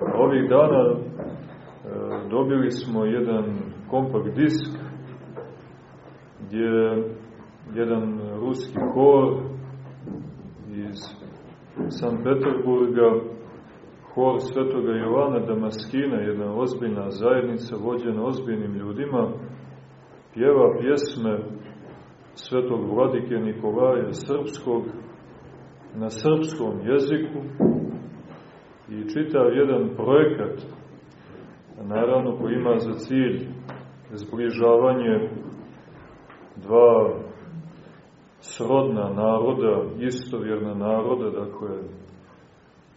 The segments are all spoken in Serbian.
Ovih dana e, dobili smo jedan kompakt disk gdje jedan ruski hor iz San Peterburga, hor Svetoga Jovana Damaskina, jedna ozbiljna zajednica vođena ozbiljnim ljudima, pjeva pjesme Svetog Vladike Nikolaja Srpskog na srpskom jeziku i čitav jedan projekat, naravno koji ima za cilj zbližavanje dva srodna naroda, istovjerna naroda, dakle,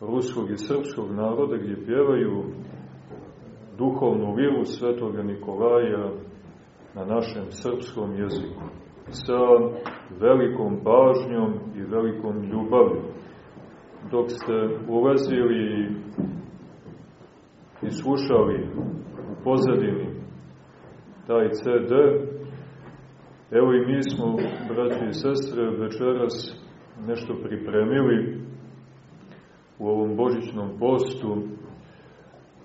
ruskog i srpskog naroda, gdje pjevaju duhovnu viru svetoga Nikolaja na našem srpskom jeziku sa velikom pažnjom i velikom ljubavljom. Dok ste ulazili i slušali u pozadini taj CD, evo i mi smo, braći i sestre, večeras nešto pripremili u ovom božićnom postu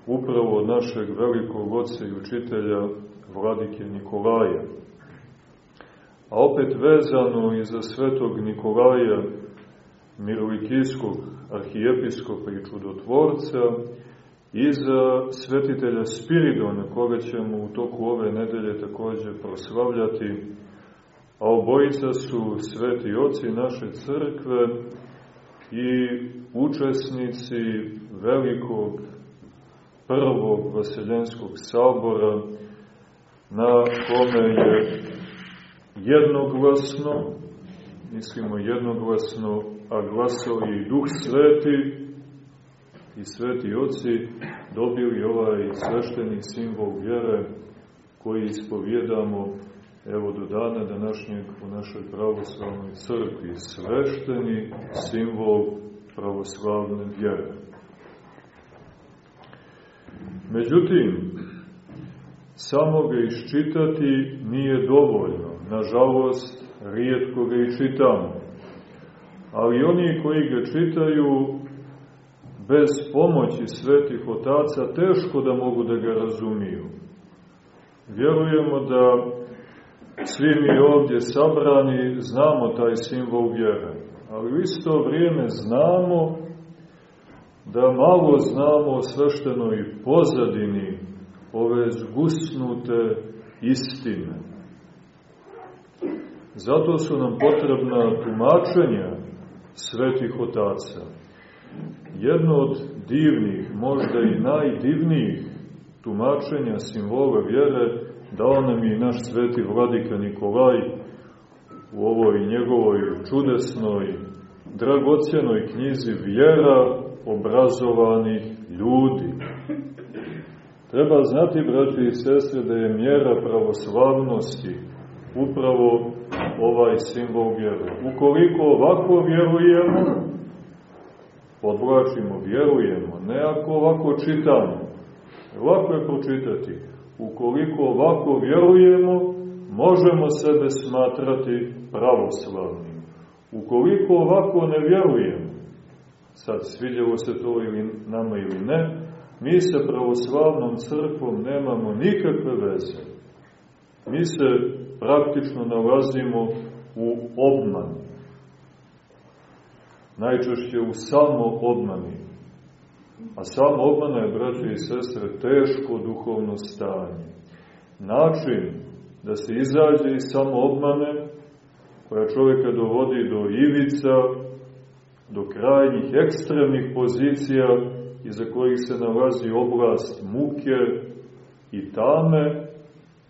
upravo od našeg velikog oca i učitelja Vladike Nikolaja. A opet vezano i za svetog Nikolaja, mirolikijskog arhijepiskopa i čudotvorca, i za svetitelja Spiridona, koga ćemo u toku ove nedelje takođe proslavljati, a obojica su sveti oci naše crkve i učesnici velikog prvog vaseljenskog sabora na kome je jednoglasno, mislimo jednoglasno, a glasao i Duh Sveti i Sveti Oci dobili ovaj svešteni simbol vjere koji ispovjedamo evo do dana današnjeg u našoj pravoslavnoj crkvi, svešteni simbol pravoslavne vjere. Međutim, samo ga iščitati nije dovoljno. Nažalost, rijetko ga i. Ali oni koji ga čitaju bez pomoći svetih otaca teško da mogu da ga razumiju. Vjerujemo da svi mi ovdje sabrani znamo taj simbol vjere, ali u isto vrijeme znamo da malo znamo o sveštenoj pozadini ove zgusnute istine. Zato su nam potrebna tumačenja svetih otaca. Jedno od divnih, možda i najdivnijih tumačenja simbola vjere dao nam i naš sveti vladika Nikolaj u ovoj njegovoj čudesnoj, dragocjenoj knjizi Vjera obrazovanih ljudi. Treba znati, braći i sestre, da je mjera pravoslavnosti upravo ovaj simbol vjere. Ukoliko ovako vjerujemo, podvlačimo, vjerujemo, ne ako ovako čitamo. Lako je pročitati. Ukoliko ovako vjerujemo, možemo sebe smatrati pravoslavnim. Ukoliko ovako ne vjerujemo, sad svidjelo se to ili nama ili ne, mi sa pravoslavnom crkvom nemamo nikakve veze. Mi se praktično nalazimo u obmanu. Najčešće u samo obmani. A samo obmana je, braće i sestre, teško duhovno stanje. Način da se izađe iz samo obmane, koja čovjeka dovodi do ivica, do krajnjih ekstremnih pozicija, iza kojih se nalazi oblast muke i tame,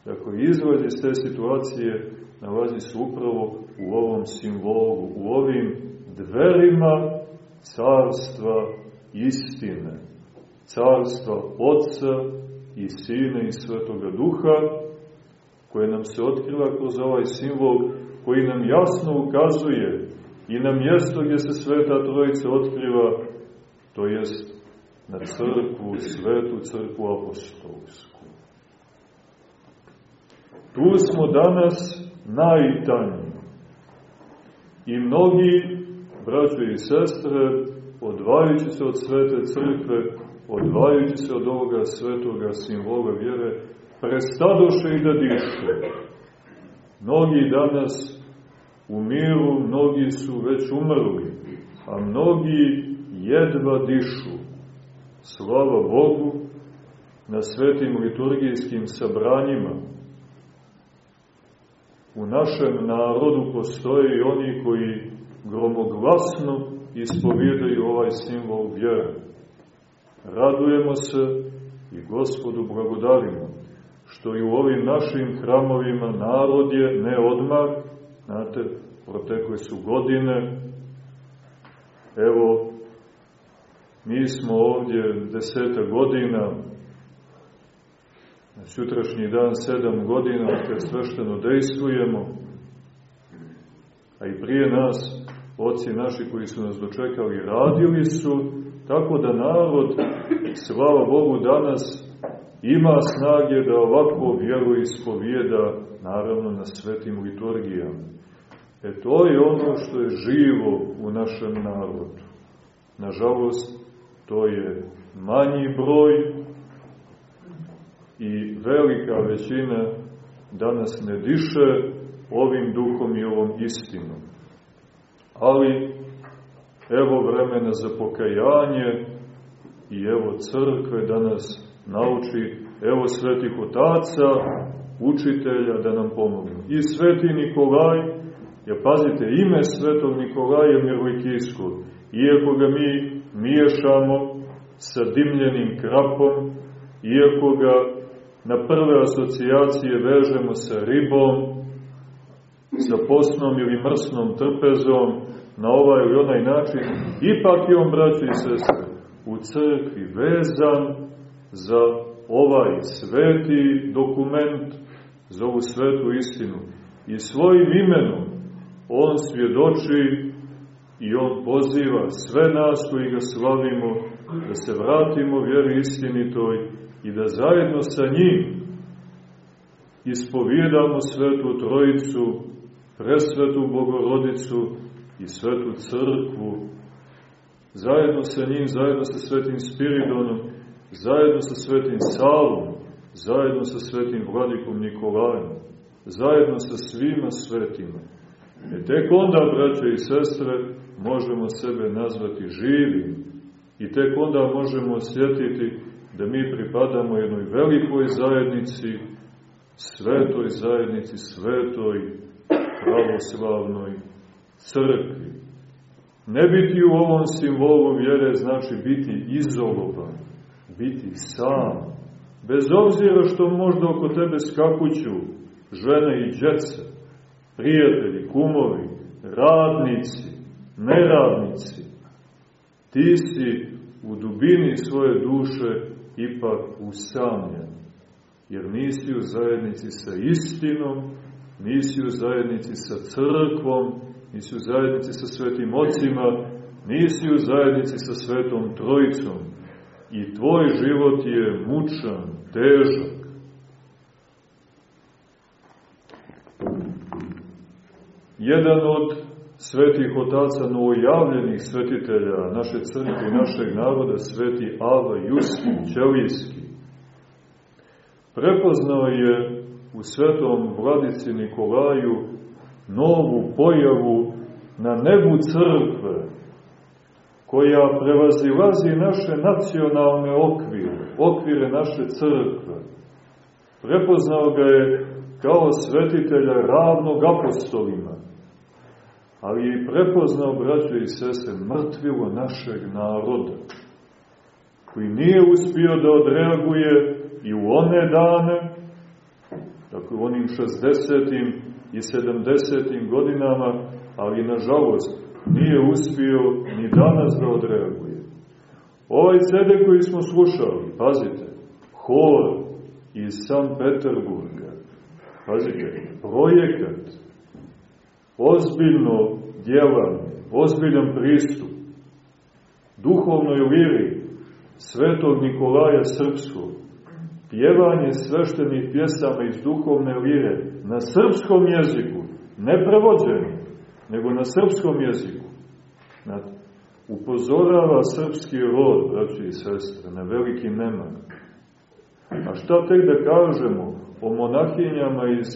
dakle izgled iz te situacije nalazi se upravo u ovom simbolu, u ovim dverima carstva istine, carstva Otca i Sine i Svetoga Duha, koje nam se otkriva kroz ovaj simbol, koji nam jasno ukazuje i na mjesto gdje se Sveta Trojica otkriva, to jest na crkvu, svetu crkvu apostolsku. Tu smo danas najtanji. I mnogi, braćo i sestre, odvajajući se od svete crkve, odvajajući se od ovoga svetoga simbola vjere, prestadoše i da diše. Mnogi danas u miru, mnogi su već umrli, a mnogi jedva dišu. Slava Bogu na svetim liturgijskim sabranjima. U našem narodu postoje i oni koji gromoglasno ispovjedaju ovaj simbol vjere. Radujemo se i gospodu blagodarimo što i u ovim našim hramovima narod je ne odmah, znate, protekle su godine, evo, mi smo ovdje deseta godina, na sutrašnji dan sedam godina, kad svešteno dejstvujemo, a i prije nas, oci naši koji su nas dočekali, radili su, tako da narod, slava Bogu, danas ima snage da ovako vjeru ispovijeda, naravno na svetim liturgijama. E to je ono što je živo u našem narodu. Nažalost, to je manji broj i velika većina danas ne diše ovim duhom i ovom istinom. Ali, evo vremena za pokajanje i evo crkve danas nauči, evo svetih otaca, učitelja da nam pomognu. I sveti Nikolaj, ja pazite, ime svetog Nikolaja Mirlikijskog, iako ga mi miješamo sa dimljenim krapom, iako ga na prve asocijacije vežemo sa ribom, sa posnom ili mrsnom trpezom, na ovaj ili onaj način, ipak je on, braći i sestre, u crkvi vezan za ovaj sveti dokument, za ovu svetu istinu. I svojim imenom on svjedoči i on poziva sve nas koji ga slavimo da se vratimo vjeri istinitoj i da zajedno sa njim ispovjedamo svetu trojicu, presvetu bogorodicu i svetu crkvu, zajedno sa njim, zajedno sa svetim Spiridonom zajedno sa svetim Salom, zajedno sa svetim vladikom Nikolajem, zajedno sa svima svetima. E tek onda, braće i sestre, možemo sebe nazvati živim i tek onda možemo osjetiti da mi pripadamo jednoj velikoj zajednici, svetoj zajednici, svetoj pravoslavnoj crkvi. Ne biti u ovom simbolu vjere znači biti izolovan, biti sam, bez obzira što možda oko tebe skakuću žene i džece, prijatelji, kumovi, radnici, neradnici, ti si u dubini svoje duše ipak usamljen, jer nisi u zajednici sa istinom, nisi u zajednici sa crkvom, nisi u zajednici sa svetim ocima, nisi u zajednici sa svetom trojicom, i tvoj život je mučan, težak. Jedan od svetih otaca novojavljenih svetitelja naše crkve i našeg naroda, sveti Ava Justin Ćelijski, prepoznao je u svetom vladici Nikolaju novu pojavu na nebu crkve, koja prevazilazi naše nacionalne okvire, okvire naše crkve. Prepoznao ga je kao svetitelja ravnog apostolima, ali je prepoznao, braćo i sese, mrtvilo našeg naroda, koji nije uspio da odreaguje i u one dane, dakle u onim 60. i 70. godinama, ali nažalost nije uspio ni danas da odreaguje. Ovaj CD koji smo slušali, pazite, hor iz San Peterburga, pazite, projekat, ozbiljno djelanje, ozbiljan pristup, duhovnoj liri svetog Nikolaja Srpskog, pjevanje sveštenih pjesama iz duhovne lire na srpskom jeziku, ne prevođeno, nego na srpskom jeziku. Znate, upozorava srpski rod, braći i sestre, na veliki nemar. A šta tek da kažemo o monahinjama iz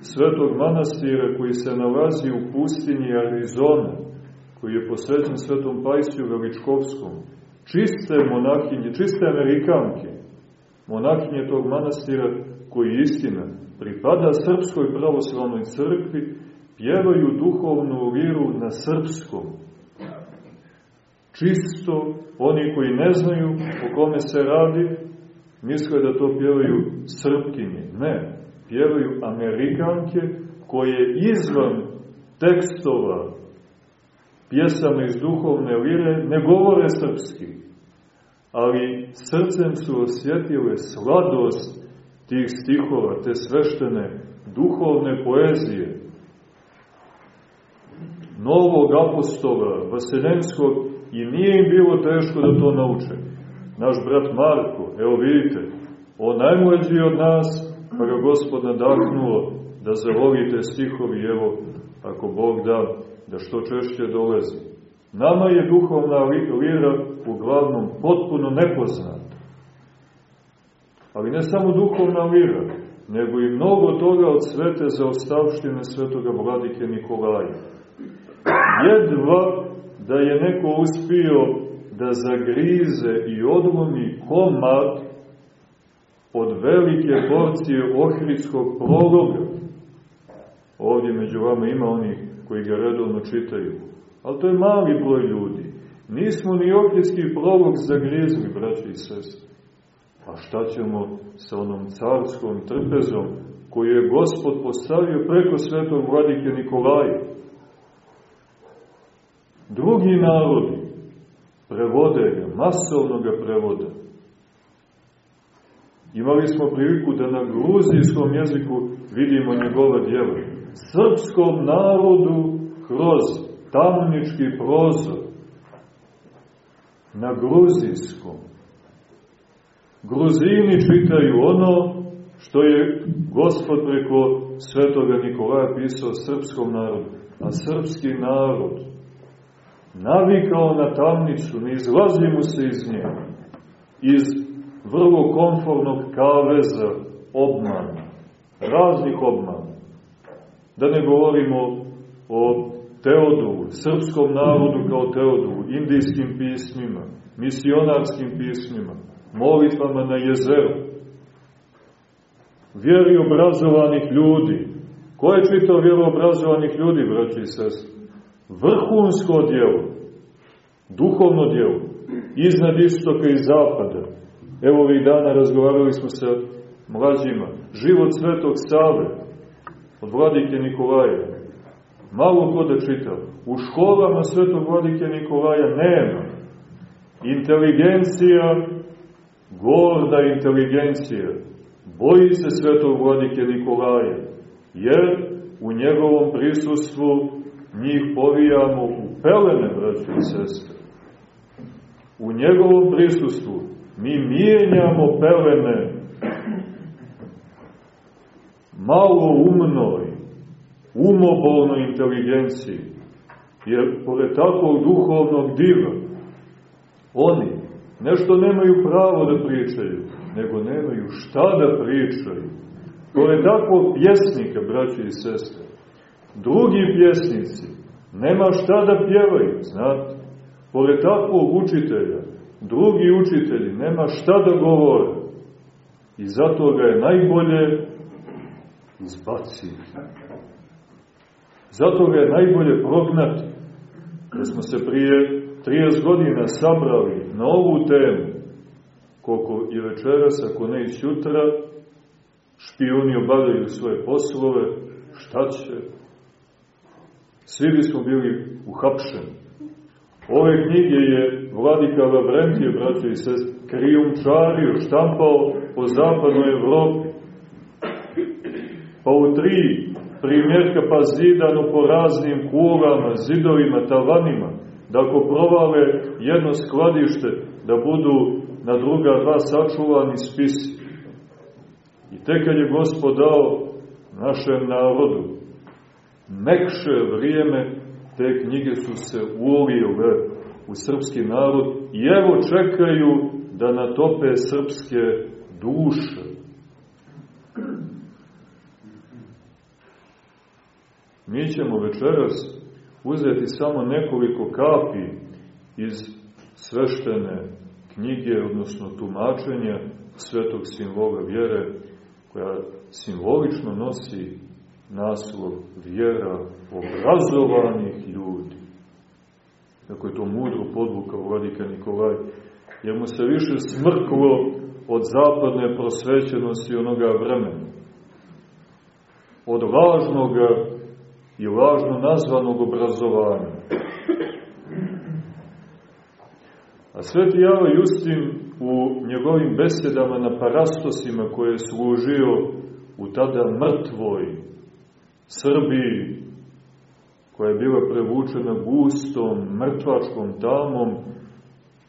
svetog manastira koji se nalazi u pustinji Arizona, koji je posvećen svetom Pajsiju Veličkovskom, čiste monahinje, čiste amerikanke, monahinje tog manastira koji istina pripada Srpskoj pravoslavnoj crkvi, pjevaju duhovnu liru na srpskom. Čisto, oni koji ne znaju o kome se radi, misle da to pjevaju srpkinje. Ne, pjevaju amerikanke koje izvan tekstova pjesama iz duhovne lire ne govore srpski, ali srcem su osjetile sladost tih stihova, te sveštene duhovne poezije, novog apostola, Vaseljenskog, i nije im bilo teško da to nauče. Naš brat Marko, evo vidite, on najmlađi od nas, pa ga gospod nadahnuo da zavolite stihovi, evo, ako Bog da, da što češće dolezi. Nama je duhovna lira uglavnom potpuno nepoznata. Ali ne samo duhovna lira, nego i mnogo toga od svete zaostavštine svetoga vladike Nikolaja. Jedva da je neko uspio da zagrize i odlomi komad od velike porcije ohridskog prologa. Ovdje među vama ima onih koji ga redovno čitaju. Ali to je mali broj ljudi. Nismo ni ohridski prolog zagrizli, braći i sestri. A šta ćemo sa onom carskom trpezom koju je Gospod postavio preko svetog vladike Nikolaja? Drugi narodi prevode ga, masovno ga prevode. Imali smo priliku da na gruzijskom jeziku vidimo njegova djela. Srpskom narodu kroz tamnički prozor. Na gruzijskom. Gruzini čitaju ono što je Gospod preko svetoga Nikolaja pisao srpskom narodu. A srpski narod navikao na tamnicu, ne izlazi mu se iz nje. Iz vrlo konformnog kaveza obmana, raznih obmana. Da ne govorimo o Teodovu, srpskom narodu kao Teodovu, indijskim pismima, misionarskim pismima, molitvama na jezeru, vjeri obrazovanih ljudi. Ko je čitao vjeru obrazovanih ljudi, braći i sestri? Vrhunsko djelo, duhovno djelo, iznad istoka i zapada. Evo ovih dana razgovarali smo sa mlađima. Život svetog Save, od vladike Nikolaja. Malo ko da čita. U školama svetog vladike Nikolaja nema. Inteligencija, gorda inteligencija, boji se svetog vladike Nikolaja, jer u njegovom prisustvu njih povijamo u pelene, braće i sestre. U njegovom prisustvu mi mijenjamo pelene malo umnoj, umobolnoj inteligenciji, jer pored takvog duhovnog diva, oni nešto nemaju pravo da pričaju, nego nemaju šta da pričaju. Pored takvog pjesnika, braće i sestre, drugi pjesnici nema šta da pjevaju, znate. Pored takvog učitelja, drugi učitelji nema šta da govore. I zato ga je najbolje izbaciti. Zato ga je najbolje prognati. Da smo se prije 30 godina sabrali na ovu temu, koliko i večeras, ako ne i sutra, špioni obavljaju svoje poslove, šta će? Svi bismo bili uhapšeni. Ove knjige je vladika Lavrentije, braće i sest, krijumčario, štampao po zapadnoj Evropi. Pa u tri primjerka pa zidano po raznim kulama, zidovima, tavanima, da ako provale jedno skladište, da budu na druga dva sačuvani spisi. I tek kad je Gospod dao našem narodu mekše vrijeme, te knjige su se ulile u srpski narod i evo čekaju da natope srpske duše. Mi ćemo večeras uzeti samo nekoliko kapi iz sveštene knjige, odnosno tumačenja svetog simbola vjere, koja simbolično nosi naslov vjera obrazovanih ljudi. Kako je to mudro podvukao vladika Nikolaj, jer mu se više smrklo od zapadne prosvećenosti onoga vremena. Od važnog i važno nazvanog obrazovanja. A sveti Java Justin u njegovim besedama na parastosima koje je služio u tada mrtvoj Srbiji, koja je bila prevučena gustom, mrtvačkom tamom,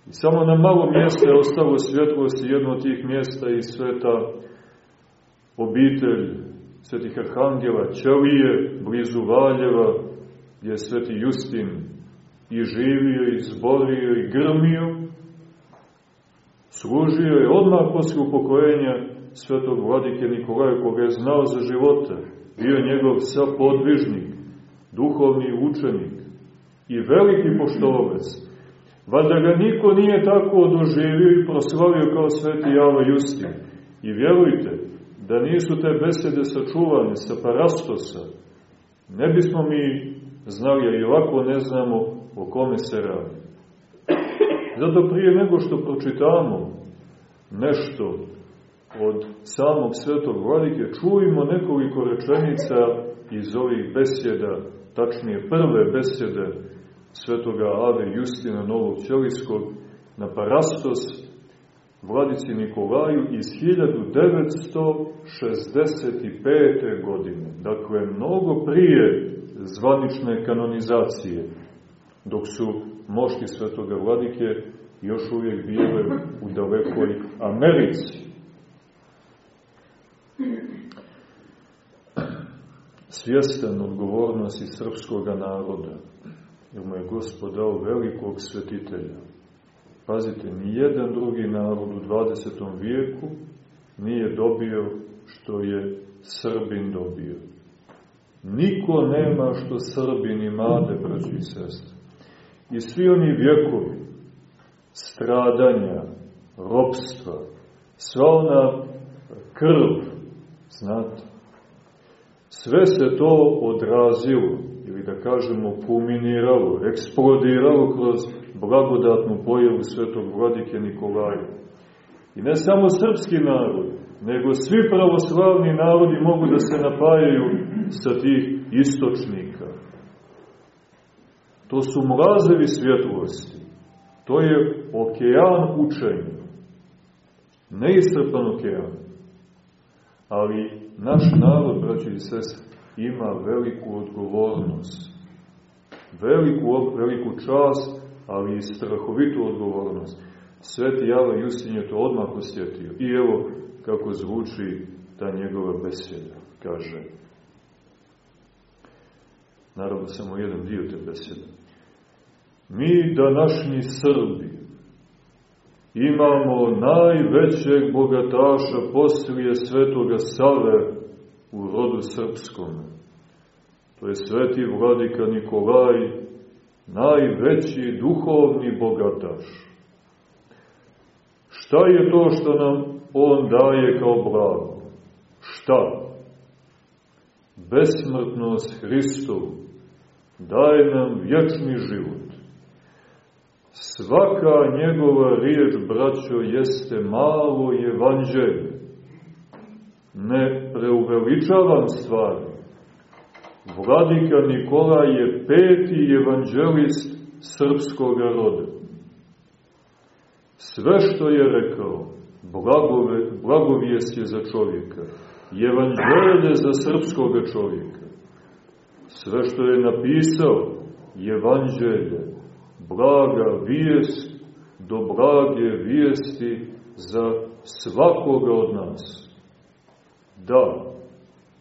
i samo na malo mjesta je ostalo svjetlosti jedno od tih mjesta i sveta obitelj svetih arhangela Ćelije, blizu Valjeva, gdje je sveti Justin i živio, i zborio, i grmio, služio je odmah posle upokojenja svetog vladike Nikolaja, koga je znao za života, bio njegov sapodvižnik, duhovni učenik i veliki poštovac. Valjda ga niko nije tako doživio i proslavio kao sveti Java Justin. I vjerujte, da nisu te besede sačuvane sa parastosa, ne bismo mi znali, a i ovako ne znamo o kome se radi. Zato prije nego što pročitamo nešto od samog svetog vladike, čujemo nekoliko rečenica iz ovih besjeda, tačnije prve besjede svetoga Ave Justina Novog Ćelijskog na Parastos vladici Nikolaju iz 1965. godine. Dakle, mnogo prije zvanične kanonizacije, dok su mošti svetoga vladike još uvijek bile u dalekoj Americi. Svjestan odgovornosti srpskog naroda, jer mu je gospod dao velikog svetitelja. Pazite, nijedan drugi narod u 20. vijeku nije dobio što je Srbin dobio. Niko nema što Srbin imade, braći i sestre. I svi oni vjekovi stradanja, ropstva, sva ona krv, znate, sve se to odrazilo, ili da kažemo kulminiralo, eksplodiralo kroz blagodatnu pojavu svetog vladike Nikolaja. I ne samo srpski narod, nego svi pravoslavni narodi mogu da se napajaju sa tih istočnika. To su mrazevi svjetlosti. To je okean učenja. Neisrpan okean. Ali naš narod, braći i sest, ima veliku odgovornost. Veliku, veliku čast, ali i strahovitu odgovornost. Sveti Java Justin je to odmah osjetio. I evo kako zvuči ta njegova beseda, kaže. Naravno, samo jedan dio te besede. Mi, današnji Srbi, imamo najvećeg bogataša poslije svetoga Save u rodu srpskom. To je sveti vladika Nikolaj, najveći duhovni bogataš. Šta je to što nam on daje kao blago? Šta? Besmrtnost Hristovu daje nam vječni život. Svaka njegova riječ, braćo, jeste malo evanđelje. Ne preuveličavam stvari. Vladika Nikola je peti evanđelist srpskog roda. Sve što je rekao, blagove, blagovijest je za čovjeka. Evanđelje za srpskog čovjeka. Sve što je napisao, evanđelje, blaga vijest do blage vijesti za svakoga od nas. Da,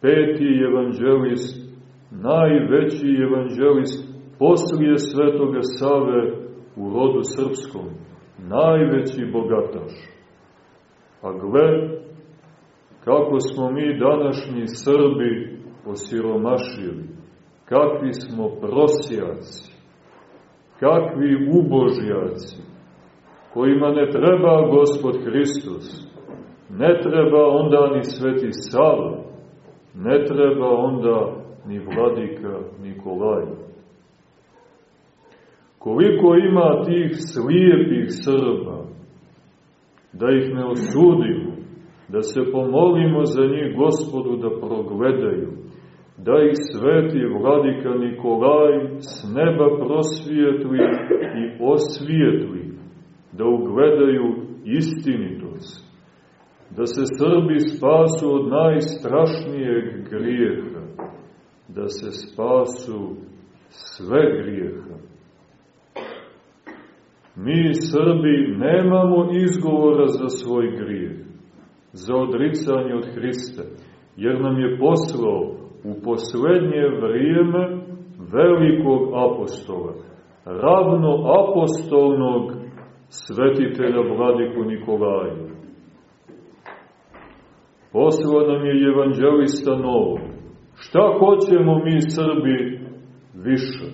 peti evanđelist, najveći evanđelist, poslije svetoga Save, u rodu srpskom, najveći bogataš. A gle, kako smo mi današnji Srbi osiromašili, kakvi smo prosjaci, kakvi ubožjaci, kojima ne treba Gospod Hristos, ne treba onda ni Sveti Sava, ne treba onda ni Vladika Nikolaj. Koliko ima tih slijepih Srba, da ih ne osudimo, da se pomolimo za njih Gospodu da progledaju, da ih sveti vladika Nikolaj s neba prosvijetli i osvijetli, da ugledaju istinitost, da se Srbi spasu od najstrašnijeg grijeha, da se spasu sve grijeha. Mi Srbi nemamo izgovora za svoj grijeh, za odricanje od Hrista, jer nam je poslao u poslednje vrijeme velikog apostola, ravno apostolnog svetitelja Vladiku Nikolaju. Poslao nam je evanđelista novog. Šta hoćemo mi Srbi više?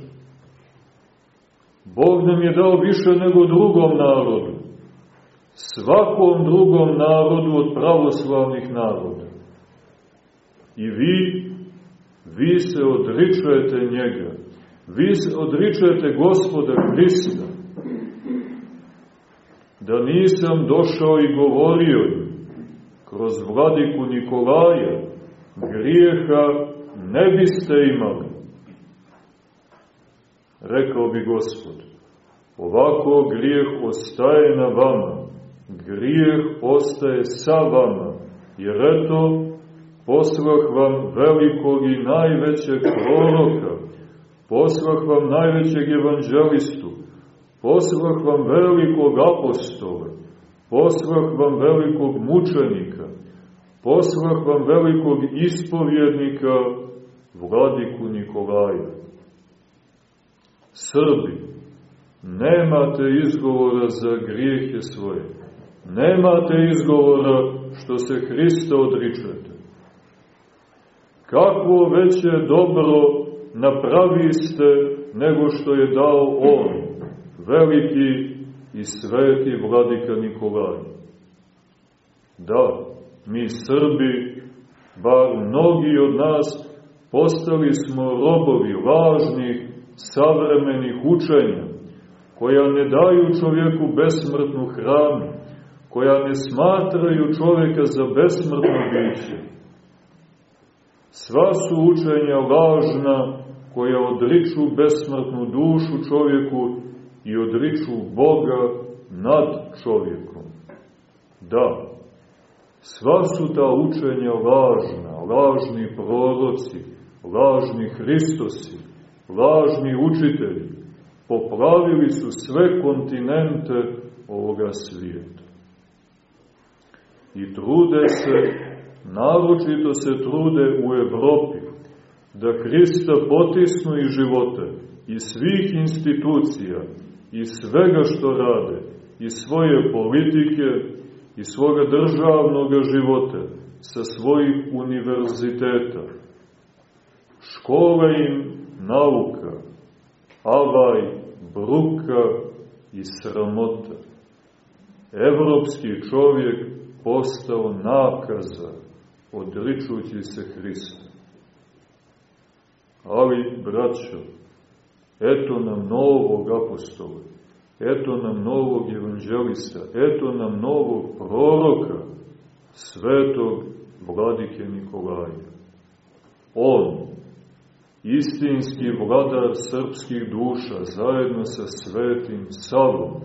Bog nam je dao više nego drugom narodu. Svakom drugom narodu od pravoslavnih naroda. I vi, vi se odričujete njega. Vi se odričujete gospoda Hrista. Da nisam došao i govorio kroz vladiku Nikolaja, grijeha ne biste imali. Rekao bi gospod, ovako grijeh ostaje na vama, grijeh ostaje sa vama, jer eto, poslah vam velikog i najvećeg proroka, poslah vam najvećeg evanđelistu, poslah vam velikog apostola, poslah vam velikog mučenika, poslah vam velikog ispovjednika, vladiku Nikolaja. Srbi, nemate izgovora za grijehe svoje, nemate izgovora što se Hrista odričete. Kakvo veće dobro napraviste nego što je dao On, veliki i sveti vladika Nikolaj. Da, mi Srbi, bar mnogi od nas, postali smo robovi lažnih, savremenih učenja, koja ne daju čovjeku besmrtnu hranu, koja ne smatraju čovjeka za besmrtno biće. Sva su učenja lažna, koja odriču besmrtnu dušu čovjeku i odriču Boga nad čovjekom. Da, sva su ta učenja lažna, lažni proroci, lažni Hristosi, lažni učitelji, poplavili su sve kontinente ovoga svijeta. I trude se, naročito se trude u Evropi, da Hrista potisnu iz života, iz svih institucija, i svega što rade, i svoje politike, i svoga državnog života, sa svojih univerziteta. Škola im nauka, avaj, bruka i sramota. Evropski čovjek postao nakaza, odričući se Hrista. Ali, braćo, Eto nam novog apostola, eto nam novog evanđelista, eto nam novog proroka, svetog vladike Nikolaja. On, istinski vladar srpskih duša, zajedno sa svetim Savom,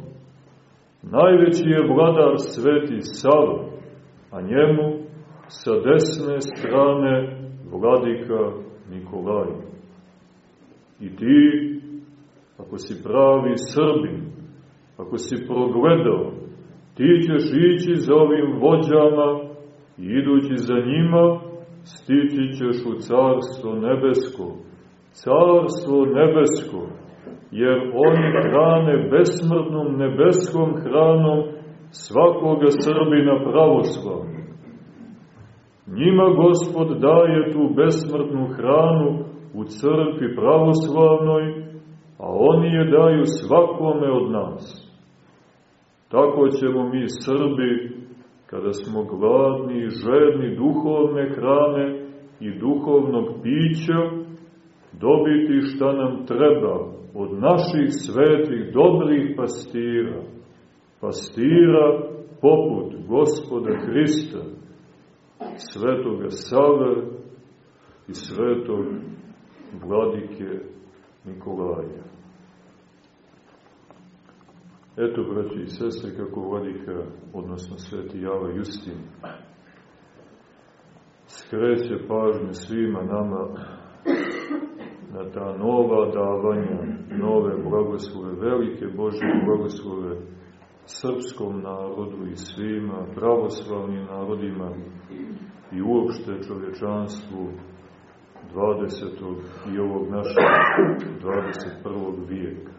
najveći je vladar sveti Savo, a njemu sa desne strane vladika Nikolaja. I ti ako si pravi Srbin, ako si progledao, ti ćeš ići za ovim vođama i idući za njima, stići ćeš u carstvo nebesko. Carstvo nebesko, jer oni hrane besmrtnom nebeskom hranom svakoga Srbina pravoslavnog. Njima Gospod daje tu besmrtnu hranu u crkvi pravoslavnoj, a oni je daju svakome od nas. Tako ćemo mi Srbi, kada smo gladni i žedni duhovne hrane i duhovnog pića, dobiti šta nam treba od naših svetih, dobrih pastira, pastira poput gospoda Hrista, svetoga Save i svetog vladike Nikolaja. Eto, braći i sestre, kako vladika, odnosno sveti Java Justin, skreće pažnje svima nama na ta nova davanja, nove blagoslove, velike Božje blagoslove srpskom narodu i svima pravoslavnim narodima i uopšte čovječanstvu 20. i ovog našeg 21. vijeka.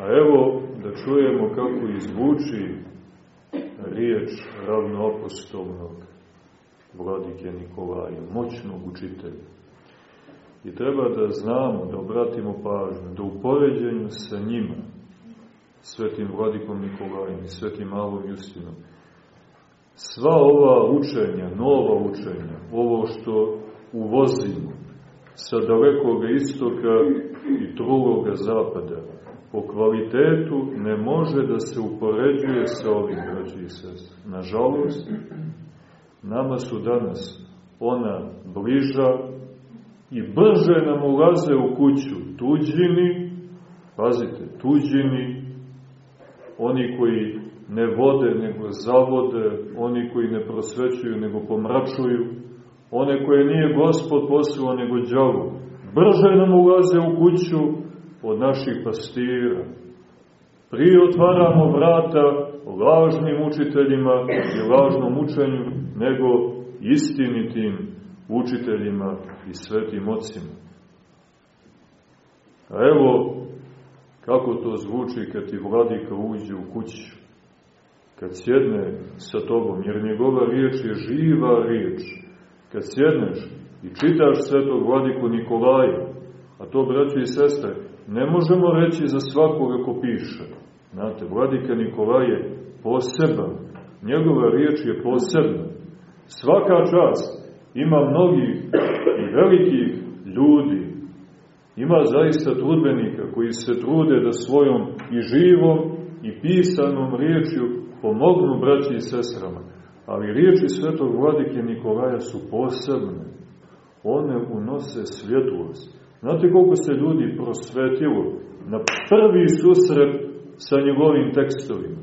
A evo da čujemo kako izvuči riječ ravnoapostolnog vladike Nikolaja, moćnog učitelja. I treba da znamo, da obratimo pažnju, da u poređenju sa njima, svetim vladikom Nikolajem i svetim malom Justinom, sva ova učenja, nova učenja, ovo što uvozimo sa dalekog istoka i truloga zapada, po kvalitetu ne može da se upoređuje sa ovim, braći i sest. Nažalost, nama su danas ona bliža i brže nam ulaze u kuću tuđini, pazite, tuđini, oni koji ne vode nego zavode, oni koji ne prosvećuju nego pomračuju, one koje nije gospod poslao nego džavu, brže nam ulaze u kuću od naših pastira. Prije otvaramo vrata lažnim učiteljima i lažnom učenju, nego istinitim učiteljima i svetim ocima. A evo kako to zvuči kad ti vladika uđe u kuću, kad sjedne sa tobom, jer njegova riječ je živa riječ. Kad sjedneš i čitaš svetog vladiku Nikolaja, a to, braći i sestre, ne možemo reći za svakoga ko piše. Znate, vladika Nikolaj je poseban, njegova riječ je posebna. Svaka čast ima mnogih i velikih ljudi, ima zaista trudbenika koji se trude da svojom i živom i pisanom riječju pomognu braći i sestrama. Ali riječi svetog vladike Nikolaja su posebne. One unose svjetlost Znate koliko se ljudi prosvetilo na prvi susret sa njegovim tekstovima?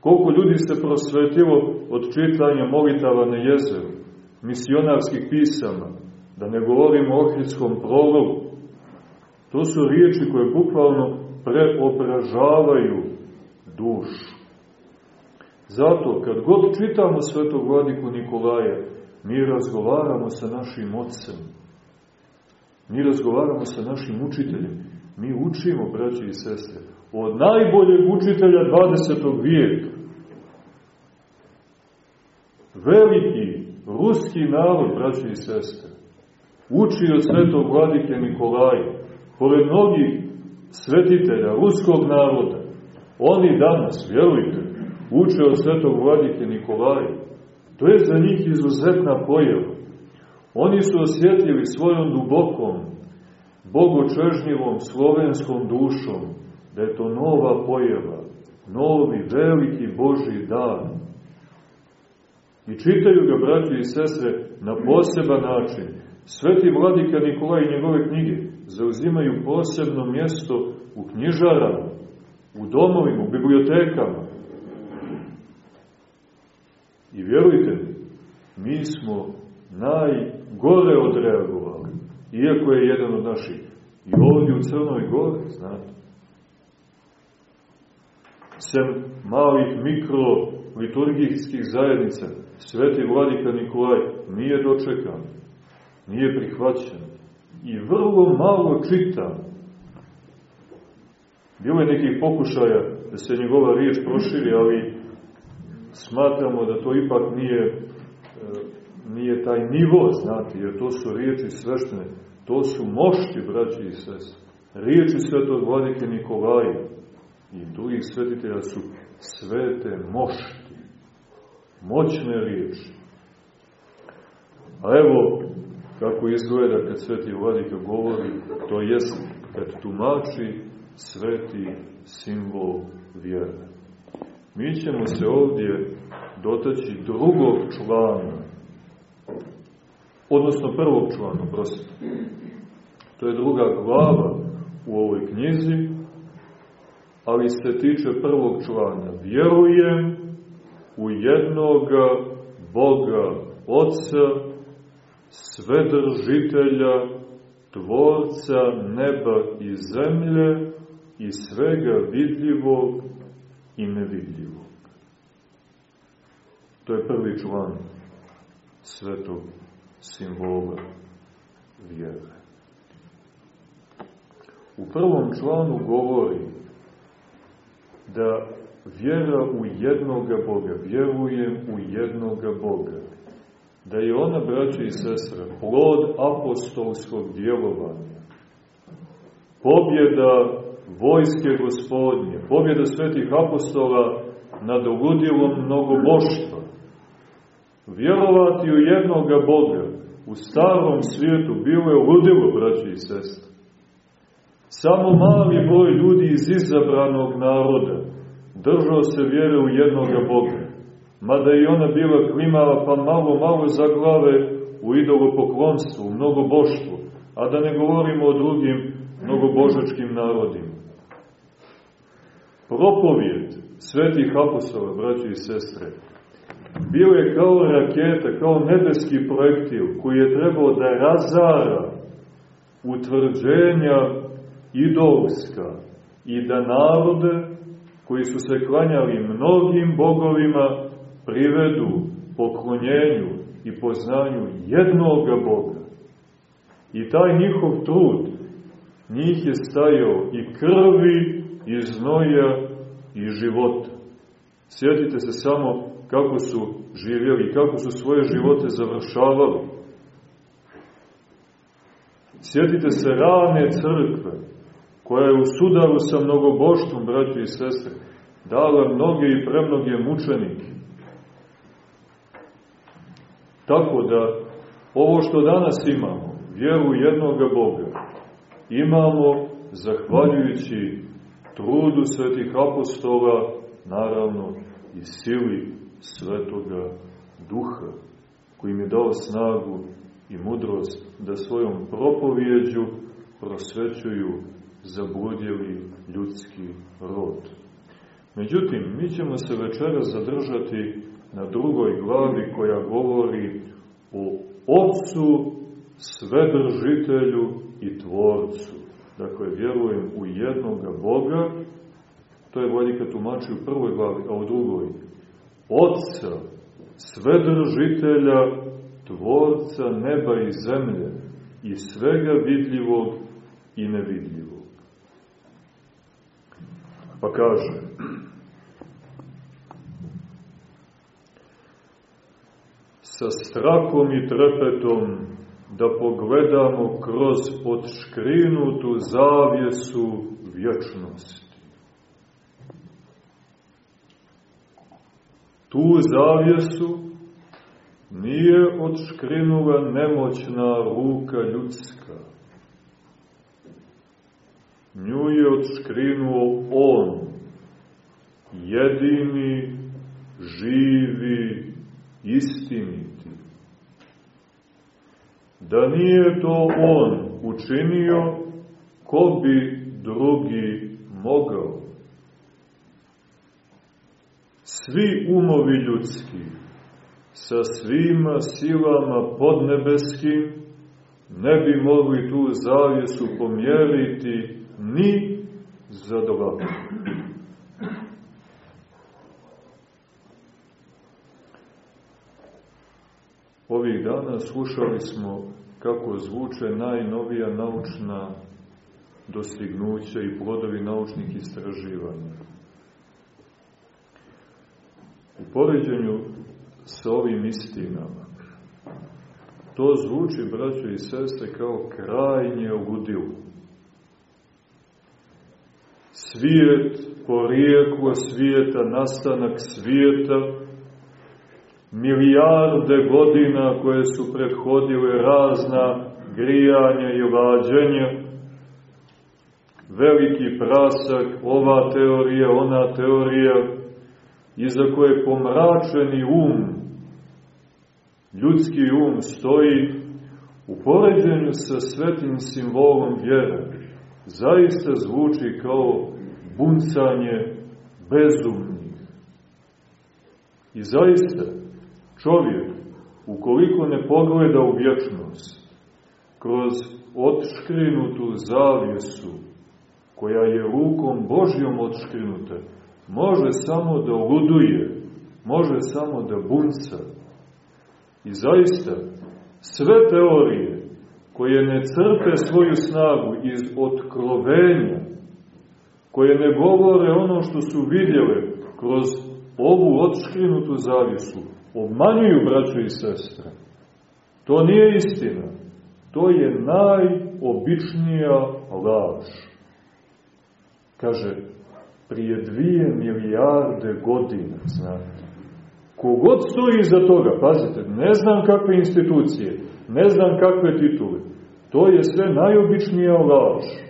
Koliko ljudi se prosvetilo od čitanja molitava na jezeru, misionarskih pisama, da ne govorimo o ohridskom prologu. To su riječi koje bukvalno preobražavaju dušu. Zato, kad god čitamo svetog vladiku Nikolaja, mi razgovaramo sa našim ocem, Mi razgovaramo sa našim učiteljem. Mi učimo, braći i sestre, od najboljeg učitelja 20. vijeka. Veliki ruski narod, braći i sestre, uči od svetog vladike Nikolaja, pored mnogih svetitelja ruskog naroda. Oni danas, vjerujte, uče od svetog vladike Nikolaja. To je za njih izuzetna pojava. Oni su osjetili svojom dubokom, bogočežnjivom slovenskom dušom da je to nova pojava, novi, veliki Boži dan. I čitaju ga, braći i sestre, na poseban način. Sveti vladika Nikolaj i njegove knjige zauzimaju posebno mjesto u knjižarama, u domovima, u bibliotekama. I vjerujte mi smo najgore odreagovali, iako je jedan od naših. I ovdje u Crnoj Gori, znate. Sem malih mikro liturgijskih zajednica, sveti vladika Nikolaj nije dočekan, nije prihvaćen. i vrlo malo čitam. Bilo je nekih pokušaja da se njegova riječ proširi, ali smatramo da to ipak nije, e, nije taj nivo, znate, jer to su riječi sveštene, to su mošti, braći i sest. Riječi svetog vladike Nikolaja i drugih svetitelja su svete mošti, moćne riječi. A evo kako izgleda kad sveti vladika govori, to jest kad tumači sveti simbol vjere. Mi ćemo se ovdje dotaći drugog člana, odnosno prvog člana, prosto. To je druga glava u ovoj knjizi, ali se tiče prvog člana. Vjerujem u jednoga Boga, Otca, Svedržitelja, Tvorca neba i zemlje i svega vidljivog i nevidljivog. To je prvi član svetog simbola vjere. U prvom članu govori da vjera u jednoga Boga, vjerujem u jednoga Boga, da je ona, braće i sestre, plod apostolskog djelovanja, pobjeda vojske gospodnje, pobjeda svetih apostola nad ludilom mnogoboštva. Vjerovati u jednoga Boga u starom svijetu bilo je ludilo, braći i sestre. Samo mali broj ljudi iz izabranog naroda držao se vjere u jednoga Boga. Mada i ona bila klimala pa malo, malo za glave u idolopoklonstvu, u mnogoboštvu, a da ne govorimo o drugim mnogobožačkim narodima. Propovijed svetih apostola, braći i sestre, bio je kao raketa, kao nebeski projektil koji je trebao da razara utvrđenja idolska i da narode koji su se klanjali mnogim bogovima privedu poklonjenju i poznanju jednoga Boga. I taj njihov trud njih je stajao i krvi i znoja i života. Sjetite se samo kako su živjeli, kako su svoje živote završavali. Sjetite se rane crkve, koja je u sudaru sa mnogoboštvom, braći i sestre, dala mnoge i premnoge mučenike. Tako da, ovo što danas imamo, vjeru jednoga Boga, imamo zahvaljujući trudu svetih apostola, naravno i sili svetoga duha, koji im je dao snagu i mudrost da svojom propovjeđu prosvećuju zabludjeli ljudski rod. Međutim, mi ćemo se večera zadržati na drugoj glavi koja govori o Otcu, Svedržitelju i Tvorcu. Dakle, vjerujem u jednoga Boga, to je Vladika tumači u prvoj glavi, a u drugoj. Otca, Svedržitelja, Tvorca neba i zemlje i svega vidljivog i nevidljivog. Pa kaže, sa strahom i trepetom da pogledamo kroz podškrinutu zavjesu vječnosti. Tu zavjesu nije odškrinula nemoćna ruka ljudska. Nju je odškrinuo On, jedini, živi, istiniti. Da nije to On učinio, ko bi drugi mogao? Svi umovi ljudski, sa svima silama podnebeskim, ne bi mogli tu zavjesu pomjeriti ni za dva. Ovih dana slušali smo kako zvuče najnovija naučna dostignuća i plodovi naučnih istraživanja. U poređenju sa ovim istinama, to zvuči, braćo i sestre, kao krajnje ludilo. Svijet, porijeklo svijeta, nastanak svijeta, milijarde godina koje su prethodile razna grijanja i vađenja, veliki prasak, ova teorija, ona teorija, iza koje pomračeni um, ljudski um stoji u poređenju sa svetim simbolom vjere, zaista zvuči kao buncanje bezumnih. I zaista, čovjek, ukoliko ne pogleda u vječnost, kroz otškrinutu zavjesu, koja je rukom Božjom otškrinuta, može samo da luduje, može samo da bunca. I zaista, sve teorije koje ne crpe svoju snagu iz otkrovenja, koje ne govore ono što su vidjele kroz ovu otškrinutu zavisu, obmanjuju braćo i sestre. To nije istina. To je najobičnija laž. Kaže, prije dvije milijarde godina, znate. Kogod stoji iza toga, pazite, ne znam kakve institucije, ne znam kakve titule, to je sve najobičnija laž.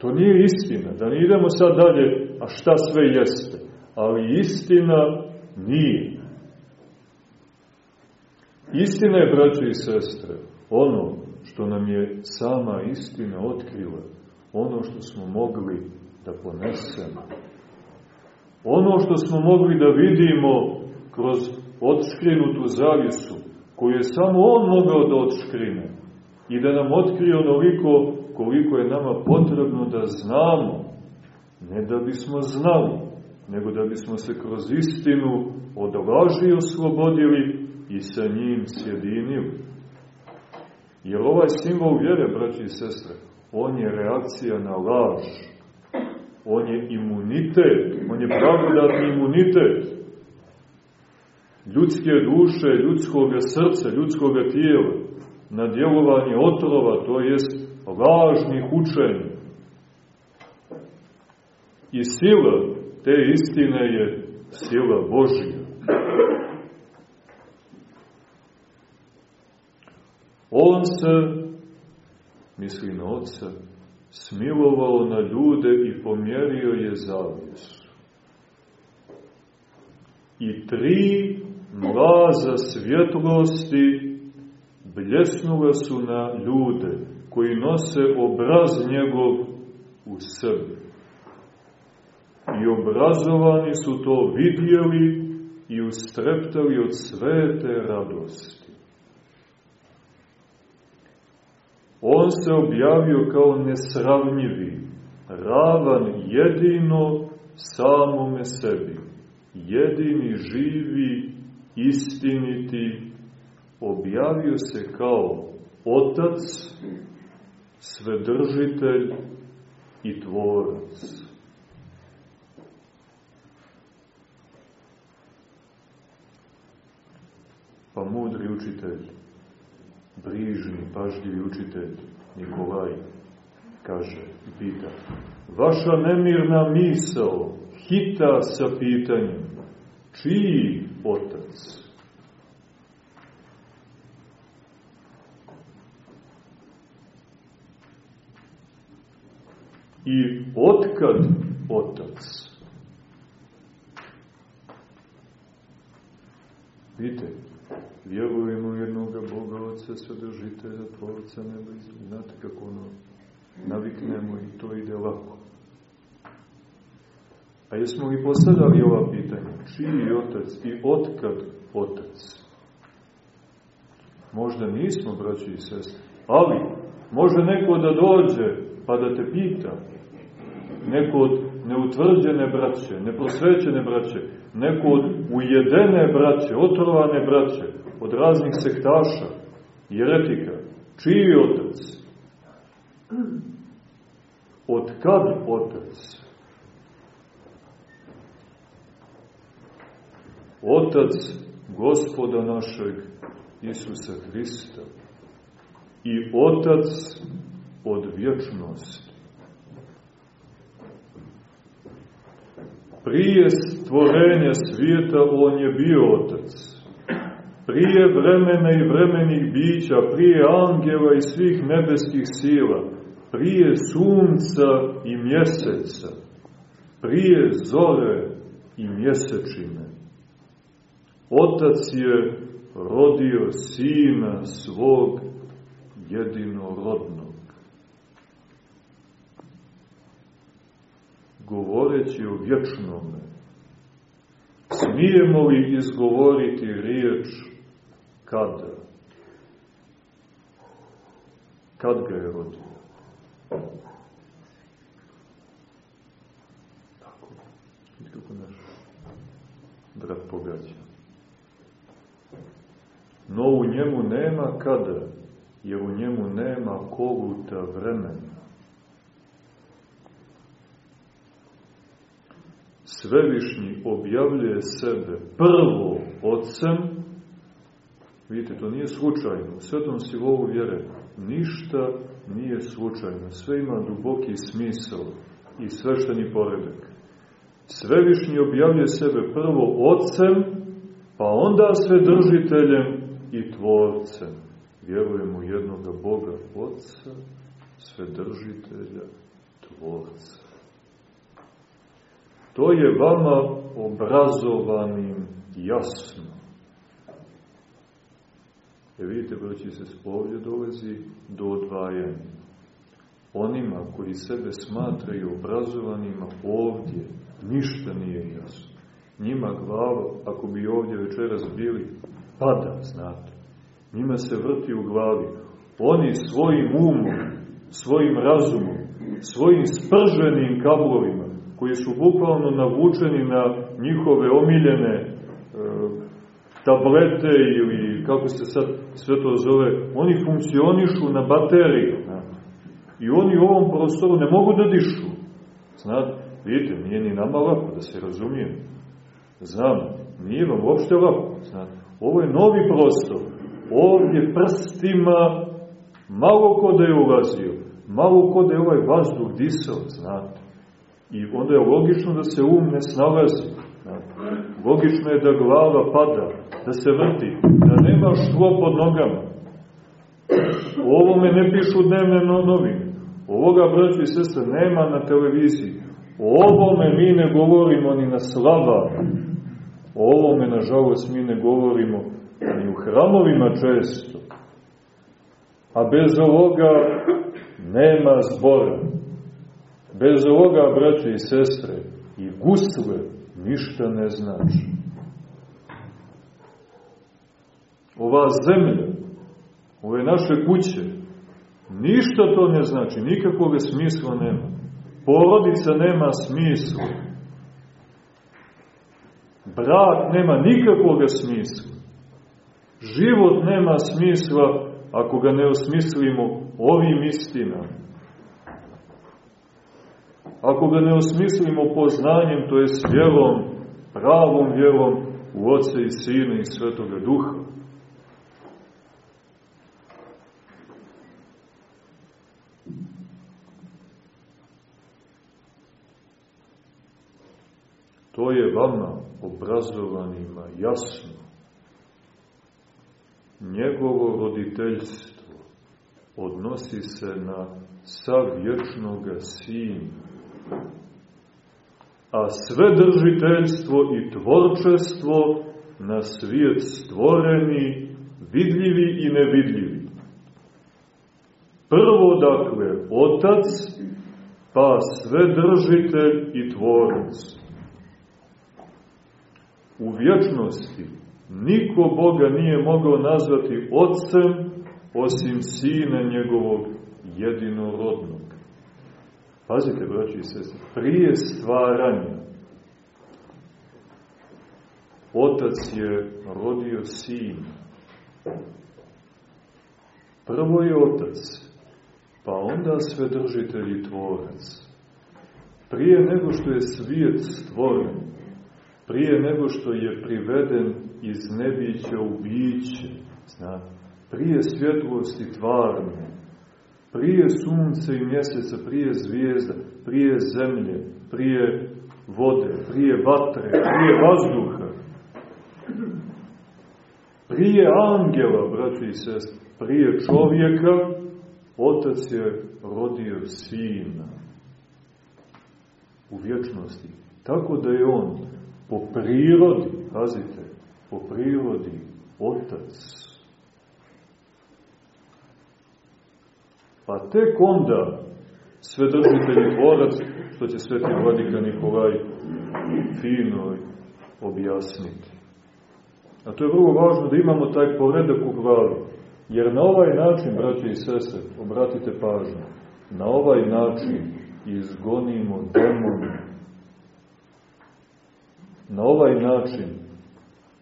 To nije istina, da ne idemo sad dalje, a šta sve jeste. Ali istina nije. Istina je, braćo i sestre, ono što nam je sama istina otkrila, ono što smo mogli da ponesemo. Ono što smo mogli da vidimo kroz odškrinutu zavisu, koju je samo On mogao da odškrine i da nam otkrije onoliko koliko je nama potrebno da znamo, ne da bismo znali, nego da bismo se kroz istinu od laži oslobodili i sa njim sjedinili. Jer ovaj simbol vjere, braći i sestre, on je reakcija na laž. On je imunitet, on je blagodatni imunitet ljudske duše, ljudskog srca, ljudskog tijela na djelovanje otrova, to jest lažnih učenja. I sila te istine je sila Božija. On se, misli na oca, smilovao na ljude i pomjerio je zavijesu. I tri mlaza svjetlosti bljesnula su na ljude koji nose obraz njegov u sebi. I obrazovani su to vidjeli i ustreptali od svete radosti. On se objavio kao nesravnjivi, ravan jedino samome sebi, jedini živi, istiniti, objavio se kao Otac, Svedržitelj i Tvorac. Pa mudri učitelj, brižni, pažljivi učitelj Nikolaj kaže i pita Vaša nemirna misao hita sa pitanjem čiji otac? I otkad otac? Vidite, vjerujemo u jednog Boga Otca, sadržitelja, Tvorca neba i znate kako ono naviknemo i to ide lako. A jesmo li postavljali ova pitanja? Čiji otac i otkad otac? Možda nismo, braći i sestri, ali može neko da dođe pa da te pita. Neko od neutvrđene braće, neprosvećene braće, neko od ujedene braće, otrovane braće, od raznih sektaša, jeretika, Čiji otac? Od kad otac? Otac gospoda našeg Isusa Hrista i Otac od vječnosti. Prije stvorenja svijeta On je bio Otac. Prije vremena i vremenih bića, prije angela i svih nebeskih sila, prije sunca i mjeseca, prije zore i mjesečine. Otac je rodio sina svog jedinorodnog. Govoreći o vječnome, smijemo li izgovoriti riječ kada? Kad ga je rodio? Tako, kako naš brat pogađa. No u njemu nema kada, jer u njemu nema koguta vremena. Svevišnji objavljuje sebe prvo Otcem, vidite, to nije slučajno, u svetom silovu vjere ništa nije slučajno, sve ima duboki smisao i svešteni poredak. Svevišnji objavljuje sebe prvo Otcem, pa onda sve držiteljem i Tvorcem vjerujem u jednoga Boga Otca, Svedržitelja, Tvorca. To je vama obrazovanim jasno. E vidite, broći se spovlje dolazi do odvajanja. Onima koji sebe smatraju obrazovanima ovdje, ništa nije jasno. Njima glava, ako bi ovdje večeras bili, pada, znate njima se vrti u glavi. Oni svojim umom, svojim razumom, svojim sprženim kablovima, koji su bukvalno navučeni na njihove omiljene e, tablete ili kako se sad sve to zove, oni funkcionišu na bateriju. I oni u ovom prostoru ne mogu da dišu. Znate, vidite, nije ni nama lako da se razumije. Znam, nije vam uopšte lako. Znate, ovo je novi prostor ovdje prstima malo ko da je ulazio, malo ko da je ovaj vazduh disao, znate. I onda je logično da se um ne snalazi. Logično je da glava pada, da se vrti, da nema šlo pod nogama. O ovome ne pišu dnevne novine. Ovoga, braći i sestre, nema na televiziji. O ovome mi ne govorimo ni na slava. O ovome, nažalost, mi ne govorimo i u hramovima često. A bez ovoga nema zbora. Bez ovoga, braće i sestre, i gusle ništa ne znači. Ova zemlja, ove naše kuće, ništa to ne znači, nikakvog smisla nema. Porodica nema smisla. Brak nema nikakvog smisla. Život nema smisla ako ga ne osmislimo ovim istinama. Ako ga ne osmislimo poznanjem, to je s vjerom, pravom vjerom u Otce i Sina i Svetoga Duha. To je vama, obrazovanima, jasno njegovo roditeljstvo odnosi se na sav vječnog sina, a sve držiteljstvo i tvorčestvo na svijet stvoreni, vidljivi i nevidljivi. Prvo, dakle, Otac, pa sve držitelj i tvorac. U vječnosti Niko Boga nije mogao nazvati Otcem osim Sina njegovog jedinorodnog. Pazite, braći i sestri, prije stvaranja Otac je rodio Sina. Prvo je Otac, pa onda Svedržitelj i Tvorac. Prije nego što je svijet stvoren, prije nego što je priveden iz nebića u biće, zna, prije svjetlosti tvarne, prije sunce i mjeseca, prije zvijezda, prije zemlje, prije vode, prije vatre, prije vazduha, prije angela, braći i sest, prije čovjeka, otac je rodio sina u vječnosti. Tako da je on po prirodi, pazite, po prirodi otac. Pa tek onda svedržitelj tvorac, što će sveti vladika Nikolaj fino objasniti. A to je vrlo važno da imamo taj poredak u glavi. Jer na ovaj način, braći i sese, obratite pažnju, na ovaj način izgonimo demone. Na ovaj način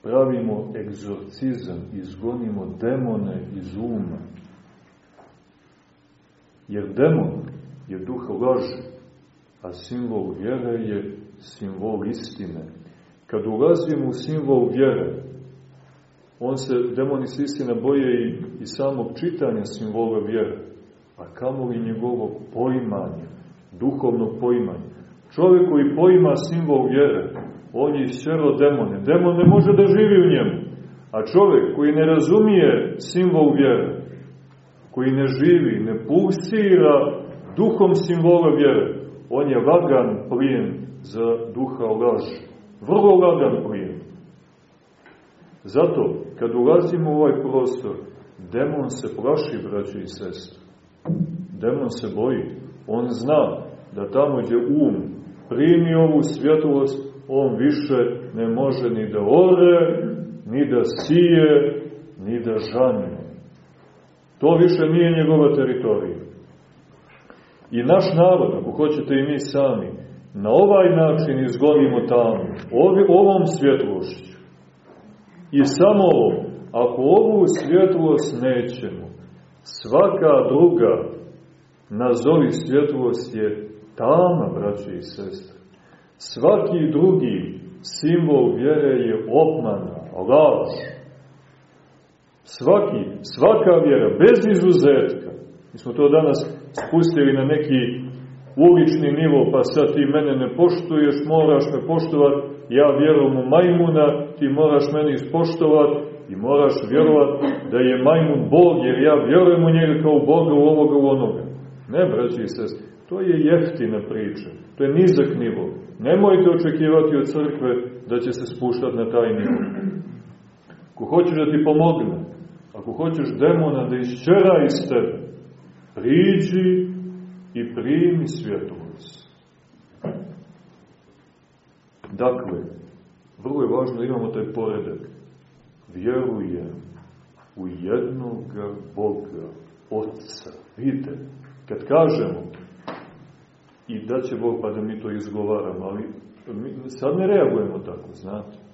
pravimo egzorcizam, izgonimo demone iz uma. Jer demon je duh laži, a simbol vjere je simbol istine. Kad ulazimo u simbol vjere, on se, demoni se istina boje i, i samog čitanja simbola vjere, a kamo i njegovog poimanja, duhovnog poimanja. Čovjek koji poima simbol vjere, on je isčero demone. Demon ne može da živi u njemu. A čovjek koji ne razumije simbol vjere, koji ne živi, ne pulsira duhom simbola vjere, on je lagan plijen za duha laži. Vrlo lagan plijen. Zato, kad ulazimo u ovaj prostor, demon se plaši, braći i sestri. Demon se boji. On zna da tamo gdje um primi ovu svjetlost, on više ne može ni da ore, ni da sije, ni da žanje. To više nije njegova teritorija. I naš narod, ako hoćete i mi sami, na ovaj način izgonimo tamo, ovom svjetlošću, I samo ovo, ako ovu svjetlost nećemo, svaka druga, nazovi svjetlost je tama, braće i sestre. Svaki drugi simbol vjere je obmana, laž. Svaki, svaka vjera, bez izuzetka. Mi smo to danas spustili na neki ulični nivo, pa sad ti mene ne poštuješ, moraš me poštovati, ja vjerujem u majmuna, ti moraš mene ispoštovati i moraš vjerovat da je majmun Bog, jer ja vjerujem u njega kao Boga, u ovoga, u onoga. Ne, braći sest, to je jeftina priča, to je nizak nivo. Nemojte očekivati od crkve da će se spuštati na taj nivo. Ako hoćeš da ti pomogne, ako hoćeš demona da iščera iz tebe, priđi i primi svjetlost. Dakle, vrlo je važno da imamo taj poredak. Vjerujem u jednog Boga, Otca. Vidite, kad kažemo i da će Bog pa da mi to izgovaramo, ali mi sad ne reagujemo tako, znate.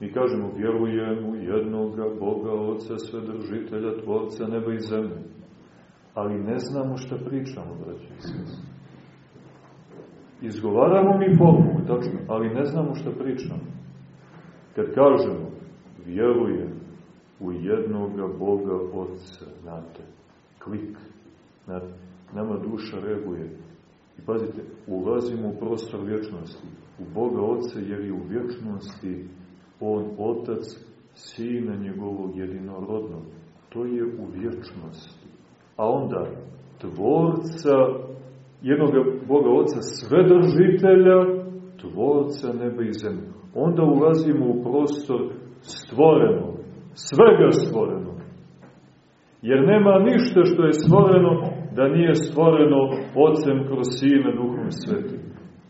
Mi kažemo, vjerujem u jednog Boga, Otca, Svedržitelja, Tvorca, neba i zemlje. Ali ne znamo šta pričamo, braći i. Izgovaramo mi formulu, tačno, ali ne znamo šta pričamo. Kad kažemo, vjerujem u jednoga Boga Otca, znate, klik, znate, nama duša reaguje. I pazite, ulazimo u prostor vječnosti, u Boga Otca, jer je u vječnosti On Otac, Sina njegovog jedinorodnog. To je u vječnosti. A onda, Tvorca jednog Boga Oca svedržitelja, tvorca neba i zemlje. Onda ulazimo u prostor stvoreno, svega stvoreno. Jer nema ništa što je stvoreno da nije stvoreno Ocem kroz Sina Duhom Svetim.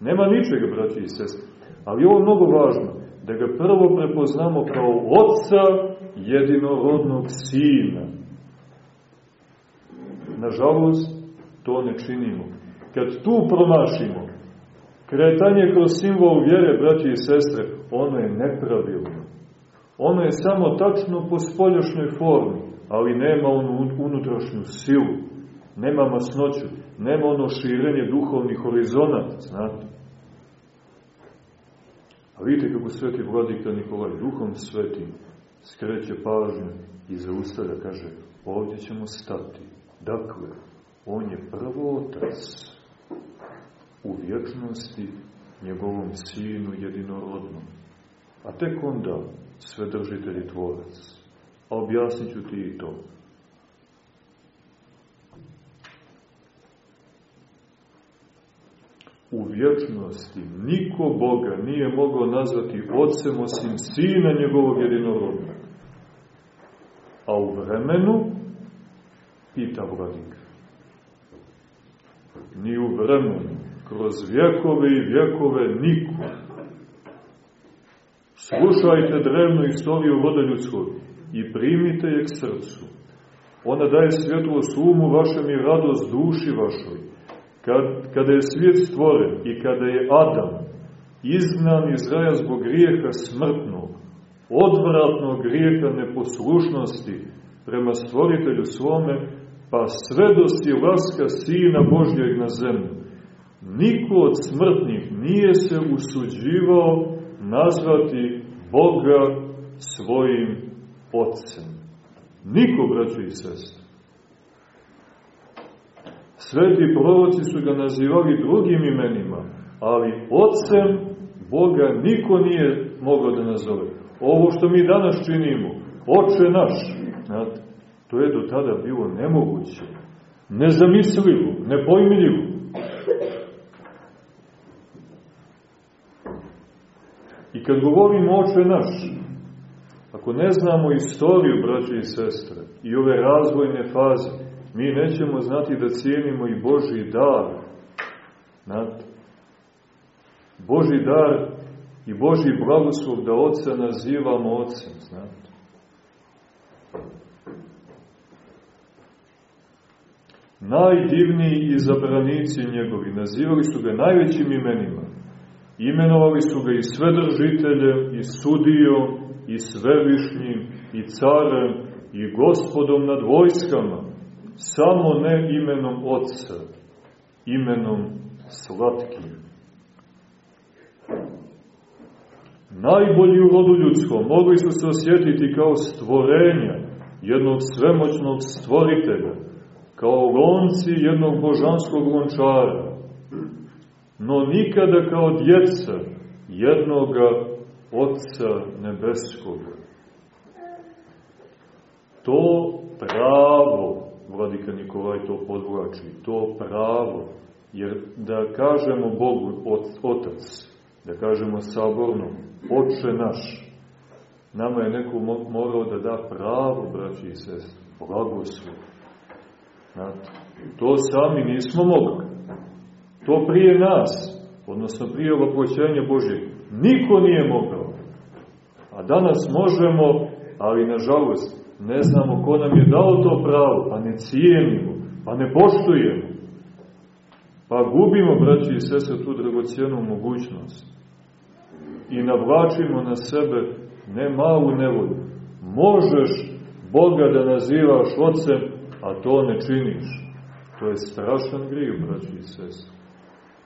Nema ničega, braći i sestri. Ali ovo je mnogo važno, da ga prvo prepoznamo kao Otca jedinorodnog Sina. Nažalost, to ne činimo. Kad tu promašimo, kretanje kroz simbol vjere, braći i sestre, ono je nepravilno. Ono je samo tačno po spoljašnjoj formi, ali nema onu unutrašnju silu, nema masnoću, nema ono širenje duhovnih horizonata, znate. A vidite kako sveti vladika Nikolaj duhom svetim skreće pažnju i zaustavlja, kaže, ovdje ćemo stati. Dakle, on je prvotac u vječnosti njegovom sinu jedinorodnom. A tek onda sve držitelji tvorac. A objasnit ti i to. U vječnosti niko Boga nije mogao nazvati ocem osim sina njegovog jedinorodnog. A u vremenu pita vladika. Ni u vremenu, kroz vjekove i vjekove niko. Slušajte drevnu istoriju voda ljudskog i primite je k srcu. Ona daje svjetlost umu vašem i radost duši vašoj. Kad, kada je svijet stvoren i kada je Adam izgnan iz raja zbog grijeha smrtnog, odvratnog grijeha neposlušnosti prema stvoritelju svome, pa sve do silaska Sina Božjeg na zemlju. Niko od smrtnih nije se usuđivao nazvati Boga svojim Otcem. Niko, braćo i sestre. Sveti proroci su ga nazivali drugim imenima, ali Otcem Boga niko nije mogao da nazove. Ovo što mi danas činimo, Oče naš, znate, to je do tada bilo nemoguće, nezamislivo, nepojmiljivo. I kad govorimo Oče naš, ako ne znamo istoriju, braće i sestre, i ove razvojne faze, mi nećemo znati da cijenimo i Boži dar. Znate? Boži dar i Boži blagoslov da Otca nazivamo Otcem, znate. Najdivniji izabranici njegovi nazivali su ga najvećim imenima. Imenovali su ga i svedržiteljem, i sudijom, i svevišnjim, i carem, i gospodom nad vojskama, samo ne imenom Otca, imenom slatkim. Najbolji u rodu ljudskom mogli su se osjetiti kao stvorenja jednog svemoćnog stvoritelja, kao lonci jednog božanskog lončara, no nikada kao djeca jednoga Otca Nebeskoga. To pravo, vladika Nikolaj to podvlači, to pravo, jer da kažemo Bogu Otac, da kažemo saborno, Oče naš, nama je neko morao da da pravo, braći i sestri, blagoslov. Znate, to sami nismo mogli. To prije nas, odnosno prije ovopoćenja Božeg, niko nije mogao. A danas možemo, ali nažalost, ne znamo ko nam je dao to pravo, pa ne cijenimo, pa ne poštujemo. Pa gubimo, braći i sese, tu dragocijenu mogućnost. I navlačimo na sebe ne malu nevolju. Možeš Boga da nazivaš ocem, a to ne činiš. To je strašan griju, braći i sese.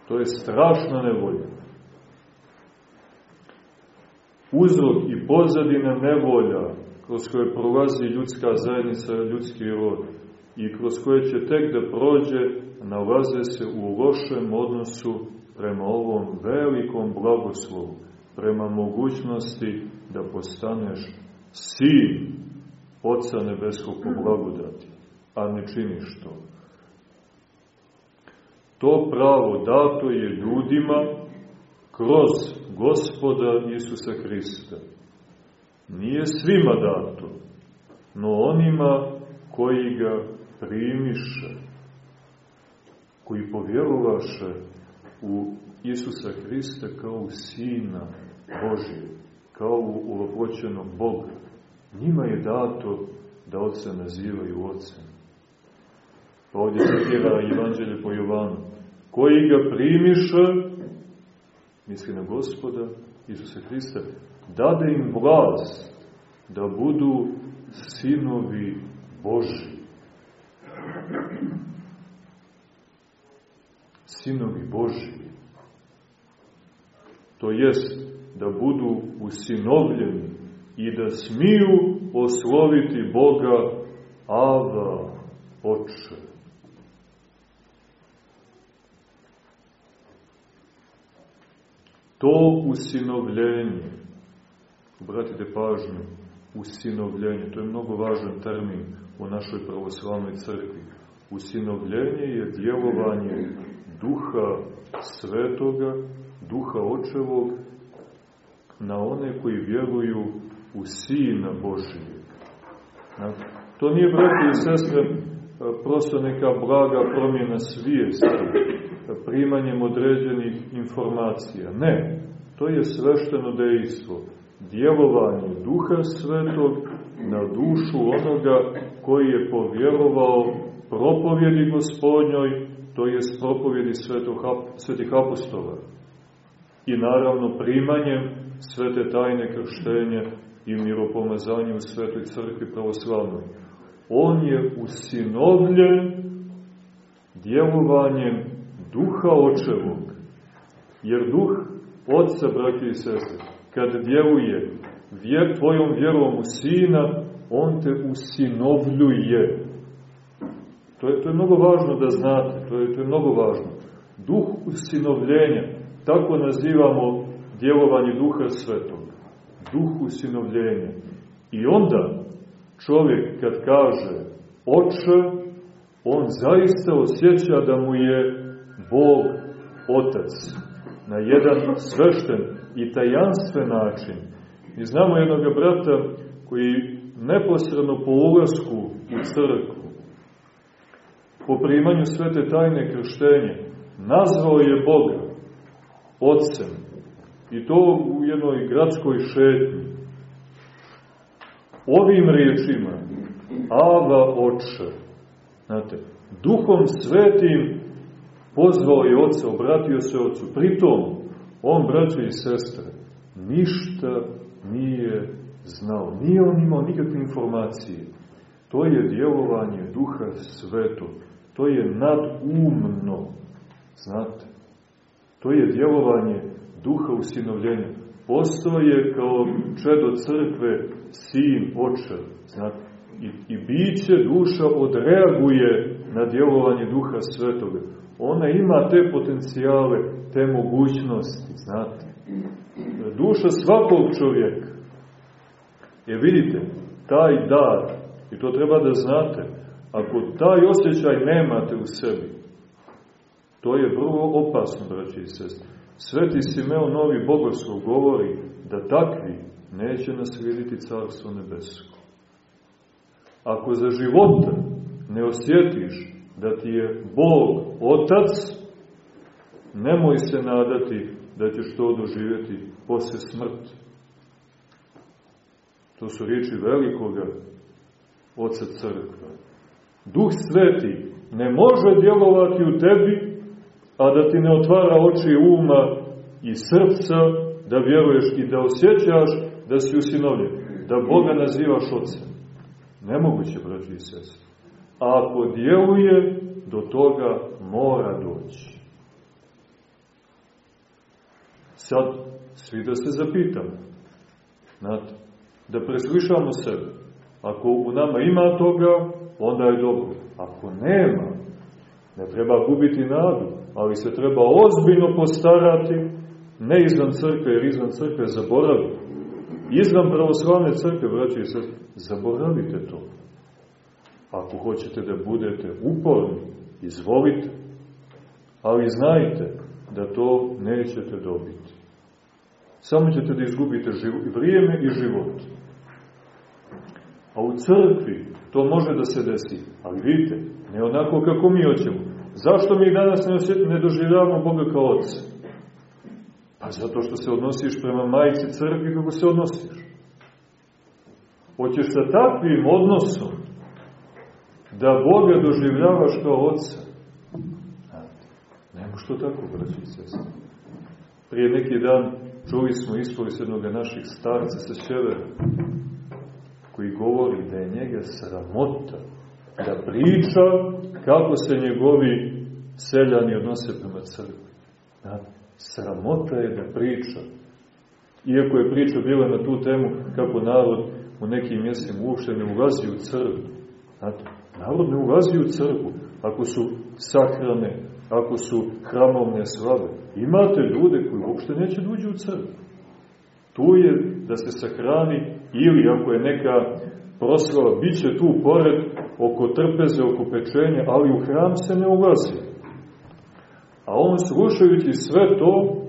To je strašna nevolja. Uzrok i pozadina nevolja kroz koje prolazi ljudska zajednica, ljudski rod i kroz koje će tek da prođe, nalaze se u lošem odnosu prema ovom velikom blagoslovu, prema mogućnosti da postaneš sin Otca Nebeskog po blagodati, a ne činiš to. To pravo dato je ljudima kroz gospoda Isusa Hrista. Nije svima dato, no onima koji ga primiše, koji povjerovaše u Isusa Hrista kao u Sina Božije, kao u ulopoćenog Boga. Njima je dato da Otca nazivaju Otcem. Ovdje citira Evanđelje po Jovanu. Koji ga primiše, misli na gospoda Isusa Hrista, dade im vlast da budu sinovi Boži. Sinovi Boži. To jest da budu usinovljeni i da smiju osloviti Boga Ava, Oče. To usinovljenje, obratite pažnju, usinovljenje, to je mnogo važan termin u našoj pravoslavnoj crkvi. Usinovljenje je djelovanje duha svetoga, duha očevog, na one koji vjeruju u Sina Božije. To nije, brati i sestre, prosto neka blaga promjena svijesti, primanjem određenih informacija. Ne, to je svešteno dejstvo, djelovanje Duha Svetog na dušu onoga koji je povjerovao propovjedi gospodnjoj, to je propovjedi svetih apostola. I naravno primanjem svete tajne krštenja i miropomazanje u svetoj crkvi pravoslavnoj. On je usinovljen djelovanjem duha očevog. Jer duh oca, brake i sestre, kad djeluje vjer, tvojom vjerom u sina, on te usinovljuje. To je, to je mnogo važno da znate, to je, to je mnogo važno. Duh usinovljenja, tako nazivamo djelovanje duha svetog. Duh usinovljenja. I onda čovjek kad kaže oče, on zaista osjeća da mu je Bog Otac na jedan svešten i tajanstven način. Mi znamo jednog brata koji neposredno po ulazku u crkvu, po primanju svete tajne krštenje, nazvao je Boga Otcem. I to u jednoj gradskoj šetnji. Ovim riječima, Ava Oče, znate, duhom svetim pozvao je oca, obratio se ocu. Pritom, on, braćo i sestre, ništa nije znao. Nije on imao nikakve informacije. To je djelovanje duha sveto. To je nadumno. Znate, to je djelovanje duha usinovljenja. Postoje kao čedo crkve sin, oče. Znate, i, i biće duša odreaguje na djelovanje duha svetoga ona ima te potencijale, te mogućnosti, znate. Duša svakog čovjeka. Je vidite, taj dar, i to treba da znate, ako taj osjećaj nemate u sebi, to je vrlo opasno, braći i sestri. Sveti Simeon Novi Bogoslov govori da takvi neće naslijediti carstvo nebesko. Ako za života ne osjetiš da ti je Bog Otac, nemoj se nadati da ćeš to doživjeti posle smrti. To su riječi velikoga Oca Crkva. Duh Sveti ne može djelovati u tebi, a da ti ne otvara oči uma i srca, da vjeruješ i da osjećaš da si usinovljen, da Boga nazivaš Otcem. Nemoguće, braći i sestri. A ako djeluje, do toga mora doći. Sad, svi da se zapitamo, znate, da preslišamo sebe. Ako u nama ima toga, onda je dobro. Ako nema, ne treba gubiti nadu, ali se treba ozbiljno postarati, ne izvan crkve, jer izvan crkve zaboravi. Izvan pravoslavne crkve, i sestri, zaboravite to. Ako hoćete da budete uporni, izvolite. Ali znajte da to nećete dobiti. Samo ćete da izgubite život, vrijeme i život. A u crkvi to može da se desi. Ali vidite, ne onako kako mi hoćemo. Zašto mi danas ne, ne doživljavamo Boga kao oca? Pa zato što se odnosiš prema majici crkvi kako se odnosiš. Hoćeš sa takvim odnosom da Boga doživljavaš kao oca. Nemo što tako, braći i sestri. Prije neki dan čuli smo ispovest jednog naših starca sa sjevera. koji govori da je njega sramota da priča kako se njegovi seljani odnose prema crkvi. Da, sramota je da priča. Iako je priča bila na tu temu kako narod u nekim mjestima uopšte ne ulazi u crkvu. Znate, narod ne ulazi u crkvu ako su sahrane, ako su hramovne slave. Imate ljude koji uopšte neće da uđu u crkvu. Tu je da se sahrani ili ako je neka proslava, bit će tu pored oko trpeze, oko pečenja, ali u hram se ne ulazi. A on slušajući sve to,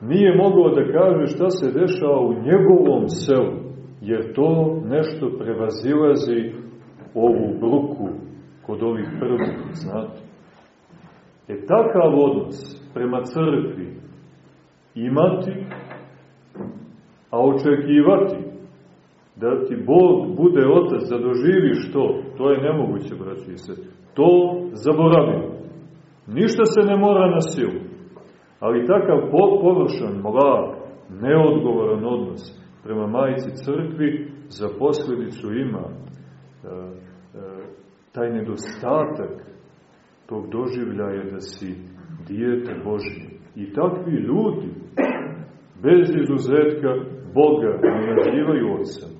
nije mogao da kaže šta se dešava u njegovom selu, jer to nešto prevazilazi ovu bruku kod ovih prvih, znate. E takav odnos prema crkvi imati, a očekivati da ti Bog bude otac, da doživiš to, to je nemoguće, braći se. To zaboravimo. Ništa se ne mora na silu. Ali takav površan, mlad, neodgovoran odnos prema majici crkvi za posledicu ima taj nedostatak tog doživljaja da si dijete Božje. I takvi ljudi, bez izuzetka, Boga ne nazivaju ocem.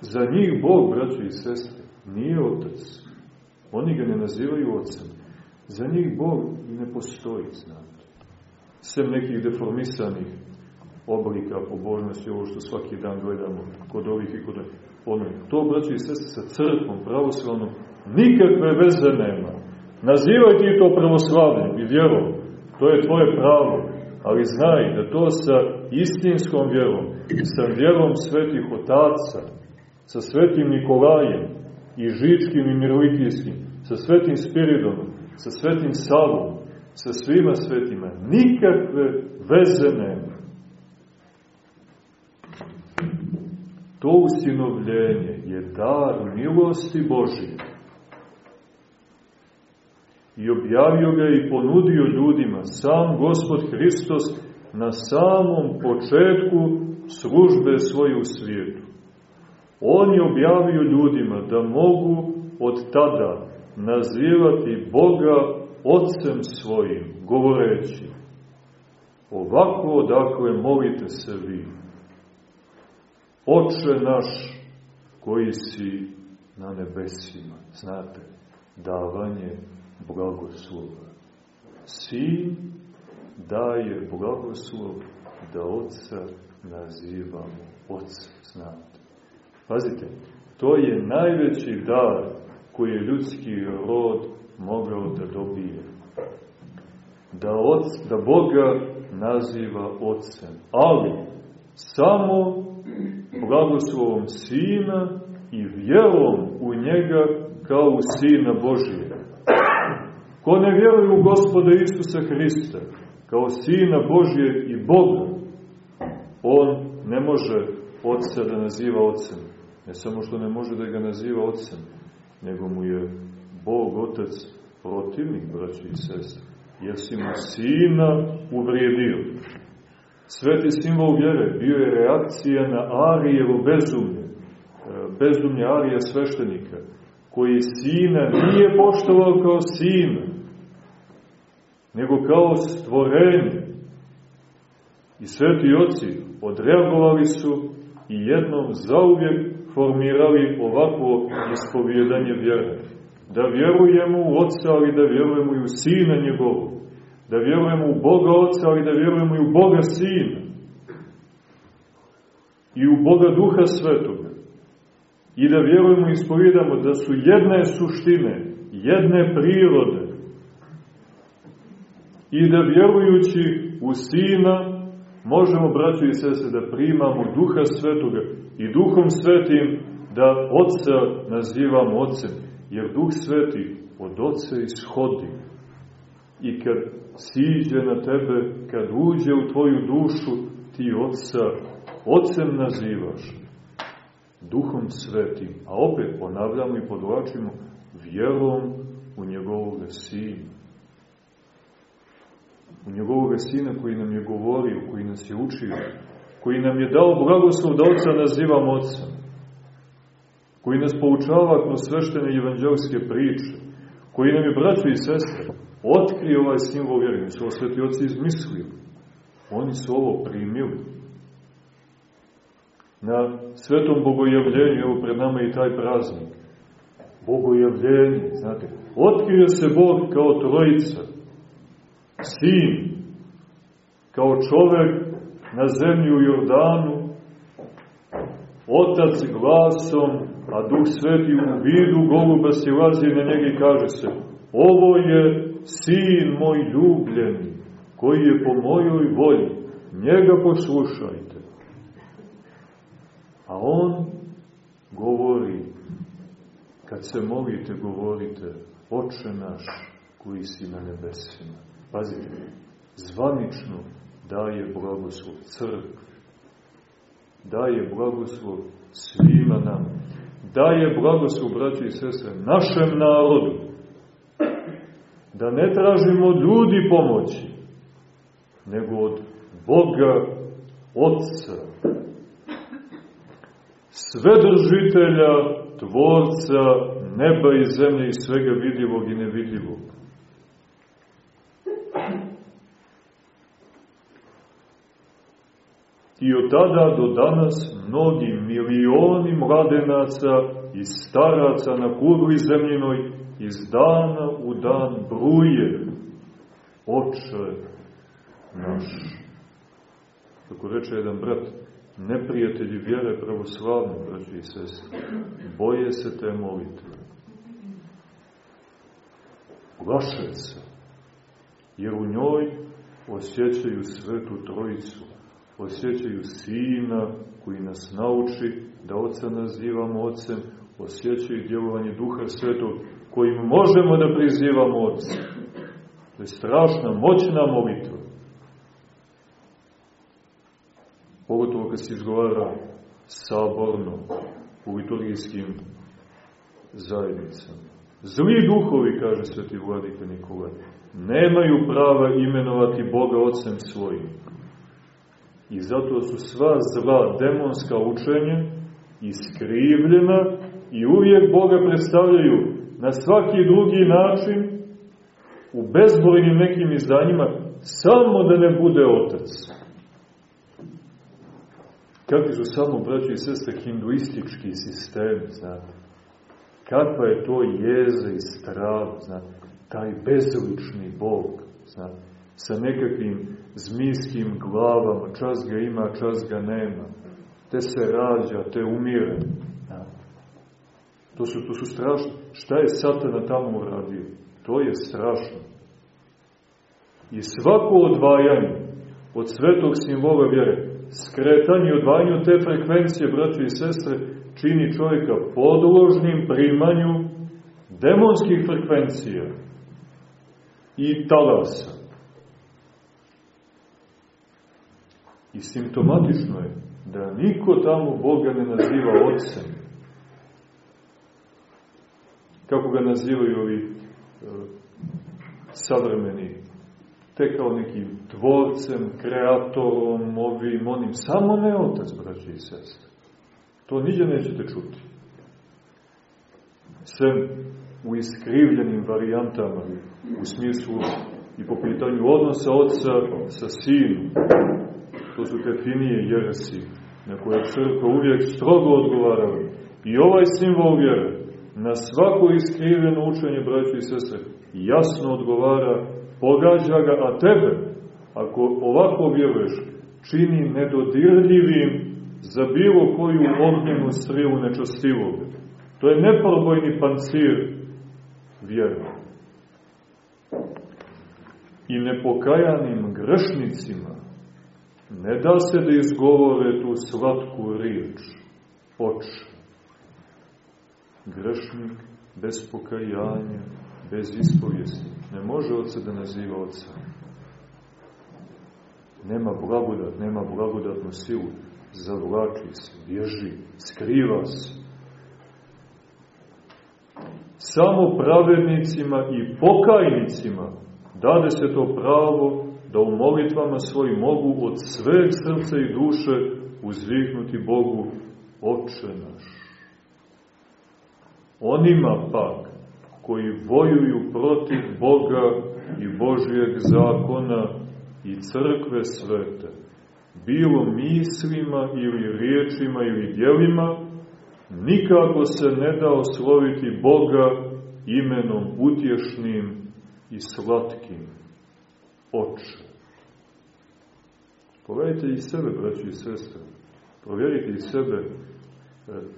Za njih Bog, braći i sestre, nije otac. Oni ga ne nazivaju ocem. Za njih Bog ne postoji, znate. Sem nekih deformisanih oblika pobožnosti, ovo što svaki dan gledamo kod ovih i kod onih. To, braći i sestre, sa crkvom pravoslavnom nikakve veze nema. Nazivaj ti to pravoslavljem i vjerom. To je tvoje pravo. Ali znaj da to sa istinskom vjerom, sa vjerom svetih otaca, sa svetim Nikolajem i Žičkim i Mirolikijskim, sa svetim Spiridom, sa svetim Savom, sa svima svetima, nikakve veze nema. To usinovljenje je dar milosti Božije. I objavio ga i ponudio ljudima sam Gospod Hristos na samom početku službe svoje u svijetu. On je objavio ljudima da mogu od tada nazivati Boga Otcem svojim, govoreći ovako dakle molite se vi. Oče naš koji si na nebesima, znate, davanje blagoslova. Sin daje blagoslov da Otca nazivamo Otcem, znate. Pazite, to je najveći dar koji je ljudski rod mogao da dobije. Da, oc, da Boga naziva Otcem. Ali, samo blagoslovom Sina i vjerom u njega kao u Sina Božije. Ko ne vjeruje u Gospoda Isusa Hrista kao Sina Božije i Boga, on ne može Otca da naziva Otcem. Ne samo što ne može da ga naziva Otcem, nego mu je Bog Otac protivnik, braći i sestri, jer si mu sina uvrijedio. Sveti simbol vjere bio je reakcija na Arijevo bezumlje, e, bezumlje Arija sveštenika, koji sina nije poštovao kao sina, nego kao stvorenje. I sveti oci odreagovali su i jednom zauvijek formirali ovako ispovjedanje vjere. Da vjerujemo u Otca, ali da vjerujemo i u Sina njegovog. Da vjerujemo u Boga Otca, ali da vjerujemo i u Boga Sina. I u Boga Duha Svetoga. I da vjerujemo i ispovjedamo da su jedne suštine, jedne prirode. I da vjerujući u Sina možemo, braćo i sese, da primamo Duha Svetoga i Duhom Svetim da Otca nazivamo Otcem, jer Duh Sveti od Otca ishodi. I kad siđe na tebe, kad uđe u tvoju dušu, ti Otca Otcem nazivaš, Duhom Svetim, a opet ponavljamo i podlačimo vjerom u njegovog Sina. U njegovog Sina koji nam je govorio, koji nas je učio, koji nam je dao blagoslov da Otca nazivamo Otcem, koji nas poučava kroz sveštene evanđelske priče, koji nam je, braćo i sestre, otkrio ovaj simbol vjeri, nisu ovo sveti oci izmislili. Oni su ovo primili. Na svetom bogojavljenju, evo pred nama i taj praznik, bogojavljenje, znate, otkrio se Bog kao trojica, sin, kao čovek na zemlji u Jordanu, otac glasom, a duh sveti u vidu goluba se lazi na njega i kaže se, ovo je sin moj ljubljeni, koji je po mojoj volji, njega poslušajte. A on govori, kad se molite, govorite, Oče naš koji si na nebesima. Pazite, zvanično daje blagoslov crkvi, daje blagoslov svima nam, daje blagoslov, braći i sestre, našem narodu, da ne tražimo od ljudi pomoći, nego od Boga Otca, svedržitelja, tvorca neba i zemlje i svega vidljivog i nevidljivog. I od tada do danas mnogi milioni mladenaca i staraca na kugli zemljinoj iz dana u dan bruje Oče naš. Kako reče jedan brat, neprijatelji vjere pravoslavne, braći i sestri, boje se te molitve. Plaše se, jer u njoj osjećaju svetu trojicu, osjećaju Sina koji nas nauči da Oca nazivamo Ocem, osjećaju djelovanje Duha Svetog kojim možemo da prizivamo Otca. To je strašna, moćna molitva. Pogotovo kad se izgovara saborno u liturgijskim zajednicama. Zli duhovi, kaže sveti vladika Nikola, nemaju prava imenovati Boga Otcem svojim. I zato su sva zla demonska učenja iskrivljena i uvijek Boga predstavljaju na svaki drugi način u bezbrojnim nekim izdanjima samo da ne bude otac. Kakvi su samo, braći i sestre, hinduistički sistemi, znate. Kakva je to jeza i strava, znate. Taj bezlični Bog, znate. Sa nekakvim zmijskim glavama, čas ga ima, čas ga nema. Te se rađa, te umire. To su, to su strašno. Šta je satana tamo uradio? To je strašno. I svako odvajanje od svetog simbola vjere, skretanje i odvajanje od te frekvencije, braći i sestre, čini čovjeka podložnim primanju demonskih frekvencija i talasa. I simptomatično je da niko tamo Boga ne naziva ocem, kako ga nazivaju ovi e, savremeni, te kao nekim tvorcem, kreatorom, ovim, onim, samo ne otac, braći i sestre. To niđe nećete čuti. Sve u iskrivljenim varijantama, u smislu i po pitanju odnosa oca sa sinom. To su te finije jeresi, na koje crkva uvijek strogo odgovarala. I ovaj simbol vjere, na svako iskrivljeno učenje, braći i sestre, jasno odgovara, pogađa ga, a tebe, ako ovako vjeruješ, čini nedodirljivim za bilo koju ognjenu strilu nečastivog. To je neprobojni pancir vjera. I nepokajanim grešnicima ne da se da izgovore tu slatku riječ, oče grešnik, bez pokajanja, bez ispovijesti. Ne može oca da naziva oca. Nema blagodat, nema blagodatnu silu. Zavlači se, bježi, skriva se. Samo pravednicima i pokajnicima dade se to pravo da u molitvama svojim mogu od sveg srca i duše uzviknuti Bogu Oče naš. Onima pak koji vojuju protiv Boga i Božijeg zakona i crkve svete, bilo mislima ili riječima ili djelima, nikako se ne da osloviti Boga imenom utješnim i slatkim. Oče. Pogledajte i sebe, braći i sestre. Provjerite i sebe e,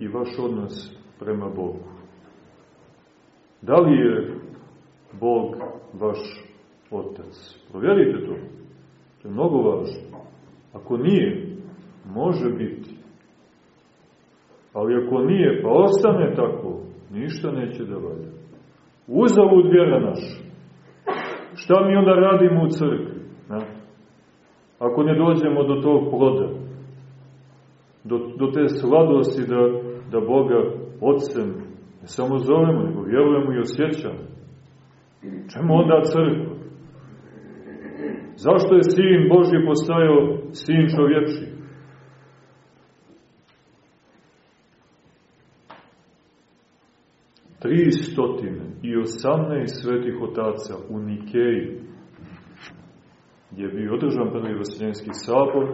i vaš odnos prema Bogu. Da li je Bog vaš Otac? Provjerite to. To je mnogo važno. Ako nije, može biti. Ali ako nije, pa ostane tako, ništa neće da valja. Uzavud vjera naša. Šta mi onda radimo u crkvi? Na? Ako ne dođemo do tog ploda, do, do te sladosti da, da Boga Otcem samo zovemo, nego vjerujemo i osjećamo. Čemu onda crkva? Zašto je Sin Božji postajao Sin čovječi? Tri stotine i osamnaest svetih otaca u Nikeji, gdje je bio održan prvi vasiljenski sabor,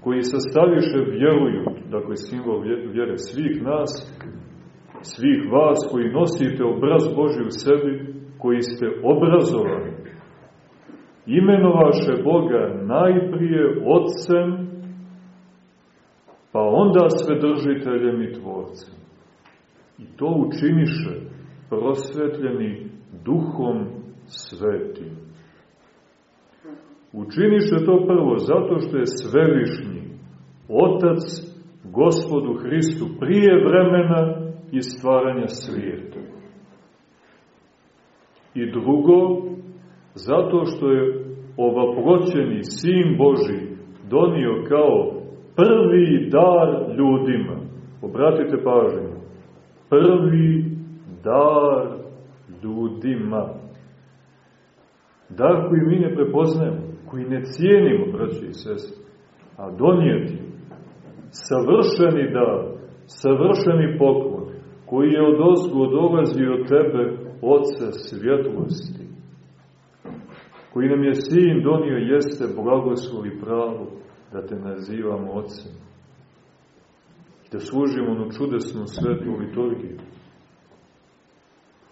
koji sastaviše vjeruju, dakle simbol vjere svih nas, svih vas koji nosite obraz Boži u sebi, koji ste obrazovani, imenovaše Boga najprije Otcem, pa onda svedržiteljem i Tvorcem. I to učiniše prosvetljeni duhom svetim. Učiniše to prvo zato što je svevišnji Otac Gospodu Hristu prije vremena i stvaranja svijeta. I drugo, zato što je ovaproćeni Sin Boži donio kao prvi dar ljudima. Obratite pažnju. Prvi dar ljudima. Dar koji mi ne prepoznajemo, koji ne cijenimo, braći i sestri, a donijeti savršeni dar, savršeni poklon, koji je od ozgo dolazi od tebe, Otca svjetlosti, koji nam je Sin donio, jeste blagoslov i pravo da te nazivamo Otcem. Da služimo onu čudesnu svetu liturgiju.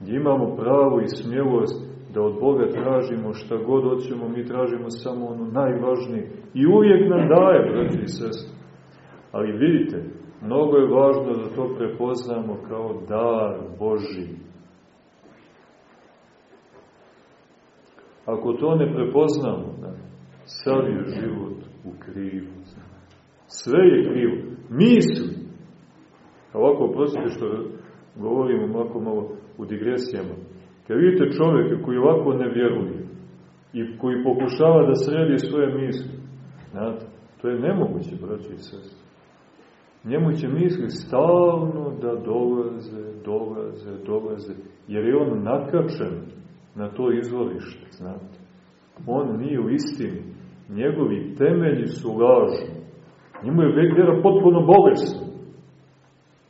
Gdje imamo pravo i smjelost da od Boga tražimo šta god hoćemo, mi tražimo samo ono najvažnije. I uvijek nam daje, braći i sestri. Ali vidite, mnogo je važno da to prepoznamo kao dar Božiji. Ako to ne prepoznamo, da, sav je život u krivu. Sve je krivo. Misli. Ovako, prosite što govorimo malo, malo u digresijama. Kad vidite čovjeka koji ovako ne vjeruje i koji pokušava da sredi svoje misli, znate, to je nemoguće, braći i sestri. Njemu će misli stalno da dolaze, dolaze, dolaze, jer je on nakačen na to izvorište, znate. On nije u istini. Njegovi temelji su lažni. Njemu je vjera potpuno bolesna.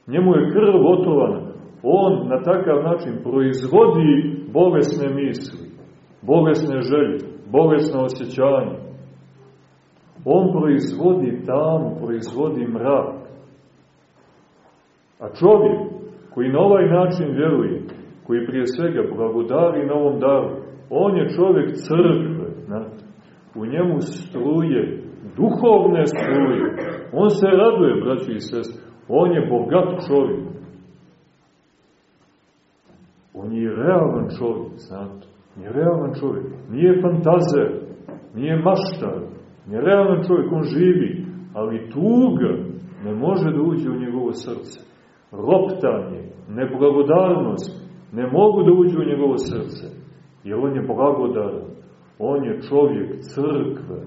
Njemu je krv otovana. On na takav način proizvodi bolesne misli, bolesne želje, bolesne osjećanje. On proizvodi tamu, proizvodi mrak. A čovjek koji na ovaj način vjeruje, koji prije svega blagodari na ovom daru, on je čovjek crkve, znate. U njemu struje, duhovne struje. On se raduje, braći i sest. On je bogat čovjek. On je realan čovjek, znate. Nije realan čovjek. Nije fantazer, nije maštar. Nije realan čovjek, on živi. Ali tuga ne može da uđe u njegovo srce. Roptanje, neblagodarnost, ne mogu da uđu u njegovo srce, jer on je blagodaran, on je čovjek crkve.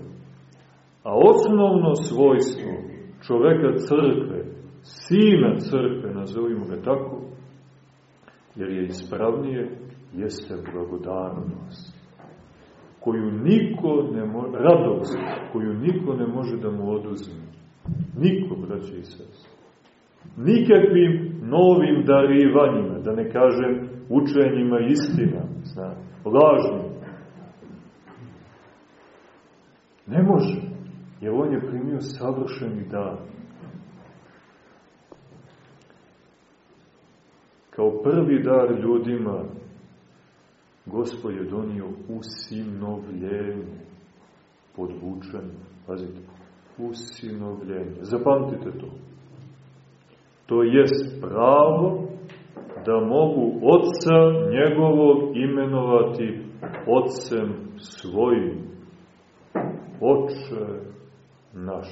A osnovno svojstvo čoveka crkve, sina crkve, nazovimo ga tako, jer je ispravnije, jeste blagodarnost. koju niko ne može, radost koju niko ne može da mu oduzme. Niko, braći i sest. Nikakvim novim darivanjima, da ne kažem učenjima istina, zna, lažnim. Ne može, jer on je primio savršeni dar. Kao prvi dar ljudima Gospod je donio usinovljenje, podvučenje, pazite, usinovljenje. Zapamtite to. To jest pravo da mogu Otca njegovog imenovati Otcem svojim. Oče naš.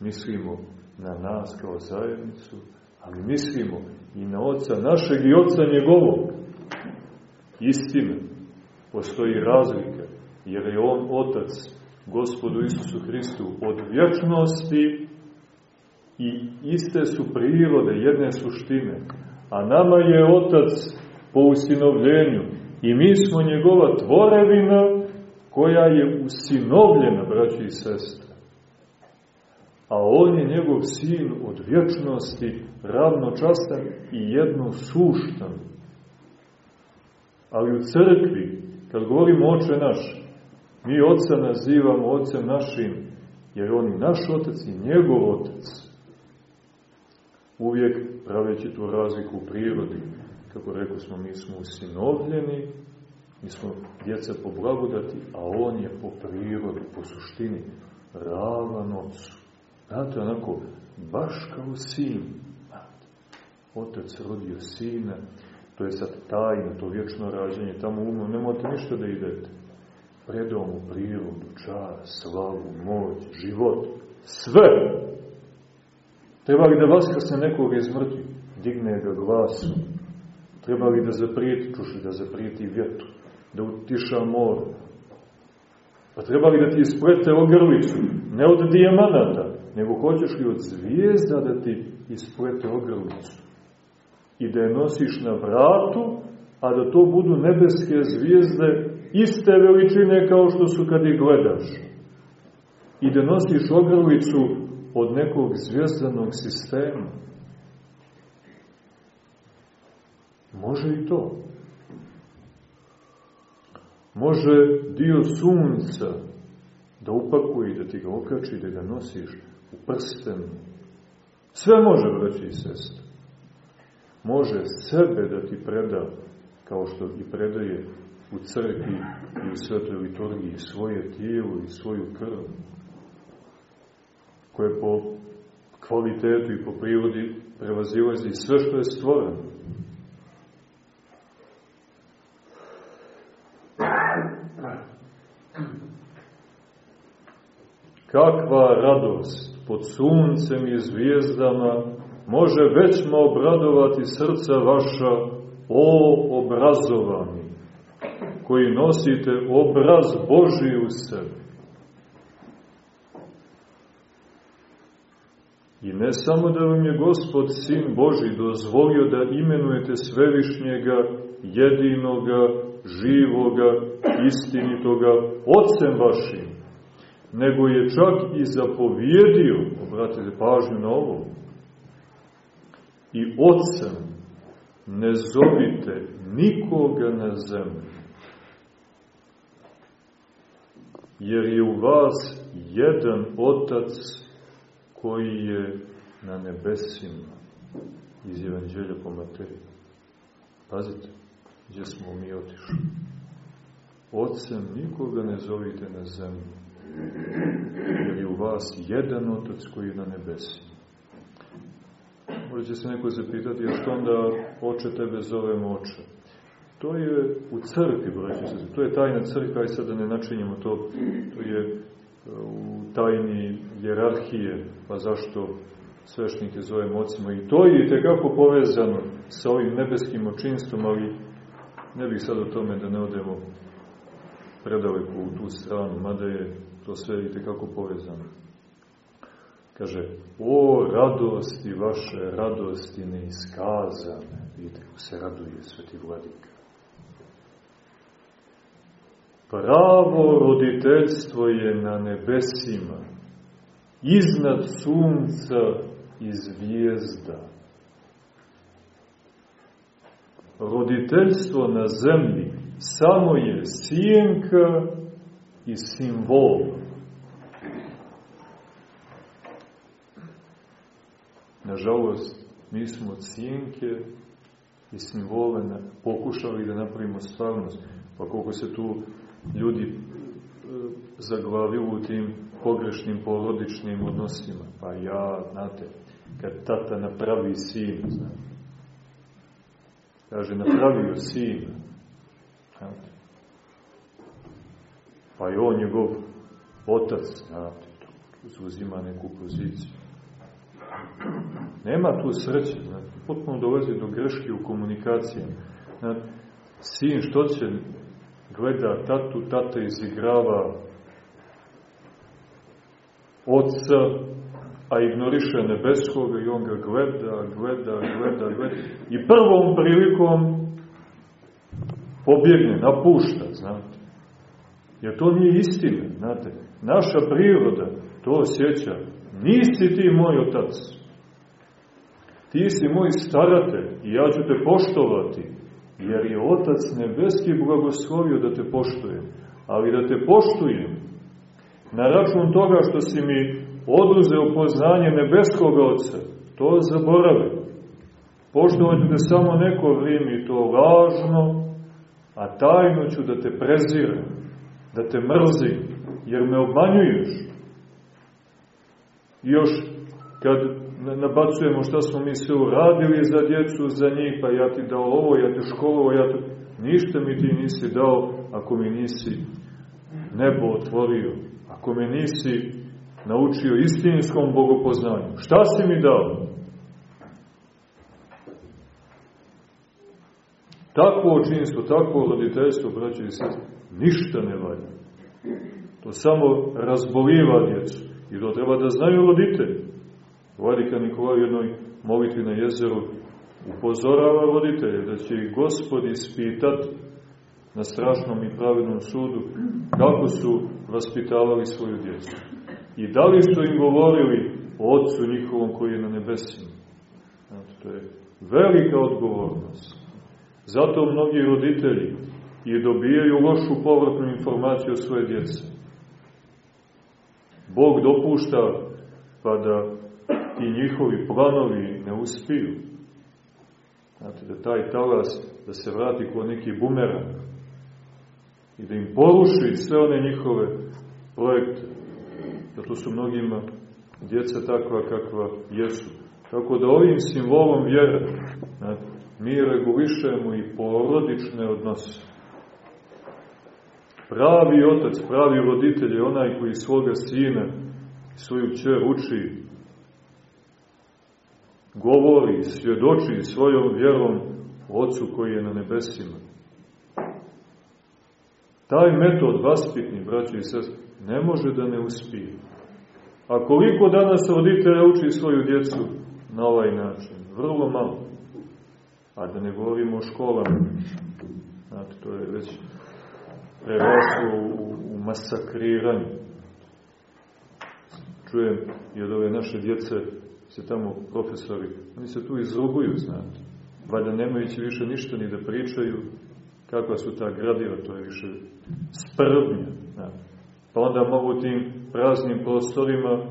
Mislimo na nas kao zajednicu, ali mislimo i na Otca našeg i Otca njegovog istine. Postoji razlika, jer je On Otac, Gospodu Isusu Hristu, od vječnosti i iste su prirode, jedne suštine. A nama je Otac po usinovljenju i mi smo njegova tvorevina koja je usinovljena, braći i sestre. A on je njegov sin od vječnosti, ravnočastan i jednosuštan ali u crkvi, kad govorimo oče naš, mi oca nazivamo ocem našim, jer on i naš otac i njegov otac. Uvijek praveći tu razliku u prirodi, kako rekao smo, mi smo usinovljeni, mi smo djeca po blagodati, a on je po prirodi, po suštini, ravan ocu. Znate, onako, baš kao sin. Otac rodio sina, To je sad tajna, to vječno rađenje. Tamo umno nemojte ništa da idete. Predao mu prirodu, čas, slavu, moć, život. Sve! Treba li da vaskrsne nekoga iz mrtvi? Digne ga glasom. Treba li da zaprijeti, čuši, da zaprijeti vjetru, da utiša mor. Pa treba li da ti isplete ogrlicu? Ne od dijamanata, nego hoćeš li od zvijezda da ti isplete ogrlicu? i da je nosiš na vratu, a da to budu nebeske zvijezde iste veličine kao što su kad ih gledaš. I da nosiš ogrlicu od nekog zvijezdanog sistema. Može i to. Može dio sunca da upakuje, da ti ga okači, da ga nosiš u prsten. Sve može, braći i sestri može sebe da ti preda, kao što i predaje u crkvi i u svetoj liturgiji svoje tijelo i svoju krv, koje po kvalitetu i po prirodi prevazilazi sve što je stvoreno. Kakva radost pod suncem i zvijezdama može većma obradovati srca vaša, o obrazovani, koji nosite obraz Boži u sebi. I ne samo da vam je Gospod, Sin Boži, dozvolio da imenujete svevišnjega, jedinoga, živoga, istinitoga, Otcem vašim, nego je čak i zapovjedio, obratite pažnju na ovo, i ocem ne zovite nikoga na zemlji, jer je u vas jedan otac koji je na nebesima iz Evanđelja po Mateju. Pazite, gdje smo mi otišli. Ocem nikoga ne zovite na zemlji, jer je u vas jedan otac koji je na nebesima. Možda će se neko zapitati, a što onda oče tebe zovemo oče? To je u crkvi, braći se, to je tajna crkva, i sad da ne načinjemo to, to je u tajni jerarhije, pa zašto svešnike zovemo ocima. I to je tekako povezano sa ovim nebeskim očinstvom, ali ne bih sad o tome da ne odemo predaleko u tu stranu, mada je to sve i tekako povezano. Kaže, o radosti vaše, radosti neiskazane. Vidite kako se raduje sveti vladika. Pravo roditeljstvo je na nebesima, iznad sunca i zvijezda. Roditeljstvo na zemlji samo je sjenka i simbol. Nažalost, mi smo cijenke i simbole pokušali da napravimo stvarnost. Pa koliko se tu ljudi e, zaglavili u tim pogrešnim porodičnim odnosima. Pa ja, znate, kad tata napravi sin, znate, kaže, napravio sin, znate, pa je on njegov otac, znate, uzima neku poziciju. Nema tu sreće, znate, potpuno dolazi do greške u komunikaciji. Znate, sin što će gleda tatu, tata izigrava Otca, a ignoriše nebeskoga i on ga gleda, gleda, gleda, gleda i prvom prilikom pobjegne, napušta, znate. Jer to nije istina, znate. Naša priroda to osjeća. Nisi ti moj otac. Ti si moj staratelj i ja ću te poštovati, jer je Otac nebeski blagoslovio da te poštujem. Ali da te poštujem, na račun toga što si mi oduzeo poznanje nebeskog Otca, to zaboravi. Poštovati te samo neko vrijeme i to važno, a tajno ću da te prezirem, da te mrzim, jer me obmanjuješ. I još kad nabacujemo šta smo mi sve uradili za djecu, za njih, pa ja ti dao ovo, ja te školovo, ja te... Ništa mi ti nisi dao ako mi nisi nebo otvorio, ako me nisi naučio istinskom bogopoznanju. Šta si mi dao? Takvo očinstvo, takvo roditeljstvo, braće i sest, ništa ne valja. To samo razboliva djecu. I to treba da znaju roditelji. Vladika Nikolaj u jednoj molitvi na jezeru upozorava roditelje da će ih gospod ispitati na strašnom i pravednom sudu kako su vaspitavali svoju djecu. I da li su im govorili o Otcu njihovom koji je na nebesima. Znači, to je velika odgovornost. Zato mnogi roditelji i dobijaju lošu povratnu informaciju o svoje djece. Bog dopušta pa da ti njihovi planovi ne uspiju. Znate, da taj talas, da se vrati kod neki bumerang i da im poruši sve one njihove projekte. Zato su mnogima djeca takva kakva jesu. Tako da ovim simbolom vjere znate, mi regulišemo i porodične odnose. Pravi otac, pravi roditelj je onaj koji svoga sina svoju čer uči, govori, svjedoči svojom vjerom ocu koji je na nebesima. Taj metod vaspitni, braći i sest, ne može da ne uspije. A koliko danas roditelja uči svoju djecu na ovaj način? Vrlo malo. A da ne govorimo o školama. Znate, to je već preraslo u, u masakriranju. Čujem i od ove naše djece se tamo profesori, oni se tu izruguju, znate. Valjda nemajući više ništa ni da pričaju, kakva su ta gradiva, to je više sprdnja. Znate. Pa onda mogu tim praznim prostorima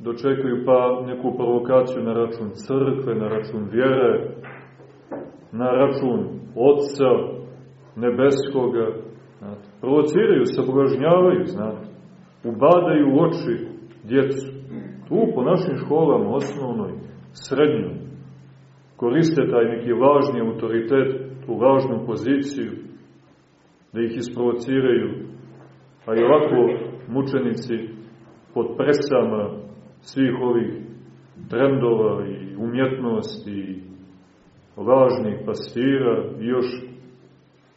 dočekaju pa neku provokaciju na račun crkve, na račun vjere, na račun Otca nebeskoga. Znate. Provociraju, sablažnjavaju, znate. Ubadaju u oči djecu. Tu po našim školama, osnovnoj, srednjoj, koriste taj neki važni autoritet, tu važnu poziciju, da ih isprovociraju, a i ovako mučenici pod presama svih ovih trendova i umjetnosti važnih pastira i još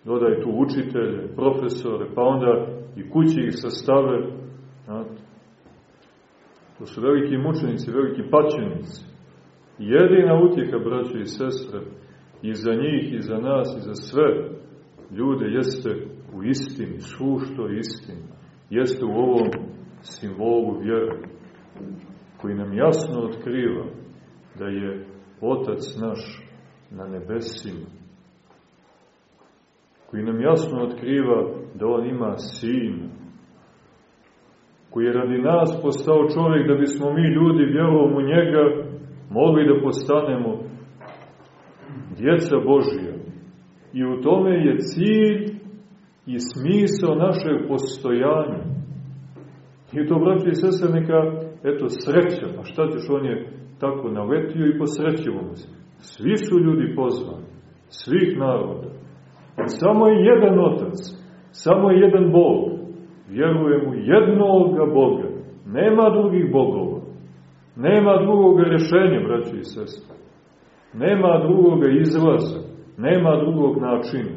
dodaj tu učitelje, profesore, pa onda i kući ih sastave. To su veliki mučenici, veliki paćenici. Jedina utjeha, braće i sestre, i za njih, i za nas, i za sve ljude, jeste u istini, svu što je istina, jeste u ovom simbolu vjere, koji nam jasno otkriva da je Otac naš na nebesima, koji nam jasno otkriva da On ima Sina, koji je radi nas postao čovjek da bismo mi ljudi vjerovom u njega mogli da postanemo djeca Božija. I u tome je cilj i smisao našeg postojanja. I to, braći i sese, neka, eto, sreća. Pa šta ćeš, on je tako naletio i posrećivo se. Svi su ljudi pozvani, svih naroda. Samo je jedan otac, samo je jedan Bog. Vjerujemo u jednoga Boga. Nema drugih bogova. Nema drugog rešenja, braći i sestre. Nema drugog izlaza. Nema drugog načina.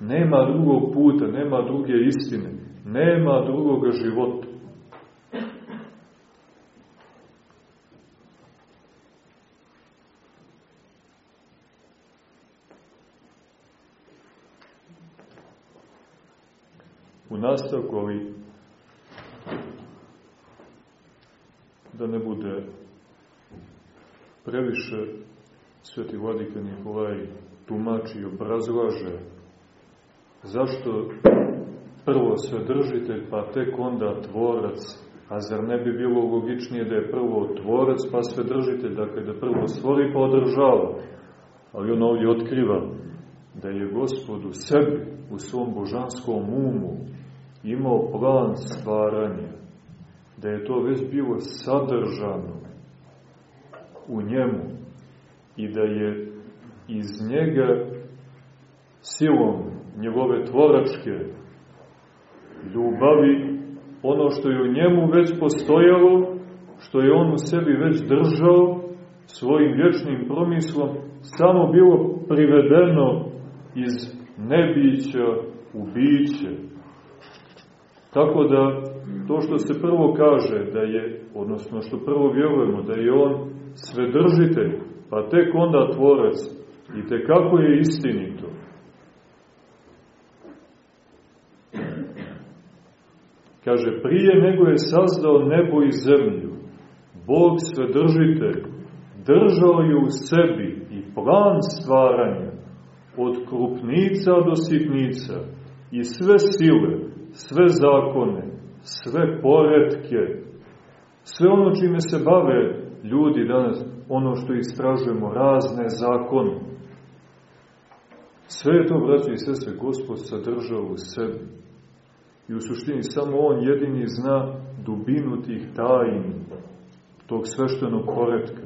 Nema drugog puta, nema druge istine. Nema drugog života. Nastavku, ali da ne bude previše sveti vladika Nikolaj tumači i obrazlaže zašto prvo svedržitelj, pa tek onda tvorac, a zar ne bi bilo logičnije da je prvo tvorac, pa svedržitelj, dakle da prvo stvori pa održava. Ali on ovdje otkriva da je gospod u sebi, u svom božanskom umu, imao plan stvaranja, da je to već bilo sadržano u njemu i da je iz njega silom njegove tvoračke ljubavi ono što je u njemu već postojalo, što je on u sebi već držao svojim vječnim promislom, samo bilo privedeno iz nebića u biće. Tako da to što se prvo kaže da je, odnosno što prvo vjerujemo da je on svedržitelj, pa tek onda tvorac, i te kako je istinito. Kaže, prije nego je sazdao nebo i zemlju, Bog svedržitelj, držao je u sebi i plan stvaranja, od krupnica do sitnica, i sve sile, sve zakone, sve poredke, sve ono čime se bave ljudi danas, ono što istražujemo, razne zakone. Sve je to, braći i sese, Gospod sadržao u sebi. I u suštini samo On jedini zna dubinu tih tajni, tog sveštenog poredka.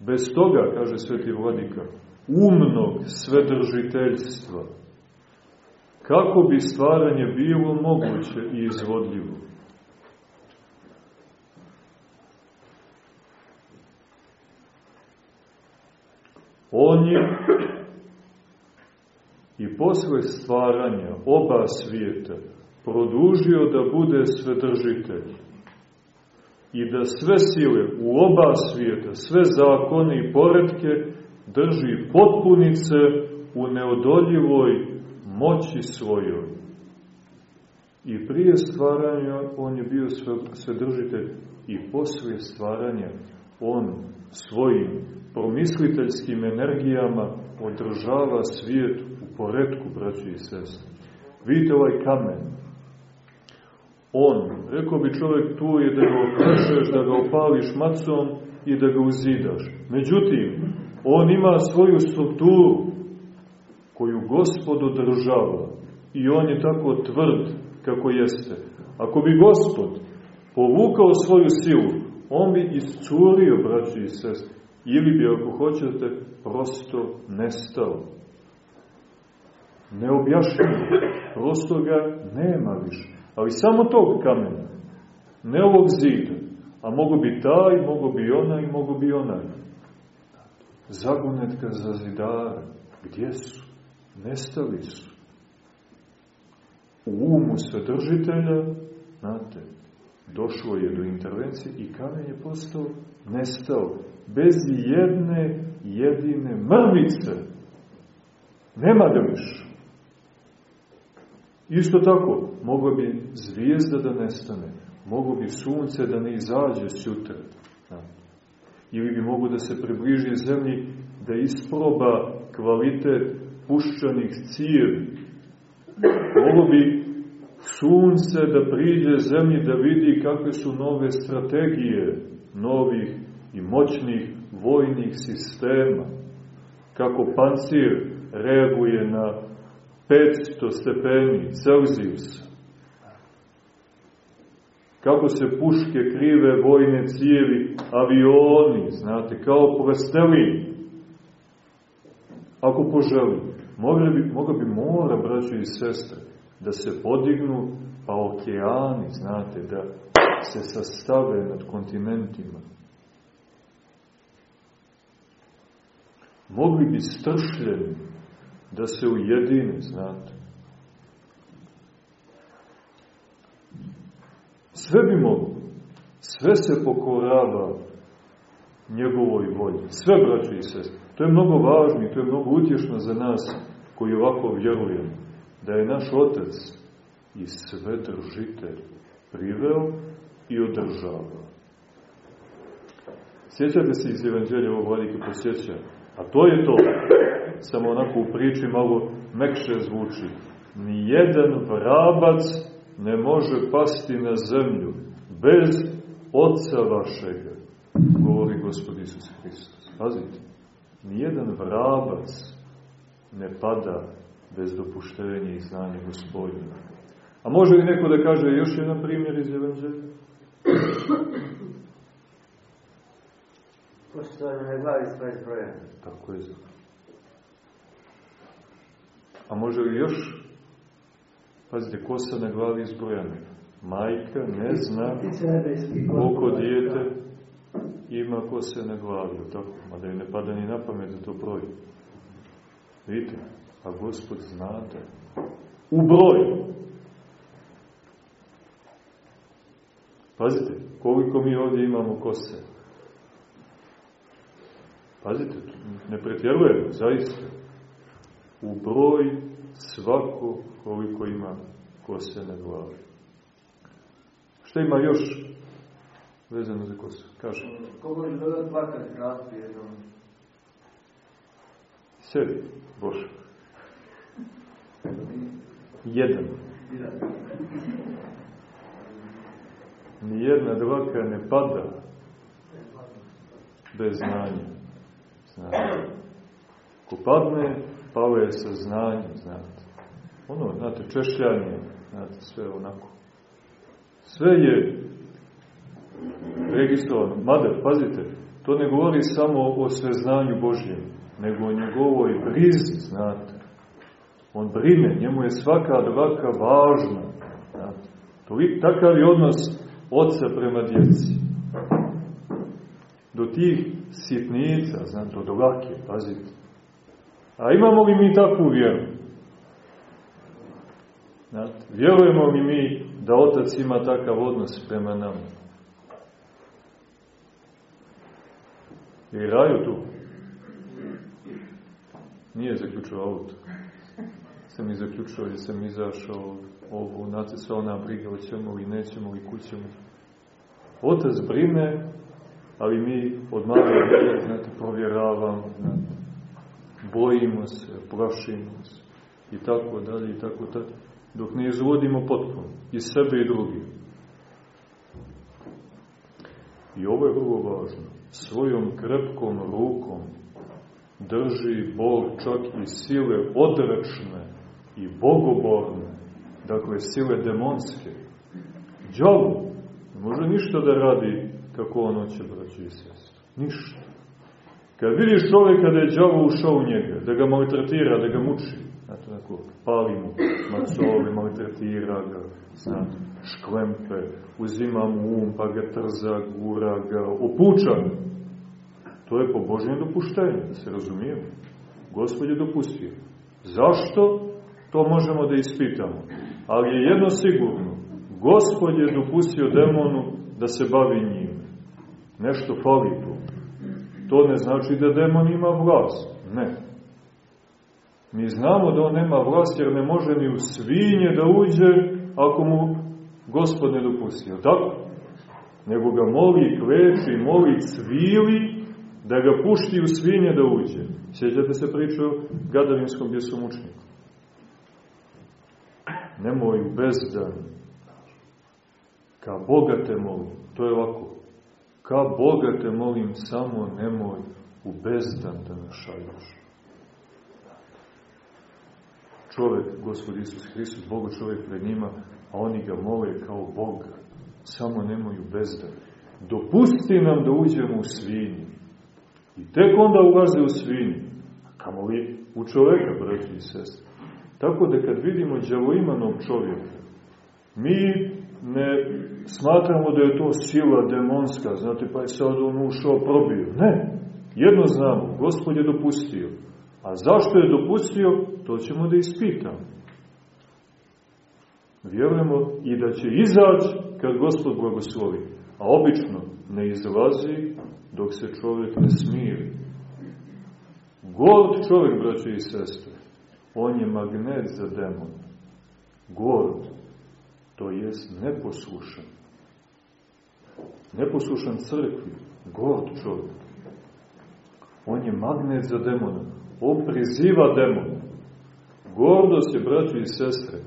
Bez toga, kaže sveti vladika, umnog svedržiteljstva, kako bi stvaranje bilo moguće i izvodljivo. On je i posle stvaranja oba svijeta produžio da bude svedržitelj i da sve sile u oba svijeta, sve zakone i poredke drži potpunice u neodoljivoj moći svojoj. I prije stvaranja on je bio svedržitelj i poslije stvaranja on svojim promisliteljskim energijama održava svijet u poredku, braći i sestri. Vidite ovaj kamen. On, rekao bi čovjek, tu je da ga okrešeš, da ga opališ macom i da ga uzidaš. Međutim, on ima svoju strukturu, koju gospod održava i on je tako tvrd kako jeste. Ako bi gospod povukao svoju silu, on bi iscurio, braći i sest, ili bi, ako hoćete, prosto nestao. Neobjašnjivo, prosto ga nema više. Ali samo tog kamena, ne ovog zida, a mogu bi taj, mogu bi onaj, mogu bi onaj. Zagonetka za zidara, gdje su? Nestali su. U umu sadržitelja, znate, došlo je do intervencije i kamen je postao nestao. Bez jedne jedine mrvice. Nema ga više. Isto tako, mogla bi zvijezda da nestane, moglo bi sunce da ne izađe sutra. Ili bi mogo da se približi zemlji da isproba kvalitet puščanih cijevi. Moglo bi sunce da priđe zemlji da vidi kakve su nove strategije novih i moćnih vojnih sistema. Kako pancir reaguje na 500 stepeni Celzijusa. Kako se puške krive vojne cijevi, avioni, znate, kao plastelin. Ako poželi, mogli bi, mogla bi mora, braćo i sestre, da se podignu, pa okeani, znate, da se sastave nad kontinentima. Mogli bi stršljeni da se ujedine, znate. Sve bi mogo. Sve se pokorava njegovoj volji. Sve, braće i sestre. To je mnogo važno i to je mnogo utješno za nas koji ovako vjerujemo. Da je naš Otac i sve držitelj priveo i održavao. Sjećate se iz Evanđelja ovo vladike posjeća? A to je to, samo onako u priči malo mekše zvuči. Nijedan vrabac ne može pasti na zemlju bez Otca vašega, govori Gospod Isus Hristos. Pazite, nijedan vrabac ne pada bez dopuštenja i znanja gospodina. A može li neko da kaže još jedan primjer iz Evanđelja? Poštovanje na glavi svoje zbrojene. Tako je. A može li još? Pazite, kosa na glavi izbrojana. Majka ne zna koliko dijete ima kose na glavi, tako? Mada je ne pada ni na pamet da to broji. Vidite, a Gospod znate. U broj. Pazite, koliko mi ovdje imamo kose. Pazite, ne pretjerujemo, zaista. U broj svako koliko ima kose na glavi. Šta ima još vezano za kosu? Kaže. Koliko je dodat dvakrat rastu jednom? Sedi, Bože. Jedan. Nijedna dvaka ne pada bez znanja. Znate. Ko padne, pao je sa znanjem, znate. Ono, znate, češljanje, znate, sve onako. Sve je registrovano. Mada, pazite, to ne govori samo o sveznanju Božjem, nego o njegovoj brizi, znate. On brine, njemu je svaka dvaka važna. Znate. Tolik, takav je odnos oca prema djeci. Do tih sitnica, znate, do dvake, pazite. A imamo li mi takvu vjeru? Znate, vjerujemo li mi da otac ima takav odnos prema nama? I raju tu. Nije zaključio auto. Sam i zaključio i sam izašao ovu, znate, sva ona briga, hoćemo li, nećemo li, kućemo. Otac brine, ali mi od male vjere, znate, provjeravamo, znate, bojimo se, plašimo se, i tako dalje, i tako dalje, dok ne izvodimo potpuno, i sebe i drugi. I ovo je vrlo važno. Svojom krepkom rukom drži Bog čak i sile odrečne i bogoborne, dakle sile demonske. Đavu ne može ništa da radi kako on hoće, braći i sestri. Ništa. Kad vidiš čovjeka da je đavo ušao u njega, da ga maltretira, da ga muči, znate, tako, pali mu macove, maltretira ga, znate, šklempe, uzima mu um, pa ga trza, gura ga, opuča. To je po Božjem dopuštenju, da se razumijemo. Gospod je dopustio. Zašto? To možemo da ispitamo. Ali je jedno sigurno. Gospod je dopustio demonu da se bavi njim. Nešto fali tu. To ne znači da demon ima vlast. Ne. Mi znamo da on nema vlast jer ne može ni u svinje da uđe ako mu gospod ne dopusti. Tako? Nego ga moli kleči, moli cvili da ga pušti u svinje da uđe. Sjećate se priče o Gadavinskom bjesomučniku? Nemoj u bezdan. Ka Boga te molim. To je ovako. Ka Boga te molim, samo nemoj u bezdan da me šaljuš. Čovek, Gospod Isus Hristos, Bogo čovek pred njima, a oni ga mole kao Boga. Samo nemoj u bezdan. Dopusti nam da uđemo u svinju. I tek onda ulaze u svinju. Kamo li u čoveka, braći i sestri. Tako da kad vidimo djavoimanog čovjeka, mi ne smatramo da je to sila demonska, znate, pa je sad on ušao, probio. Ne, jedno znamo, Gospod je dopustio. A zašto je dopustio, to ćemo da ispitamo. Vjerujemo i da će izaći kad Gospod blagoslovi. A obično ne izlazi dok se čovjek ne smiri. Gord čovjek, braće i sestre, on je magnet za demon. Gord, to jest neposlušan. Neposlušan crkvi, gord čovjek. On je magnet za demona. On priziva demona. Gordost je, braći i sestre,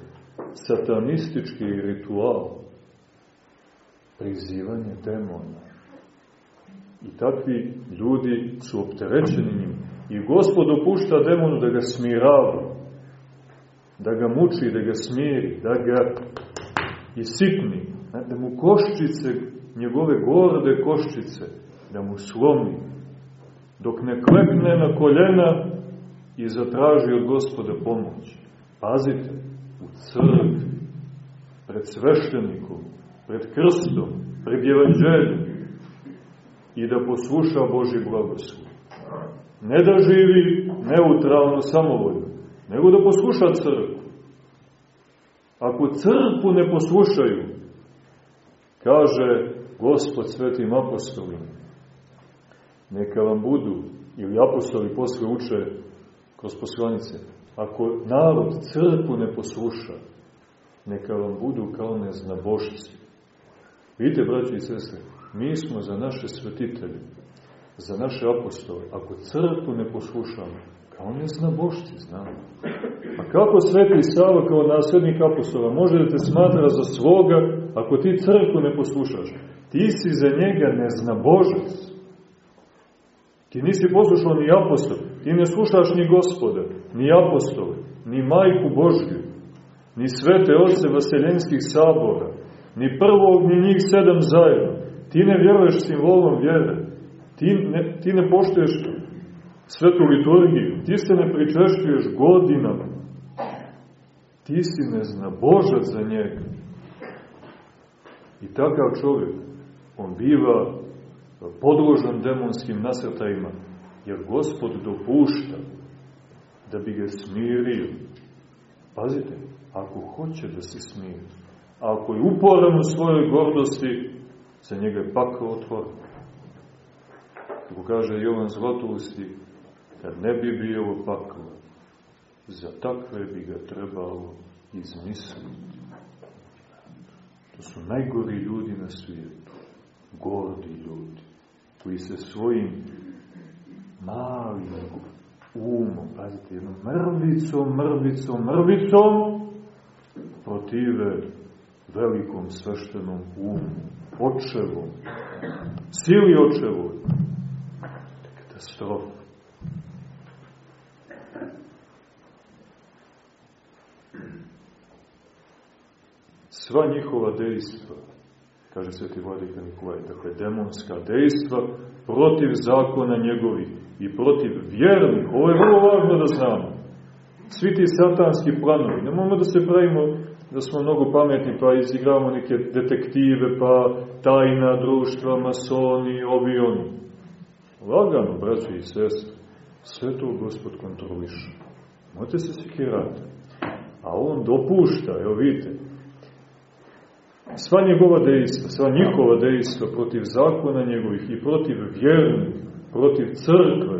satanistički ritual. Prizivanje demona. I takvi ljudi su opterećeni njim. I gospod dopušta demonu da ga smirava, da ga muči, da ga smiri, da ga isitni, da mu koščice, njegove gorde koščice, da mu slomi, dok ne klepne na koljena i zatraži od gospoda pomoć. Pazite, u crkvi, pred sveštenikom, pred krstom, pred evanđeljem i da posluša Boži blagoslov. Ne da živi neutralno samovoljno, nego da posluša crkvu. Ako crkvu ne poslušaju, kaže Gospod svetim apostolima, neka vam budu, ili apostoli posle uče kroz poslanice, ako narod crkvu ne posluša, neka vam budu kao neznabošci. Vidite, braći i sestre, mi smo za naše svetitelje, za naše apostole, ako crkvu ne poslušamo, kao neznabošci, znamo. A kako sveti Sava kao naslednik apostola može da te smatra za svoga ako ti crkvu ne poslušaš? Ti si za njega neznabožac. Ti nisi poslušao ni apostol, ti ne slušaš ni gospoda, ni apostole, ni majku Božju, ni svete oce vaseljenskih sabora, ni prvog, ni njih sedam zajedno. Ti ne vjeruješ simbolom vjere, ti ne, ti ne poštuješ svetu liturgiju, ti se ne pričešćuješ godinama, ti si neznabožac za njega. I takav čovjek, on biva podložan demonskim nasrtajima, jer gospod dopušta da bi ga smirio. Pazite, ako hoće da se smiri, ako je uporan u svojoj gordosti, za njega je pakao otvoren. Kako kaže Jovan Zlatovosti, kad ne bi bilo pakla, za takve bi ga trebalo izmisliti. To su najgori ljudi na svijetu, gordi ljudi, koji se svojim malim umom, pazite, jednom mrvicom, mrvicom, mrvicom, protive velikom sveštenom umu, očevom, sili očevoj. Katastrofa. Sva njihova dejstva, kaže sveti vladika Nikolaj, dakle demonska dejstva protiv zakona njegovih i protiv vjernih, ovo je vrlo važno da znamo. Svi ti satanski planovi, ne možemo da se pravimo da smo mnogo pametni, pa izigravamo neke detektive, pa tajna društva, masoni, ovi oni. Lagano, braći i sestre, sve to Gospod kontroliše. Možete se sekirati. A on dopušta, evo vidite, sva njegova dejstva, sva njihova dejstva protiv zakona njegovih i protiv vjernih, protiv crkve,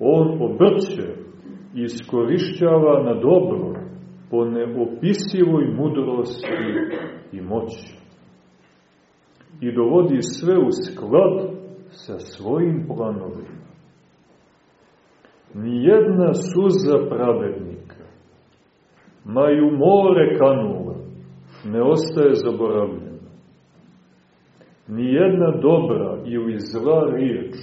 on obrće iskorišćava na dobro po neopisivoj mudrosti i moći i dovodi sve u sklad sa svojim planovima. Nijedna suza pravednika, ma i u more kanula, ne ostaje zaboravljena. Nijedna dobra ili zla riječ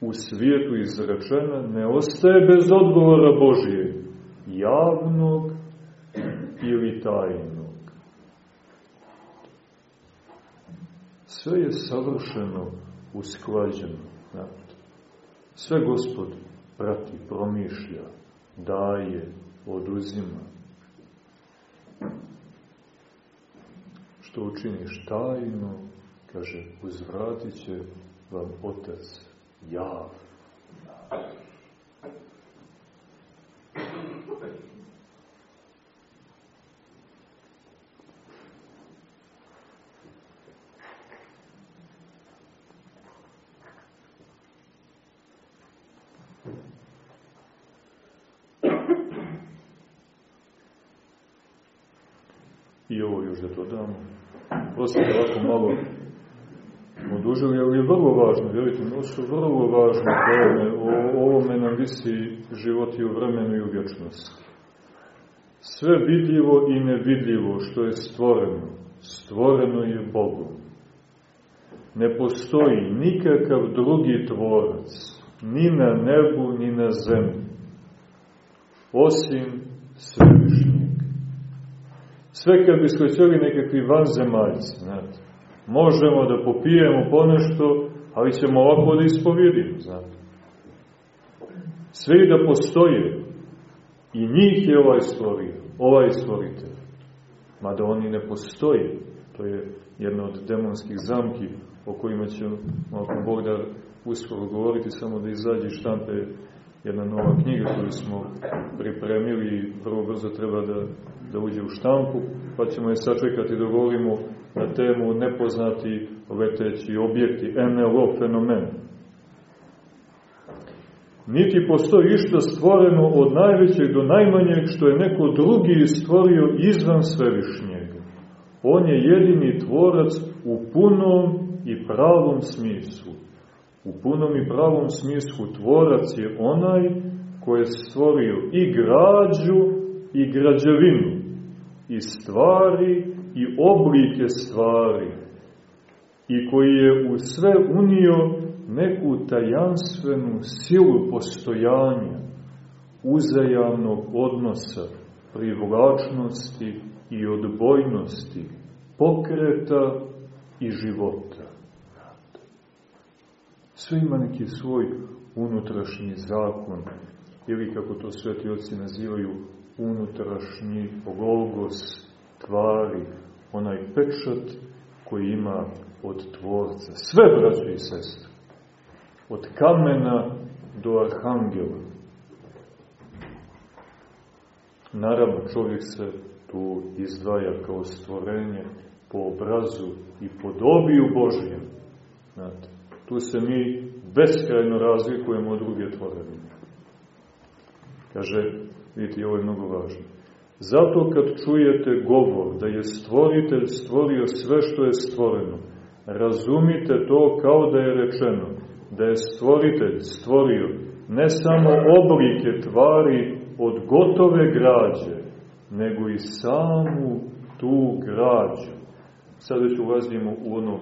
u svijetu izrečena ne ostaje bez odgovora Božije, javnog ili tajnog. Sve je savršeno usklađeno. Sve gospod prati, promišlja, daje, oduzima. Što učiniš tajno, kaže, uzvratit će vam Otac jav. I ovo još da dodamo. Prostite ovako malo odužili, ali je vrlo važno, vjerujte, ovo su vrlo važne teme, o ovome nam visi život i u vremenu i u vječnosti. Sve vidljivo i nevidljivo što je stvoreno, stvoreno je Bogom. Ne postoji nikakav drugi tvorac, ni na nebu, ni na zemlji, osim svevišnjeg. Sve kad bi skrećeli nekakvi vanzemaljci, znate, možemo da popijemo ponešto, ali ćemo ovako da ispovjedimo, znate. Sve da postoje, i njih je ovaj stvorio, ovaj stvoritelj. Mada oni ne postoje, to je jedna od demonskih zamki o kojima će ako Bog da uskoro govoriti, samo da izađe štampe jedna nova knjiga koju smo pripremili i vrlo brzo treba da, da uđe u štampu, pa ćemo je sačekati da govorimo na temu nepoznati leteći objekti, NLO fenomen. Niti postoji išta stvoreno od najvećeg do najmanjeg što je neko drugi stvorio izvan svevišnjega. On je jedini tvorac u punom i pravom smislu. U punom i pravom smislu tvorac je onaj koji je stvorio i građu i građevinu, i stvari i oblike stvari i koji je u sve unio neku tajanstvenu silu postojanja, uzajamnog odnosa, privlačnosti i odbojnosti, pokreta i života. Sve ima neki svoj unutrašnji zakon, ili kako to sveti oci nazivaju, unutrašnji golgos tvari, onaj pečat koji ima od tvorca. Sve, braćo i sestre. Od kamena do arhangela. Naravno, čovjek se tu izdvaja kao stvorenje po obrazu i podobiju Božijem. Znate, tu se mi beskrajno razlikujemo od druge tvorevine. Kaže, vidite, ovo je mnogo važno. Zato kad čujete govor da je stvoritelj stvorio sve što je stvoreno, razumite to kao da je rečeno, da je stvoritelj stvorio ne samo oblike tvari od gotove građe, nego i samu tu građu. Sad već ulazimo u ono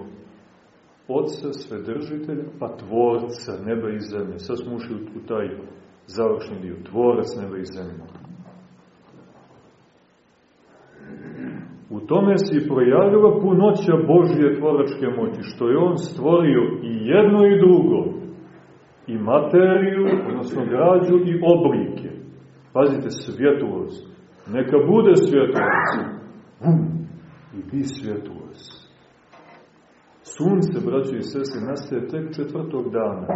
Otca, Svedržitelja, pa Tvorca neba i zemlje. Sad smo ušli u taj završni dio, Tvorac neba i zemlje. Tome se projavila punoća Božje tvoračke moći, što je On stvorio i jedno i drugo, i materiju, odnosno građu i oblike. Pazite, svjetlost. Neka bude svjetlost. Bum! I bi svjetlost. Sunce, braćo i sese, nastaje tek četvrtog dana.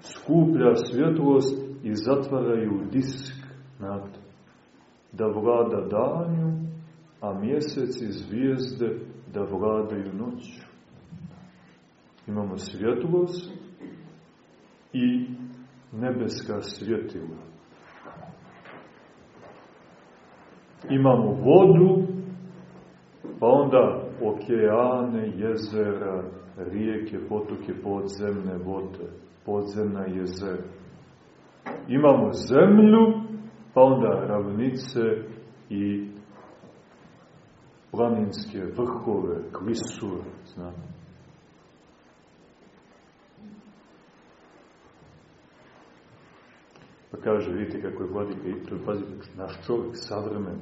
Skuplja svjetlost i zatvaraju disk nad da vlada danju a mjesec i zvijezde da vladaju noću. Imamo svjetlost i nebeska svjetila. Imamo vodu, pa onda okeane, jezera, rijeke, potoke, podzemne vode, podzemna jezera. Imamo zemlju, pa onda ravnice i planinske vrhove, klisure, znamo. Pa kaže, vidite kako je vladika, i to je, pazite, naš čovjek, savremen,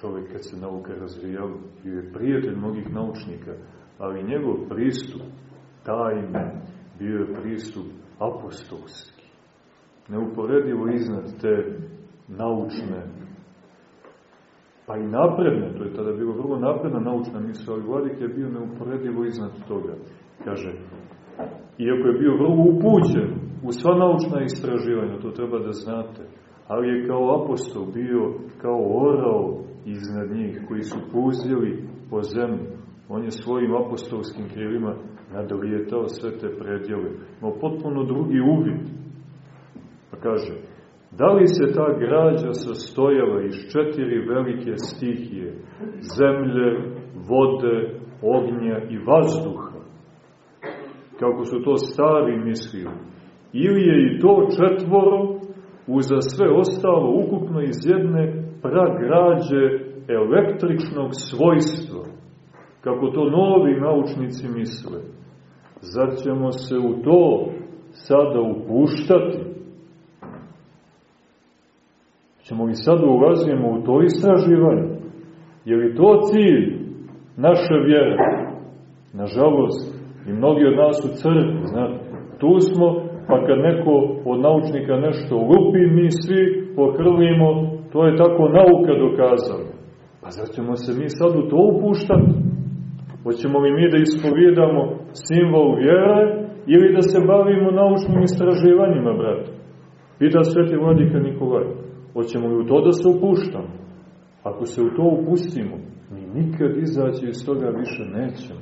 čovjek kad se nauka razvijala, bio je prijatelj mnogih naučnika, ali njegov pristup, tajne, bio je pristup apostolski. Neuporedivo iznad te naučne, pa i napredne, to je tada bilo vrlo napredna naučna misla, ali Vladik je bio neuporedivo iznad toga. Kaže, iako je bio vrlo upućen u sva naučna istraživanja, to treba da znate, ali je kao apostol bio kao orao iznad njih, koji su puzili po zemlji. On je svojim apostolskim krilima nadolijetao sve te predjele. No potpuno drugi uvid. Pa kaže, da li se ta građa sastojala iz četiri velike stihije, zemlje, vode, ognja i vazduha, kako su to stari mislili, ili je i to četvoro uza sve ostalo ukupno iz jedne pragrađe električnog svojstva, kako to novi naučnici misle. Zar ćemo se u to sada upuštati? Ćemo li sada ulazimo u to istraživanje? Je li to cilj naše vjere? Nažalost, i mnogi od nas u crkvi, znate, tu smo, pa kad neko od naučnika nešto lupi, mi svi pohrlimo, to je tako nauka dokazala. Pa ćemo se mi sad u to upuštati? Hoćemo li mi da ispovjedamo simbol vjere ili da se bavimo naučnim istraživanjima, brate? Pita sveti vladika Nikolaj. Hoćemo li u to da se upuštamo? Ako se u to upustimo, mi nikad izaći iz toga više nećemo.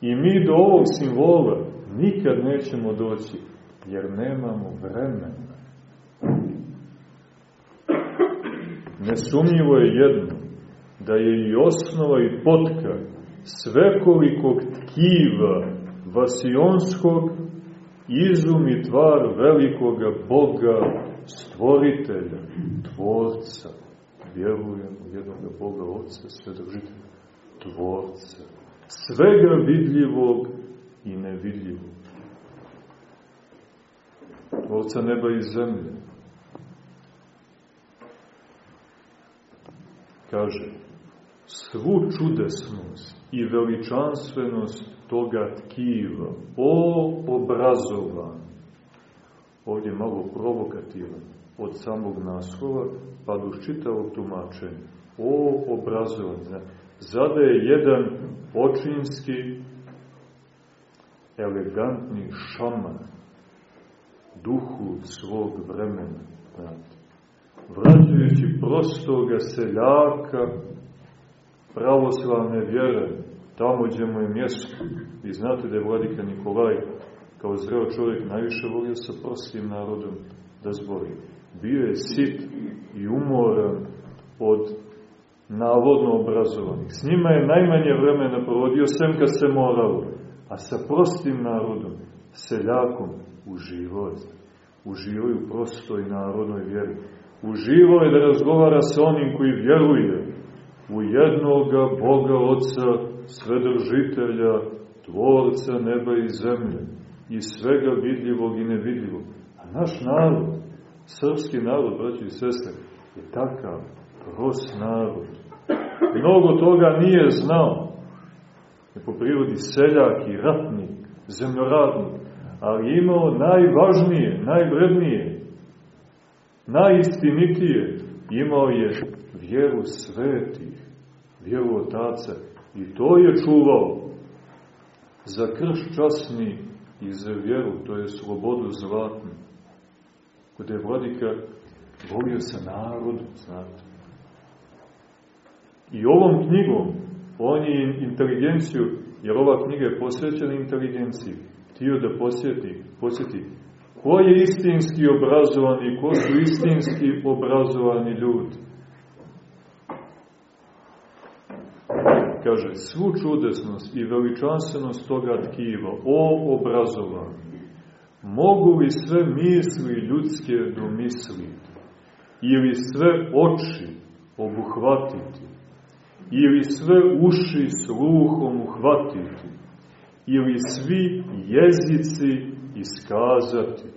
I mi do ovog simbola nikad nećemo doći, jer nemamo vremena. Nesumnjivo je jedno, da je i osnova i potka svekolikog tkiva vasionskog izum i tvar velikoga Boga stvoritelja, tvorca. Vjerujem u jednog Boga Otca, svedržitelja, tvorca. Svega vidljivog i nevidljivog. Tvorca neba i zemlje. Kaže, svu čudesnost i veličanstvenost toga tkiva, o obrazovan, ovdje je malo provokativan, od samog naslova pa do čitavog tumačenja. O obrazovan, zna, zadaje jedan očinski, elegantni šaman duhu svog vremena. Vraćajući prostoga seljaka pravoslavne vjere, tamo gdje mu je mjesto. Vi znate da je vladika Nikolaj kao zreo čovjek najviše volio sa prostim narodom da zbori. Bio je sit i umoran od navodno obrazovanih. S njima je najmanje vremena provodio, sem kad se moralo. A sa prostim narodom, seljakom, uživao je. Uživaju prostoj narodnoj vjeri uživao je da razgovara sa onim koji vjeruje u jednoga Boga Otca, svedržitelja, tvorca neba i zemlje i svega vidljivog i nevidljivog. A naš narod, srpski narod, braći i sestre, je takav prost narod. Mnogo toga nije znao. Je po prirodi seljak i ratnik, zemljoradnik, ali imao najvažnije, najvrednije, najistinitije, imao je vjeru svetih, vjeru otaca i to je čuvao za krš časni i za vjeru, to je slobodu zlatnu. Kod je vladika volio se narodu, znate. I ovom knjigom on je inteligenciju, jer ova knjiga je posvećena inteligenciji, htio da posjeti, posjeti Ko je istinski obrazovan i ko su istinski obrazovani ljudi? Kaže, svu čudesnost i veličanstvenost toga tkiva, o obrazovanju, mogu li sve misli ljudske domisliti, ili sve oči obuhvatiti, ili sve uši sluhom uhvatiti, ili svi jezici iskazati,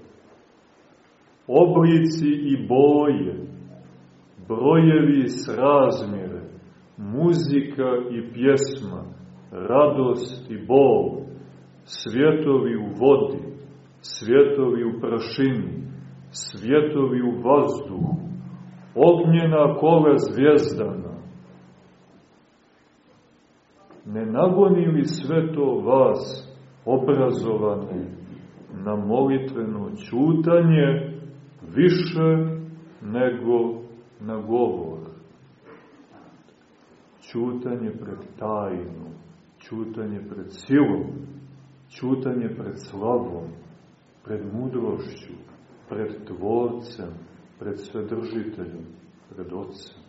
oblici i boje, brojevi s razmjere, muzika i pjesma, radost i bol, svjetovi u vodi, svjetovi u prašini, svjetovi u vazduhu, ognjena kole zvijezdana. Ne nagoni li sve to vas, obrazovani, na molitveno čutanje više nego na govor. Čutanje pred tajnom, čutanje pred silom, čutanje pred slavom, pred mudrošću, pred tvorcem, pred svedržiteljem, pred ocem.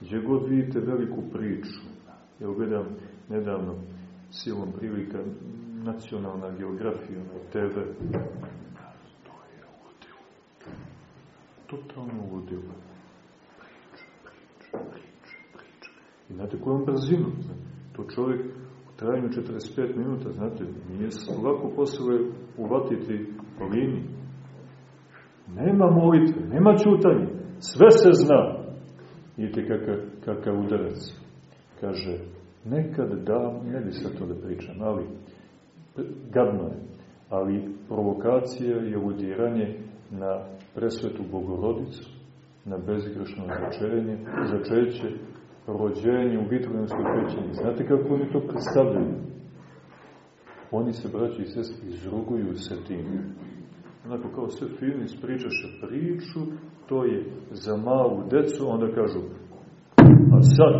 Gdje god vidite veliku priču, ja gledam nedavno silom prilika nacionalna geografija na TV, to je ludilo. Totalno ludilo. Priča, priča, priča, priča. I znate kojom brzinom? To čovjek u trajanju 45 minuta, znate, nije lako posle uvatiti po liniji. Nema molitve, nema čutanja, sve se zna. Vidite kakav, kakav udarac. Kaže, nekad da, ne bi sad to da pričam, ali gadno je, ali provokacija je udiranje na presvetu Bogorodicu, na bezgrešno začeće, rođenje u Vitrovinskoj pećini. Znate kako oni to predstavljaju? Oni se, braći i sestri, izruguju se tim onako kao sve fino ispričaše priču, to je za malu decu, onda kažu, a sad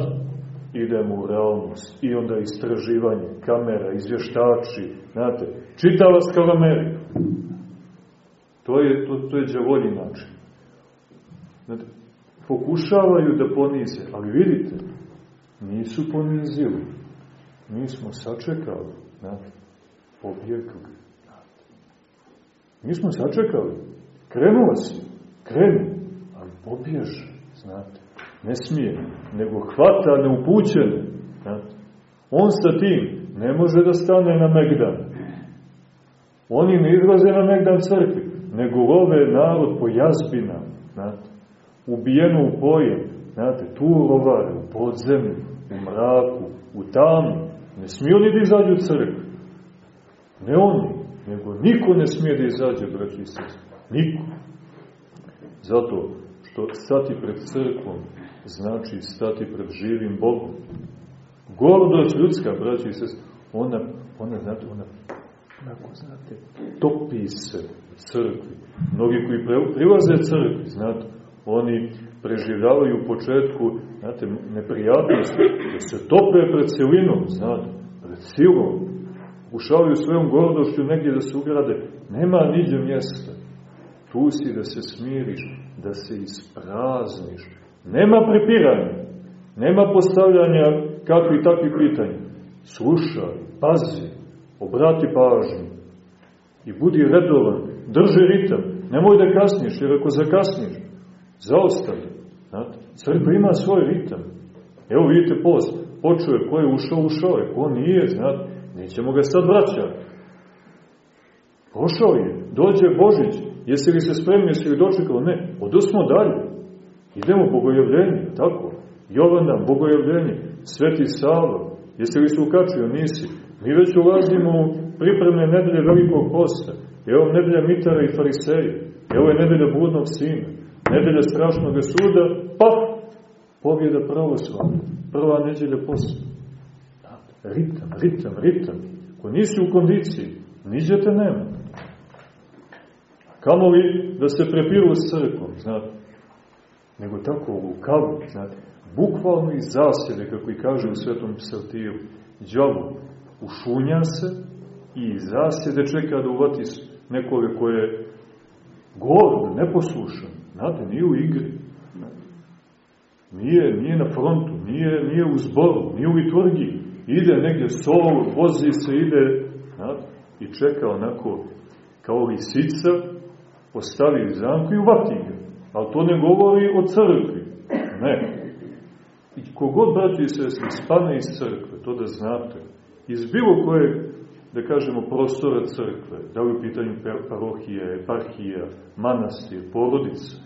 idemo u realnost i onda istraživanje, kamera, izvještači, znate, čitava skala Amerika. To je, to, to je džavolji način. Znate, pokušavaju da ponize, ali vidite, nisu ponizili. Mi smo sačekali, znate, pobjegli. Mi smo sačekali. Krenuo si. Krenu. Ali pobježe, znate. Ne smije. Nego hvata neupućene. Znate. On sa tim ne može da stane na Megdan. Oni ne izlaze na Megdan crkvi, nego love narod po jazbinama. Ubijeno u pojem. Znate, tu lovare, u podzemlju, u mraku, u tamu. Ne smiju oni da izađu crkvi. Ne oni nego niko ne smije da izađe, braći i. Niko. Zato što stati pred crkvom znači stati pred živim Bogom. Gordost ljudska, braći i sestri, ona, ona, znate, ona, onako, znate, topi se crkvi. Mnogi koji prilaze crkvi, znate, oni preživljavaju u početku, znate, neprijatnosti, da se tope pred celinom, znate, pred silom, pokušavaju svojom gordošću negdje da se ugrade, nema niđe mjesta. Tu si da se smiriš, da se isprazniš. Nema prepiranja, nema postavljanja kakvi takvi pitanja. Slušaj, pazi, obrati pažnju i budi redovan, drži ritam, nemoj da kasniš, jer ako zakasniš, zaostavi. Znate, crkva ima svoj ritam. Evo vidite post, počeo je, ko je ušao, ušao je, ko nije, znate, Nećemo ga sad vraćati. Pošao je, dođe Božić, jesi li se spremio, jesi li dočekao? Ne, odosmo dalje. Idemo bogojavljenje, tako. Jovana, bogojavljenje, Sveti Sava, jesi li se ukačio? Nisi. Mi već ulazimo u pripremne nedelje velikog posta. Evo nedelja Mitara i Fariseja. Evo je nedelja Budnog sina. Nedelja strašnog suda, pa pobjeda pravoslavna. Prva nedelja posta. Ritam, ritam, ritam. Ko nisi u kondiciji, niđe nema. Kamo li da se prepiru s crkom, znate? Nego tako lukavu, znate? Bukvalno iz zasjede, kako i kaže u Svetom psaltiru, džavu ušunja se i zasjede čeka da uvati nekoga koje je gordo, neposlušan. Znate, nije u igri. Nije, nije na frontu, nije, nije u zboru, nije u liturgiji. Ide negdje solo, vozi se, ide znate, i čeka onako kao lisica, postavi zamku i uvati ga. Ali to ne govori o crkvi. Ne. I kogod, braći sestri, spane iz crkve, to da znate, iz bilo koje, da kažemo, prostora crkve, da li u pitanju parohije, eparhija, manastir, porodica,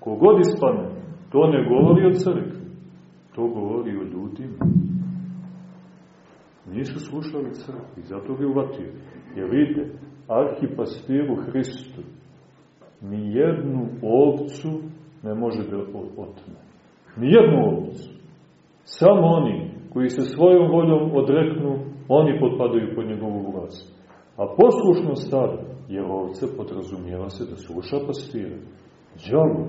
kogod ispane, to ne govori o crkvi, to govori o ljudima. Nisu slušali crkvi, zato ga uvatio. Jer vidite, arhipastiru Hristu ni jednu ovcu ne može da otme. Ni jednu ovcu. Samo oni koji se svojom voljom odreknu, oni potpadaju pod njegovu vlast. A poslušno stado, jer ovce podrazumijeva se da sluša pastira. Djavo.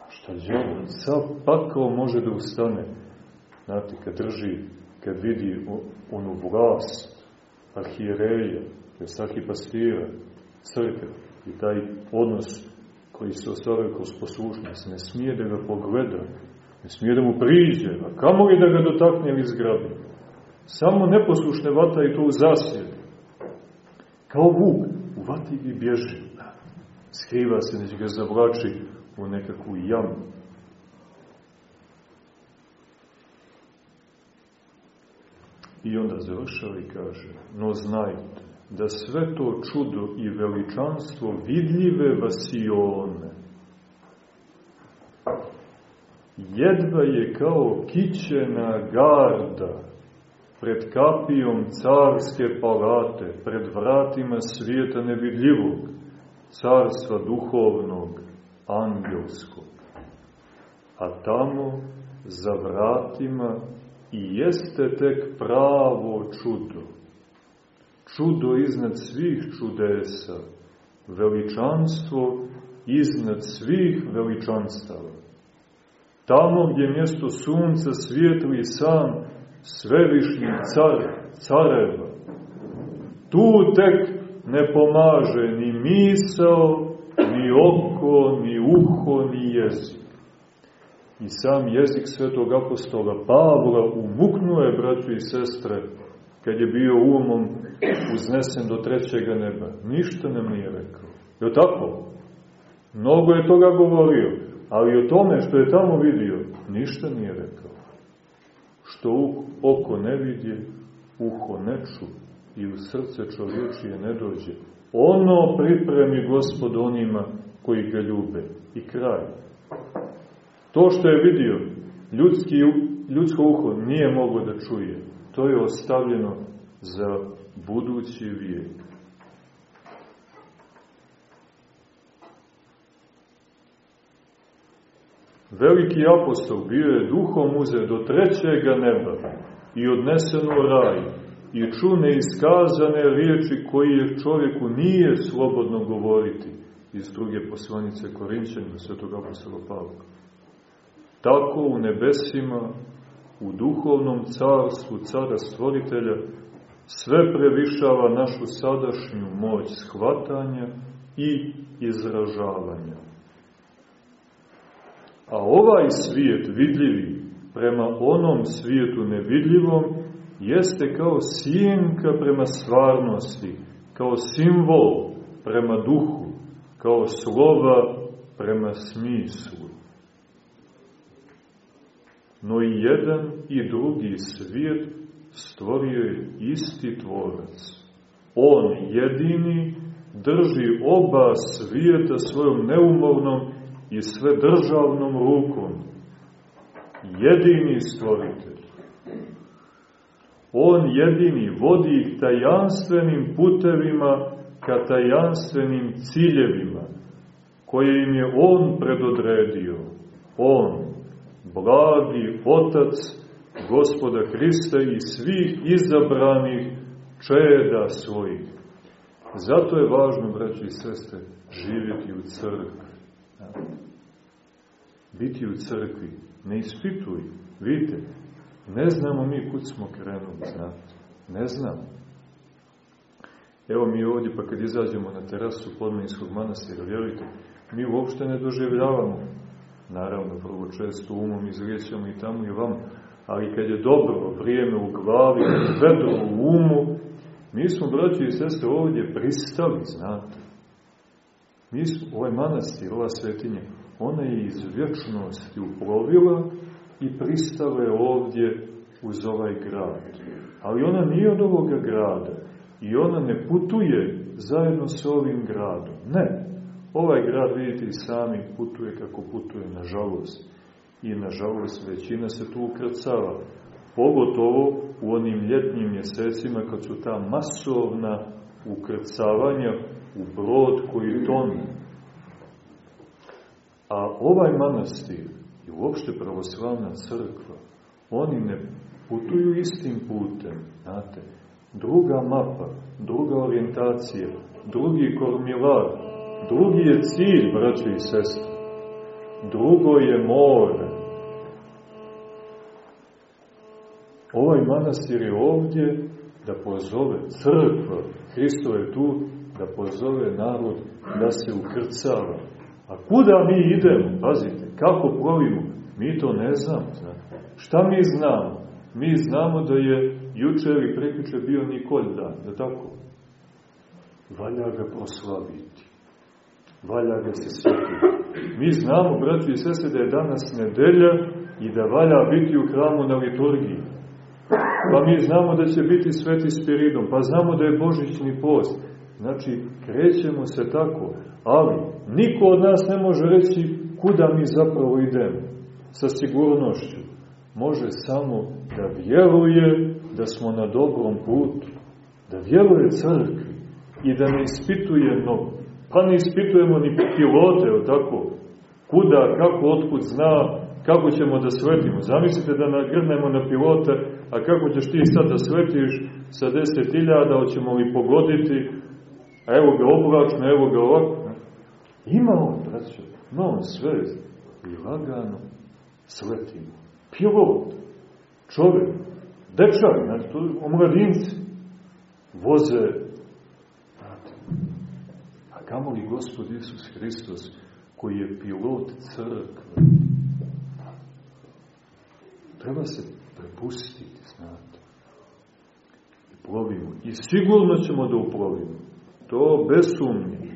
A šta djavo? Sav pakao može da ustane. Znate, kad drži, kad vidi onu vlast arhijereja, je pastira, crkva i taj odnos koji se ostvaruje kroz poslušnost, ne smije da ga pogleda, ne smije da mu priđe, a kamo li da ga dotakne ili zgrabi. Samo neposlušne vata i to u zasjede. Kao vuk, u vati i bježi. Skriva se, neće ga zavlači u nekakvu jamu. I onda završava i kaže, no znajte, da sve to čudo i veličanstvo vidljive vasione jedva je kao kićena garda pred kapijom carske palate, pred vratima svijeta nevidljivog, carstva duhovnog, angelskog. A tamo, za vratima, i jeste tek pravo čudo. Čudo iznad svih čudesa, veličanstvo iznad svih veličanstava. Tamo gdje mjesto sunca svijetli sam svevišnji car, careva. Tu tek ne pomaže ni misao, ni oko, ni uho, ni jezik. I sam jezik svetog apostola Pavla umuknuje, braću i sestre, kad je bio umom uznesen do trećega neba. Ništa nam nije rekao. Je tako? Mnogo je toga govorio, ali o tome što je tamo vidio, ništa nije rekao. Što oko ne vidje, uho ne ču i u srce čovječije ne dođe. Ono pripremi gospod onima koji ga ljube. I kraj. To što je vidio, ljudski, ljudsko uho nije moglo da čuje. To je ostavljeno za budući vijek. Veliki apostol bio je duhom uze do trećega neba i odnesen u raj i čune iskazane riječi koje čovjeku nije slobodno govoriti iz druge poslanice Korinćanima svetog apostola Pavla. Tako u nebesima, u duhovnom carstvu cara stvoritelja, sve previšava našu sadašnju moć shvatanja i izražavanja. A ovaj svijet vidljivi prema onom svijetu nevidljivom jeste kao sjenka prema stvarnosti, kao simbol prema duhu, kao slova prema smislu. No i jedan i drugi svijet stvorio je isti tvorac. On jedini drži oba svijeta svojom neumornom i sve državnom rukom. Jedini stvoritelj. On jedini vodi ih tajanstvenim putevima ka tajanstvenim ciljevima, koje im je On predodredio. On, blagi Otac, Gospoda Hrista i svih izabranih čeda svojih. Zato je važno, braći i sestre, živjeti u crkvi. Biti u crkvi. Ne ispituj. Vidite, ne znamo mi kud smo krenuli, znate. Ne znamo. Evo mi ovdje, pa kad izađemo na terasu podmenjskog manastira, vjerujte, mi uopšte ne doživljavamo naravno, vrlo često umom izrećemo i tamo i vam, ali kad je dobro vrijeme u glavi, vedro u umu, mi smo, braći i sestre, ovdje pristali, znate. Mi smo, ovaj manastir, ova svetinja, ona je iz vječnosti uplovila i pristala je ovdje uz ovaj grad. Ali ona nije od ovoga grada i ona ne putuje zajedno sa ovim gradom. Ne. Ovaj grad, vidite i sami, putuje kako putuje, nažalost. I nažalost većina se tu ukrcava. Pogotovo u onim ljetnim mjesecima kad su ta masovna ukrcavanja u brod koji tone. A ovaj manastir i uopšte pravoslavna crkva, oni ne putuju istim putem, znate, druga mapa, druga orijentacija, drugi kormilar, drugi je cilj, braće i sestre, drugo je more. Ovaj manastir je ovdje da pozove crkva, Hristo je tu da pozove narod da se ukrcava. A kuda mi idemo? Pazite, kako plovimo? Mi to ne znamo. Znate. Šta mi znamo? Mi znamo da je juče ili prekjuče bio Nikolj dan, da tako? Valja ga proslaviti. Valja ga se sjetiti. Mi znamo, braći i sese, da je danas nedelja i da valja biti u hramu na liturgiji. Pa mi znamo da će biti sveti spiridom, pa znamo da je božićni post. Znači, krećemo se tako, ali niko od nas ne može reći kuda mi zapravo idemo sa sigurnošću. Može samo da vjeruje da smo na dobrom putu, da vjeruje crkvi i da ne ispituje mnogo. Pa ne ispitujemo ni pilote, o tako, kuda, kako, otkud zna, kako ćemo da sletimo. Zamislite da nagrnemo na pilote, a kako ćeš ti sad da sletiš sa deset iljada, hoćemo li pogoditi, a evo ga oblačno, evo ga ovako. Ima on, braćo, no on sve i lagano sletimo. Pilot, čovjek, dečak, znači tu omladinci, voze, znate, a kamo li Gospod Isus Hristos, koji je pilot crkve, treba se prepustiti, znate, i plovimo, i sigurno ćemo da uplovimo, to bez sumnje,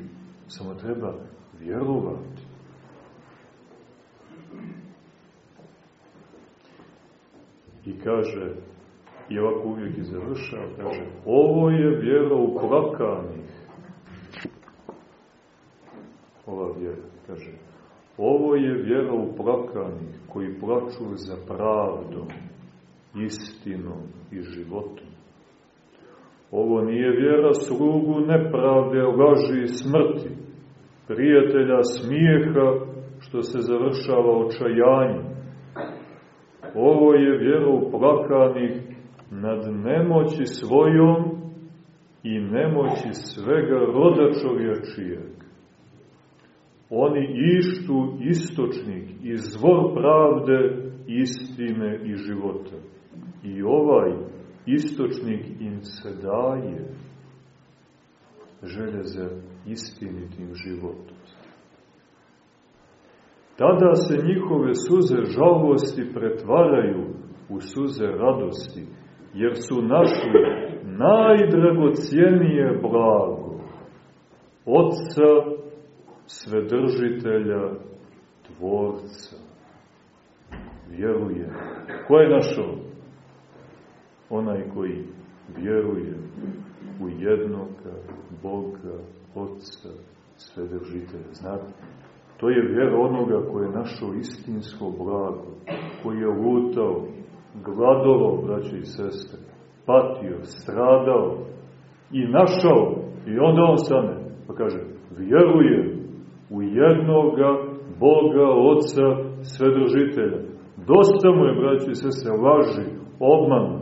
samo treba vjerovati. I kaže, i ovako uvijek i završava, kaže, ovo je vjera uplakanih. Ova vjera, kaže, ovo je vjera uplakanih koji plaču za pravdom, istinom i životom. Ovo nije vjera slugu nepravde, laži i smrti, prijatelja smijeha što se završava očajanjem. Ovo je vjera uplakanih nad nemoći svojom i nemoći svega roda čovječijeg. Oni ištu istočnik, izvor pravde, istine i života. I ovaj istočnik im se daje želje za istinitim životom. Tada se njihove suze žalosti pretvaraju u suze radosti, jer su našli najdragocijenije blago, Otca, Svedržitelja, Tvorca. Vjeruje. Ko je našao? Onaj koji vjeruje u jednoga Boga, Otca, Svedržitelja. Znate, to je vjera onoga koji je našao istinsko blago, koji je lutao, gladovao, braće i sestre, patio, stradao i našao, i onda on stane, pa kaže, vjerujem u jednoga Boga, Otca, Svedržitelja. Dosta mu je, braći i sestre, laži, obmana,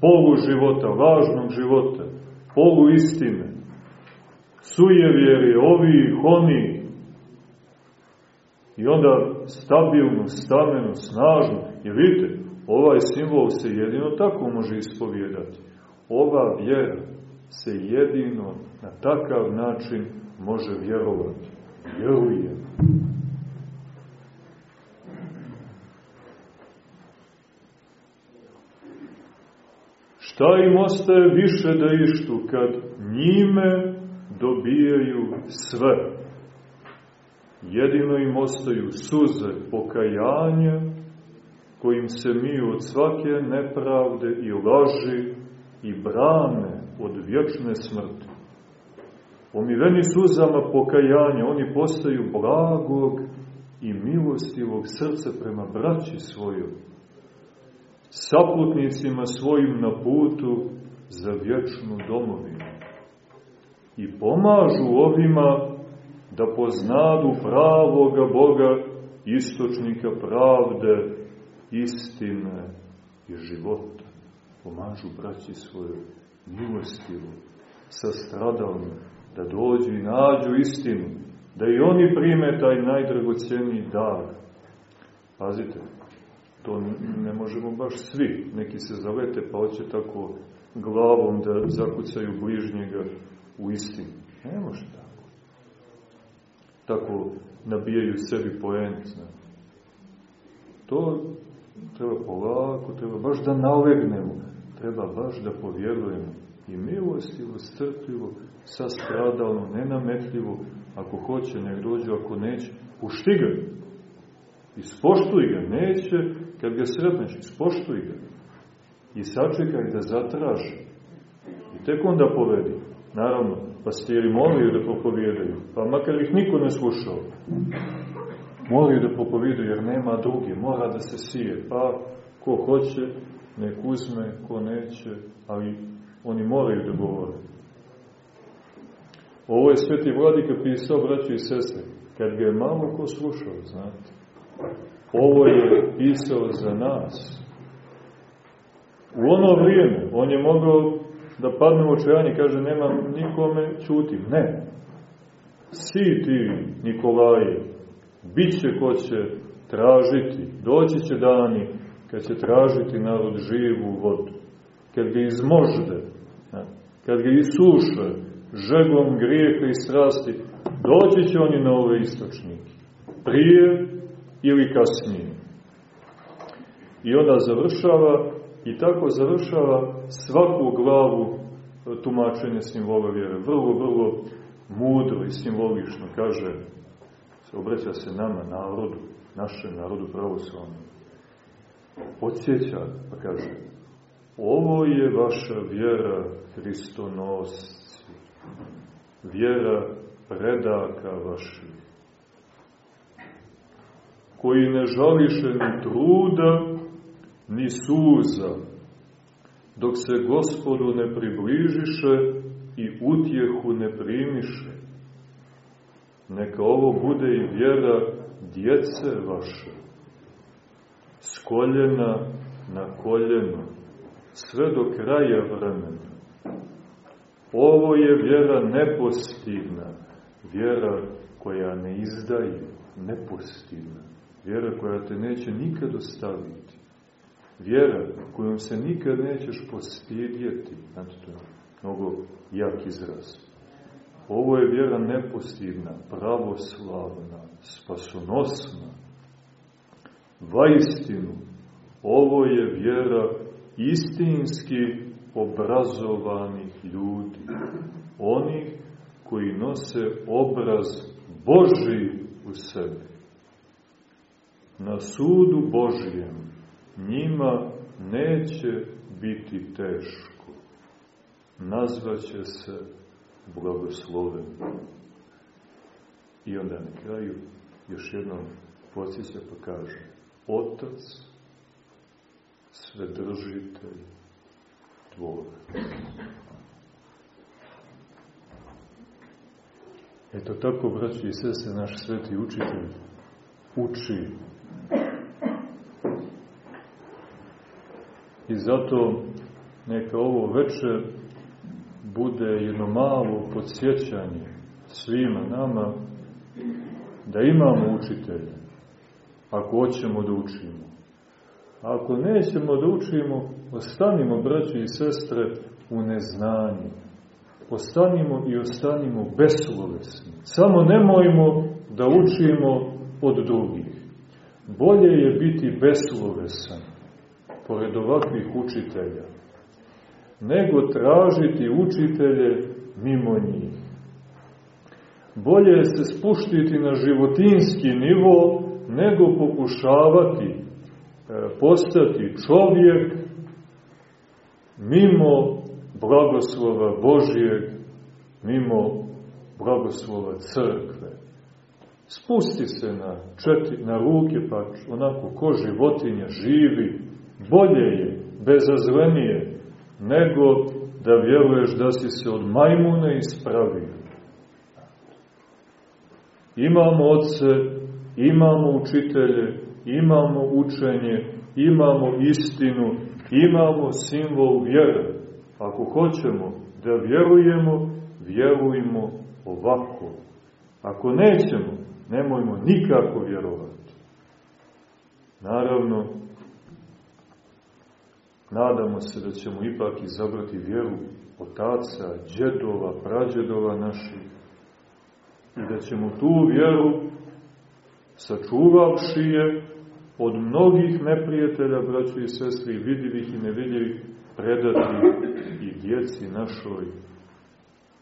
polu života, lažnog života, polu istine, sujevjeri, ovi, oni, i onda stabilno, stameno, snažno, jer vidite, Ovaj simbol se jedino tako može ispovijedati. Ova vjera se jedino na takav način može vjerovati. Vjerujem. Šta im ostaje više da ištu kad njime dobijaju sve? Jedino im ostaju suze pokajanja, kojim se mi od svake nepravde i laži i brane od vječne smrti. Omiveni suzama pokajanja, oni postaju blagog i milostivog srca prema braći svojoj, saputnicima svojim na putu za vječnu domovinu. I pomažu ovima da poznadu pravoga Boga, istočnika pravde, istine i života. Pomažu braći svoju milostivu, sastradalnu, da dođu i nađu istinu, da i oni prime taj najdragoceniji dar. Pazite, to ne možemo baš svi. Neki se zavete pa hoće tako glavom da zakucaju bližnjega u istinu. Ne može tako. Tako nabijaju sebi poent. To treba polako, treba baš da nalegnemo, treba baš da povjerujemo i milostivo, strpljivo, sastradalno, nenametljivo, ako hoće, nek dođu, ako neće, pušti ga. Ispoštuj ga, neće, kad ga sretneš, ispoštuj ga. I sačekaj da zatraži. I tek onda povedi. Naravno, pastiri moliju da propovijedaju, pa makar ih niko ne slušao. Moliju da propovijedaju, jer nema druge, mora da se sije. Pa, ko hoće, nek uzme, ko neće, ali oni moraju da govore. Ovo je sveti vladika pisao, braći i sestre, kad ga je malo ko slušao, znate. Ovo je pisao za nas. U ono vrijeme, on je mogao da padne u očajanje, kaže, nema nikome čutim. Ne. Si ti, Nikolaje, bit će ko će tražiti, doći će dani kad će tražiti narod živu vodu, kad ga izmožde, kad ga isuše žegom grijeha i strasti, doći će oni na ove istočnike, prije ili kasnije. I onda završava, i tako završava svaku glavu tumačenja simbola vjere. Vrlo, vrlo mudro i simbolično kaže, se obraća se nama, narodu, našem narodu pravoslavnom. Podsjeća, pa kaže, ovo je vaša vjera Hristonosci, vjera predaka vaših, koji ne žališe ni truda, ni suza, dok se gospodu ne približiše i utjehu ne primiše. Neka ovo bude i vjera djece vaše, s koljena na koljeno, sve do kraja vremena. Ovo je vjera nepostidna, vjera koja ne izdaje, nepostidna, vjera koja te neće nikad ostaviti, vjera kojom se nikad nećeš postidjeti, znači to je mnogo jak izraz. Ovo je vjera nepostidna, pravoslavna, spasonosna. Vaistinu, ovo je vjera istinski obrazovanih ljudi. Onih koji nose obraz Boži u sebi. Na sudu Božijem njima neće biti teško. Nazvaće se blagosloven. I onda na kraju još jednom podsjeća pa kaže Otac, svedržitelj tvoj. Eto tako, braći i sese, naš sveti učitelj uči. I zato neka ovo veče bude jedno malo podsjećanje svima nama da imamo učitelje ako hoćemo da učimo. A ako nećemo da učimo, ostanimo, braći i sestre, u neznanju. Ostanimo i ostanimo beslovesni. Samo nemojmo da učimo od drugih. Bolje je biti beslovesan, pored ovakvih učitelja, nego tražiti učitelje mimo njih. Bolje je se spuštiti na životinski nivo, nego pokušavati e, postati čovjek mimo blagoslova Božijeg, mimo blagoslova crkve. Spusti se na, četi, na ruke, pa onako ko životinja živi, bolje je, bezazlenije, nego da vjeruješ da si se od majmuna ispravio. Imamo oce, imamo učitelje, imamo učenje, imamo istinu, imamo simbol vjere. Ako hoćemo da vjerujemo, vjerujemo ovako. Ako nećemo, nemojmo nikako vjerovati. Naravno, nadamo se da ćemo ipak izabrati vjeru otaca, džedova, prađedova naših i da ćemo tu vjeru, sačuvavši je od mnogih neprijatelja, braćo i sestri, vidljivih i nevidljivih, predati i djeci našoj,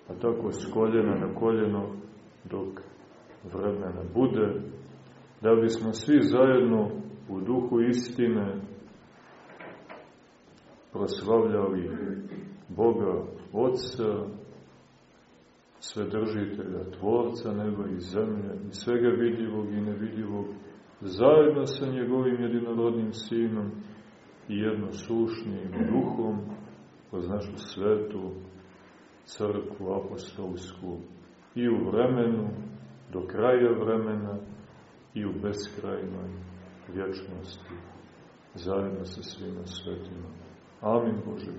a tako s koljena na koljeno, dok vremena bude, da bismo svi zajedno u duhu istine proslavljali Boga Otca, Svedržitelja, Tvorca neba i zemlje, i svega vidljivog i nevidljivog, zajedno sa njegovim jedinorodnim Sinom i jednosušnim duhom, kroz našu svetu crkvu apostolsku i u vremenu, do kraja vremena i u beskrajnoj vječnosti, zajedno sa svima svetima. Amin. Amin.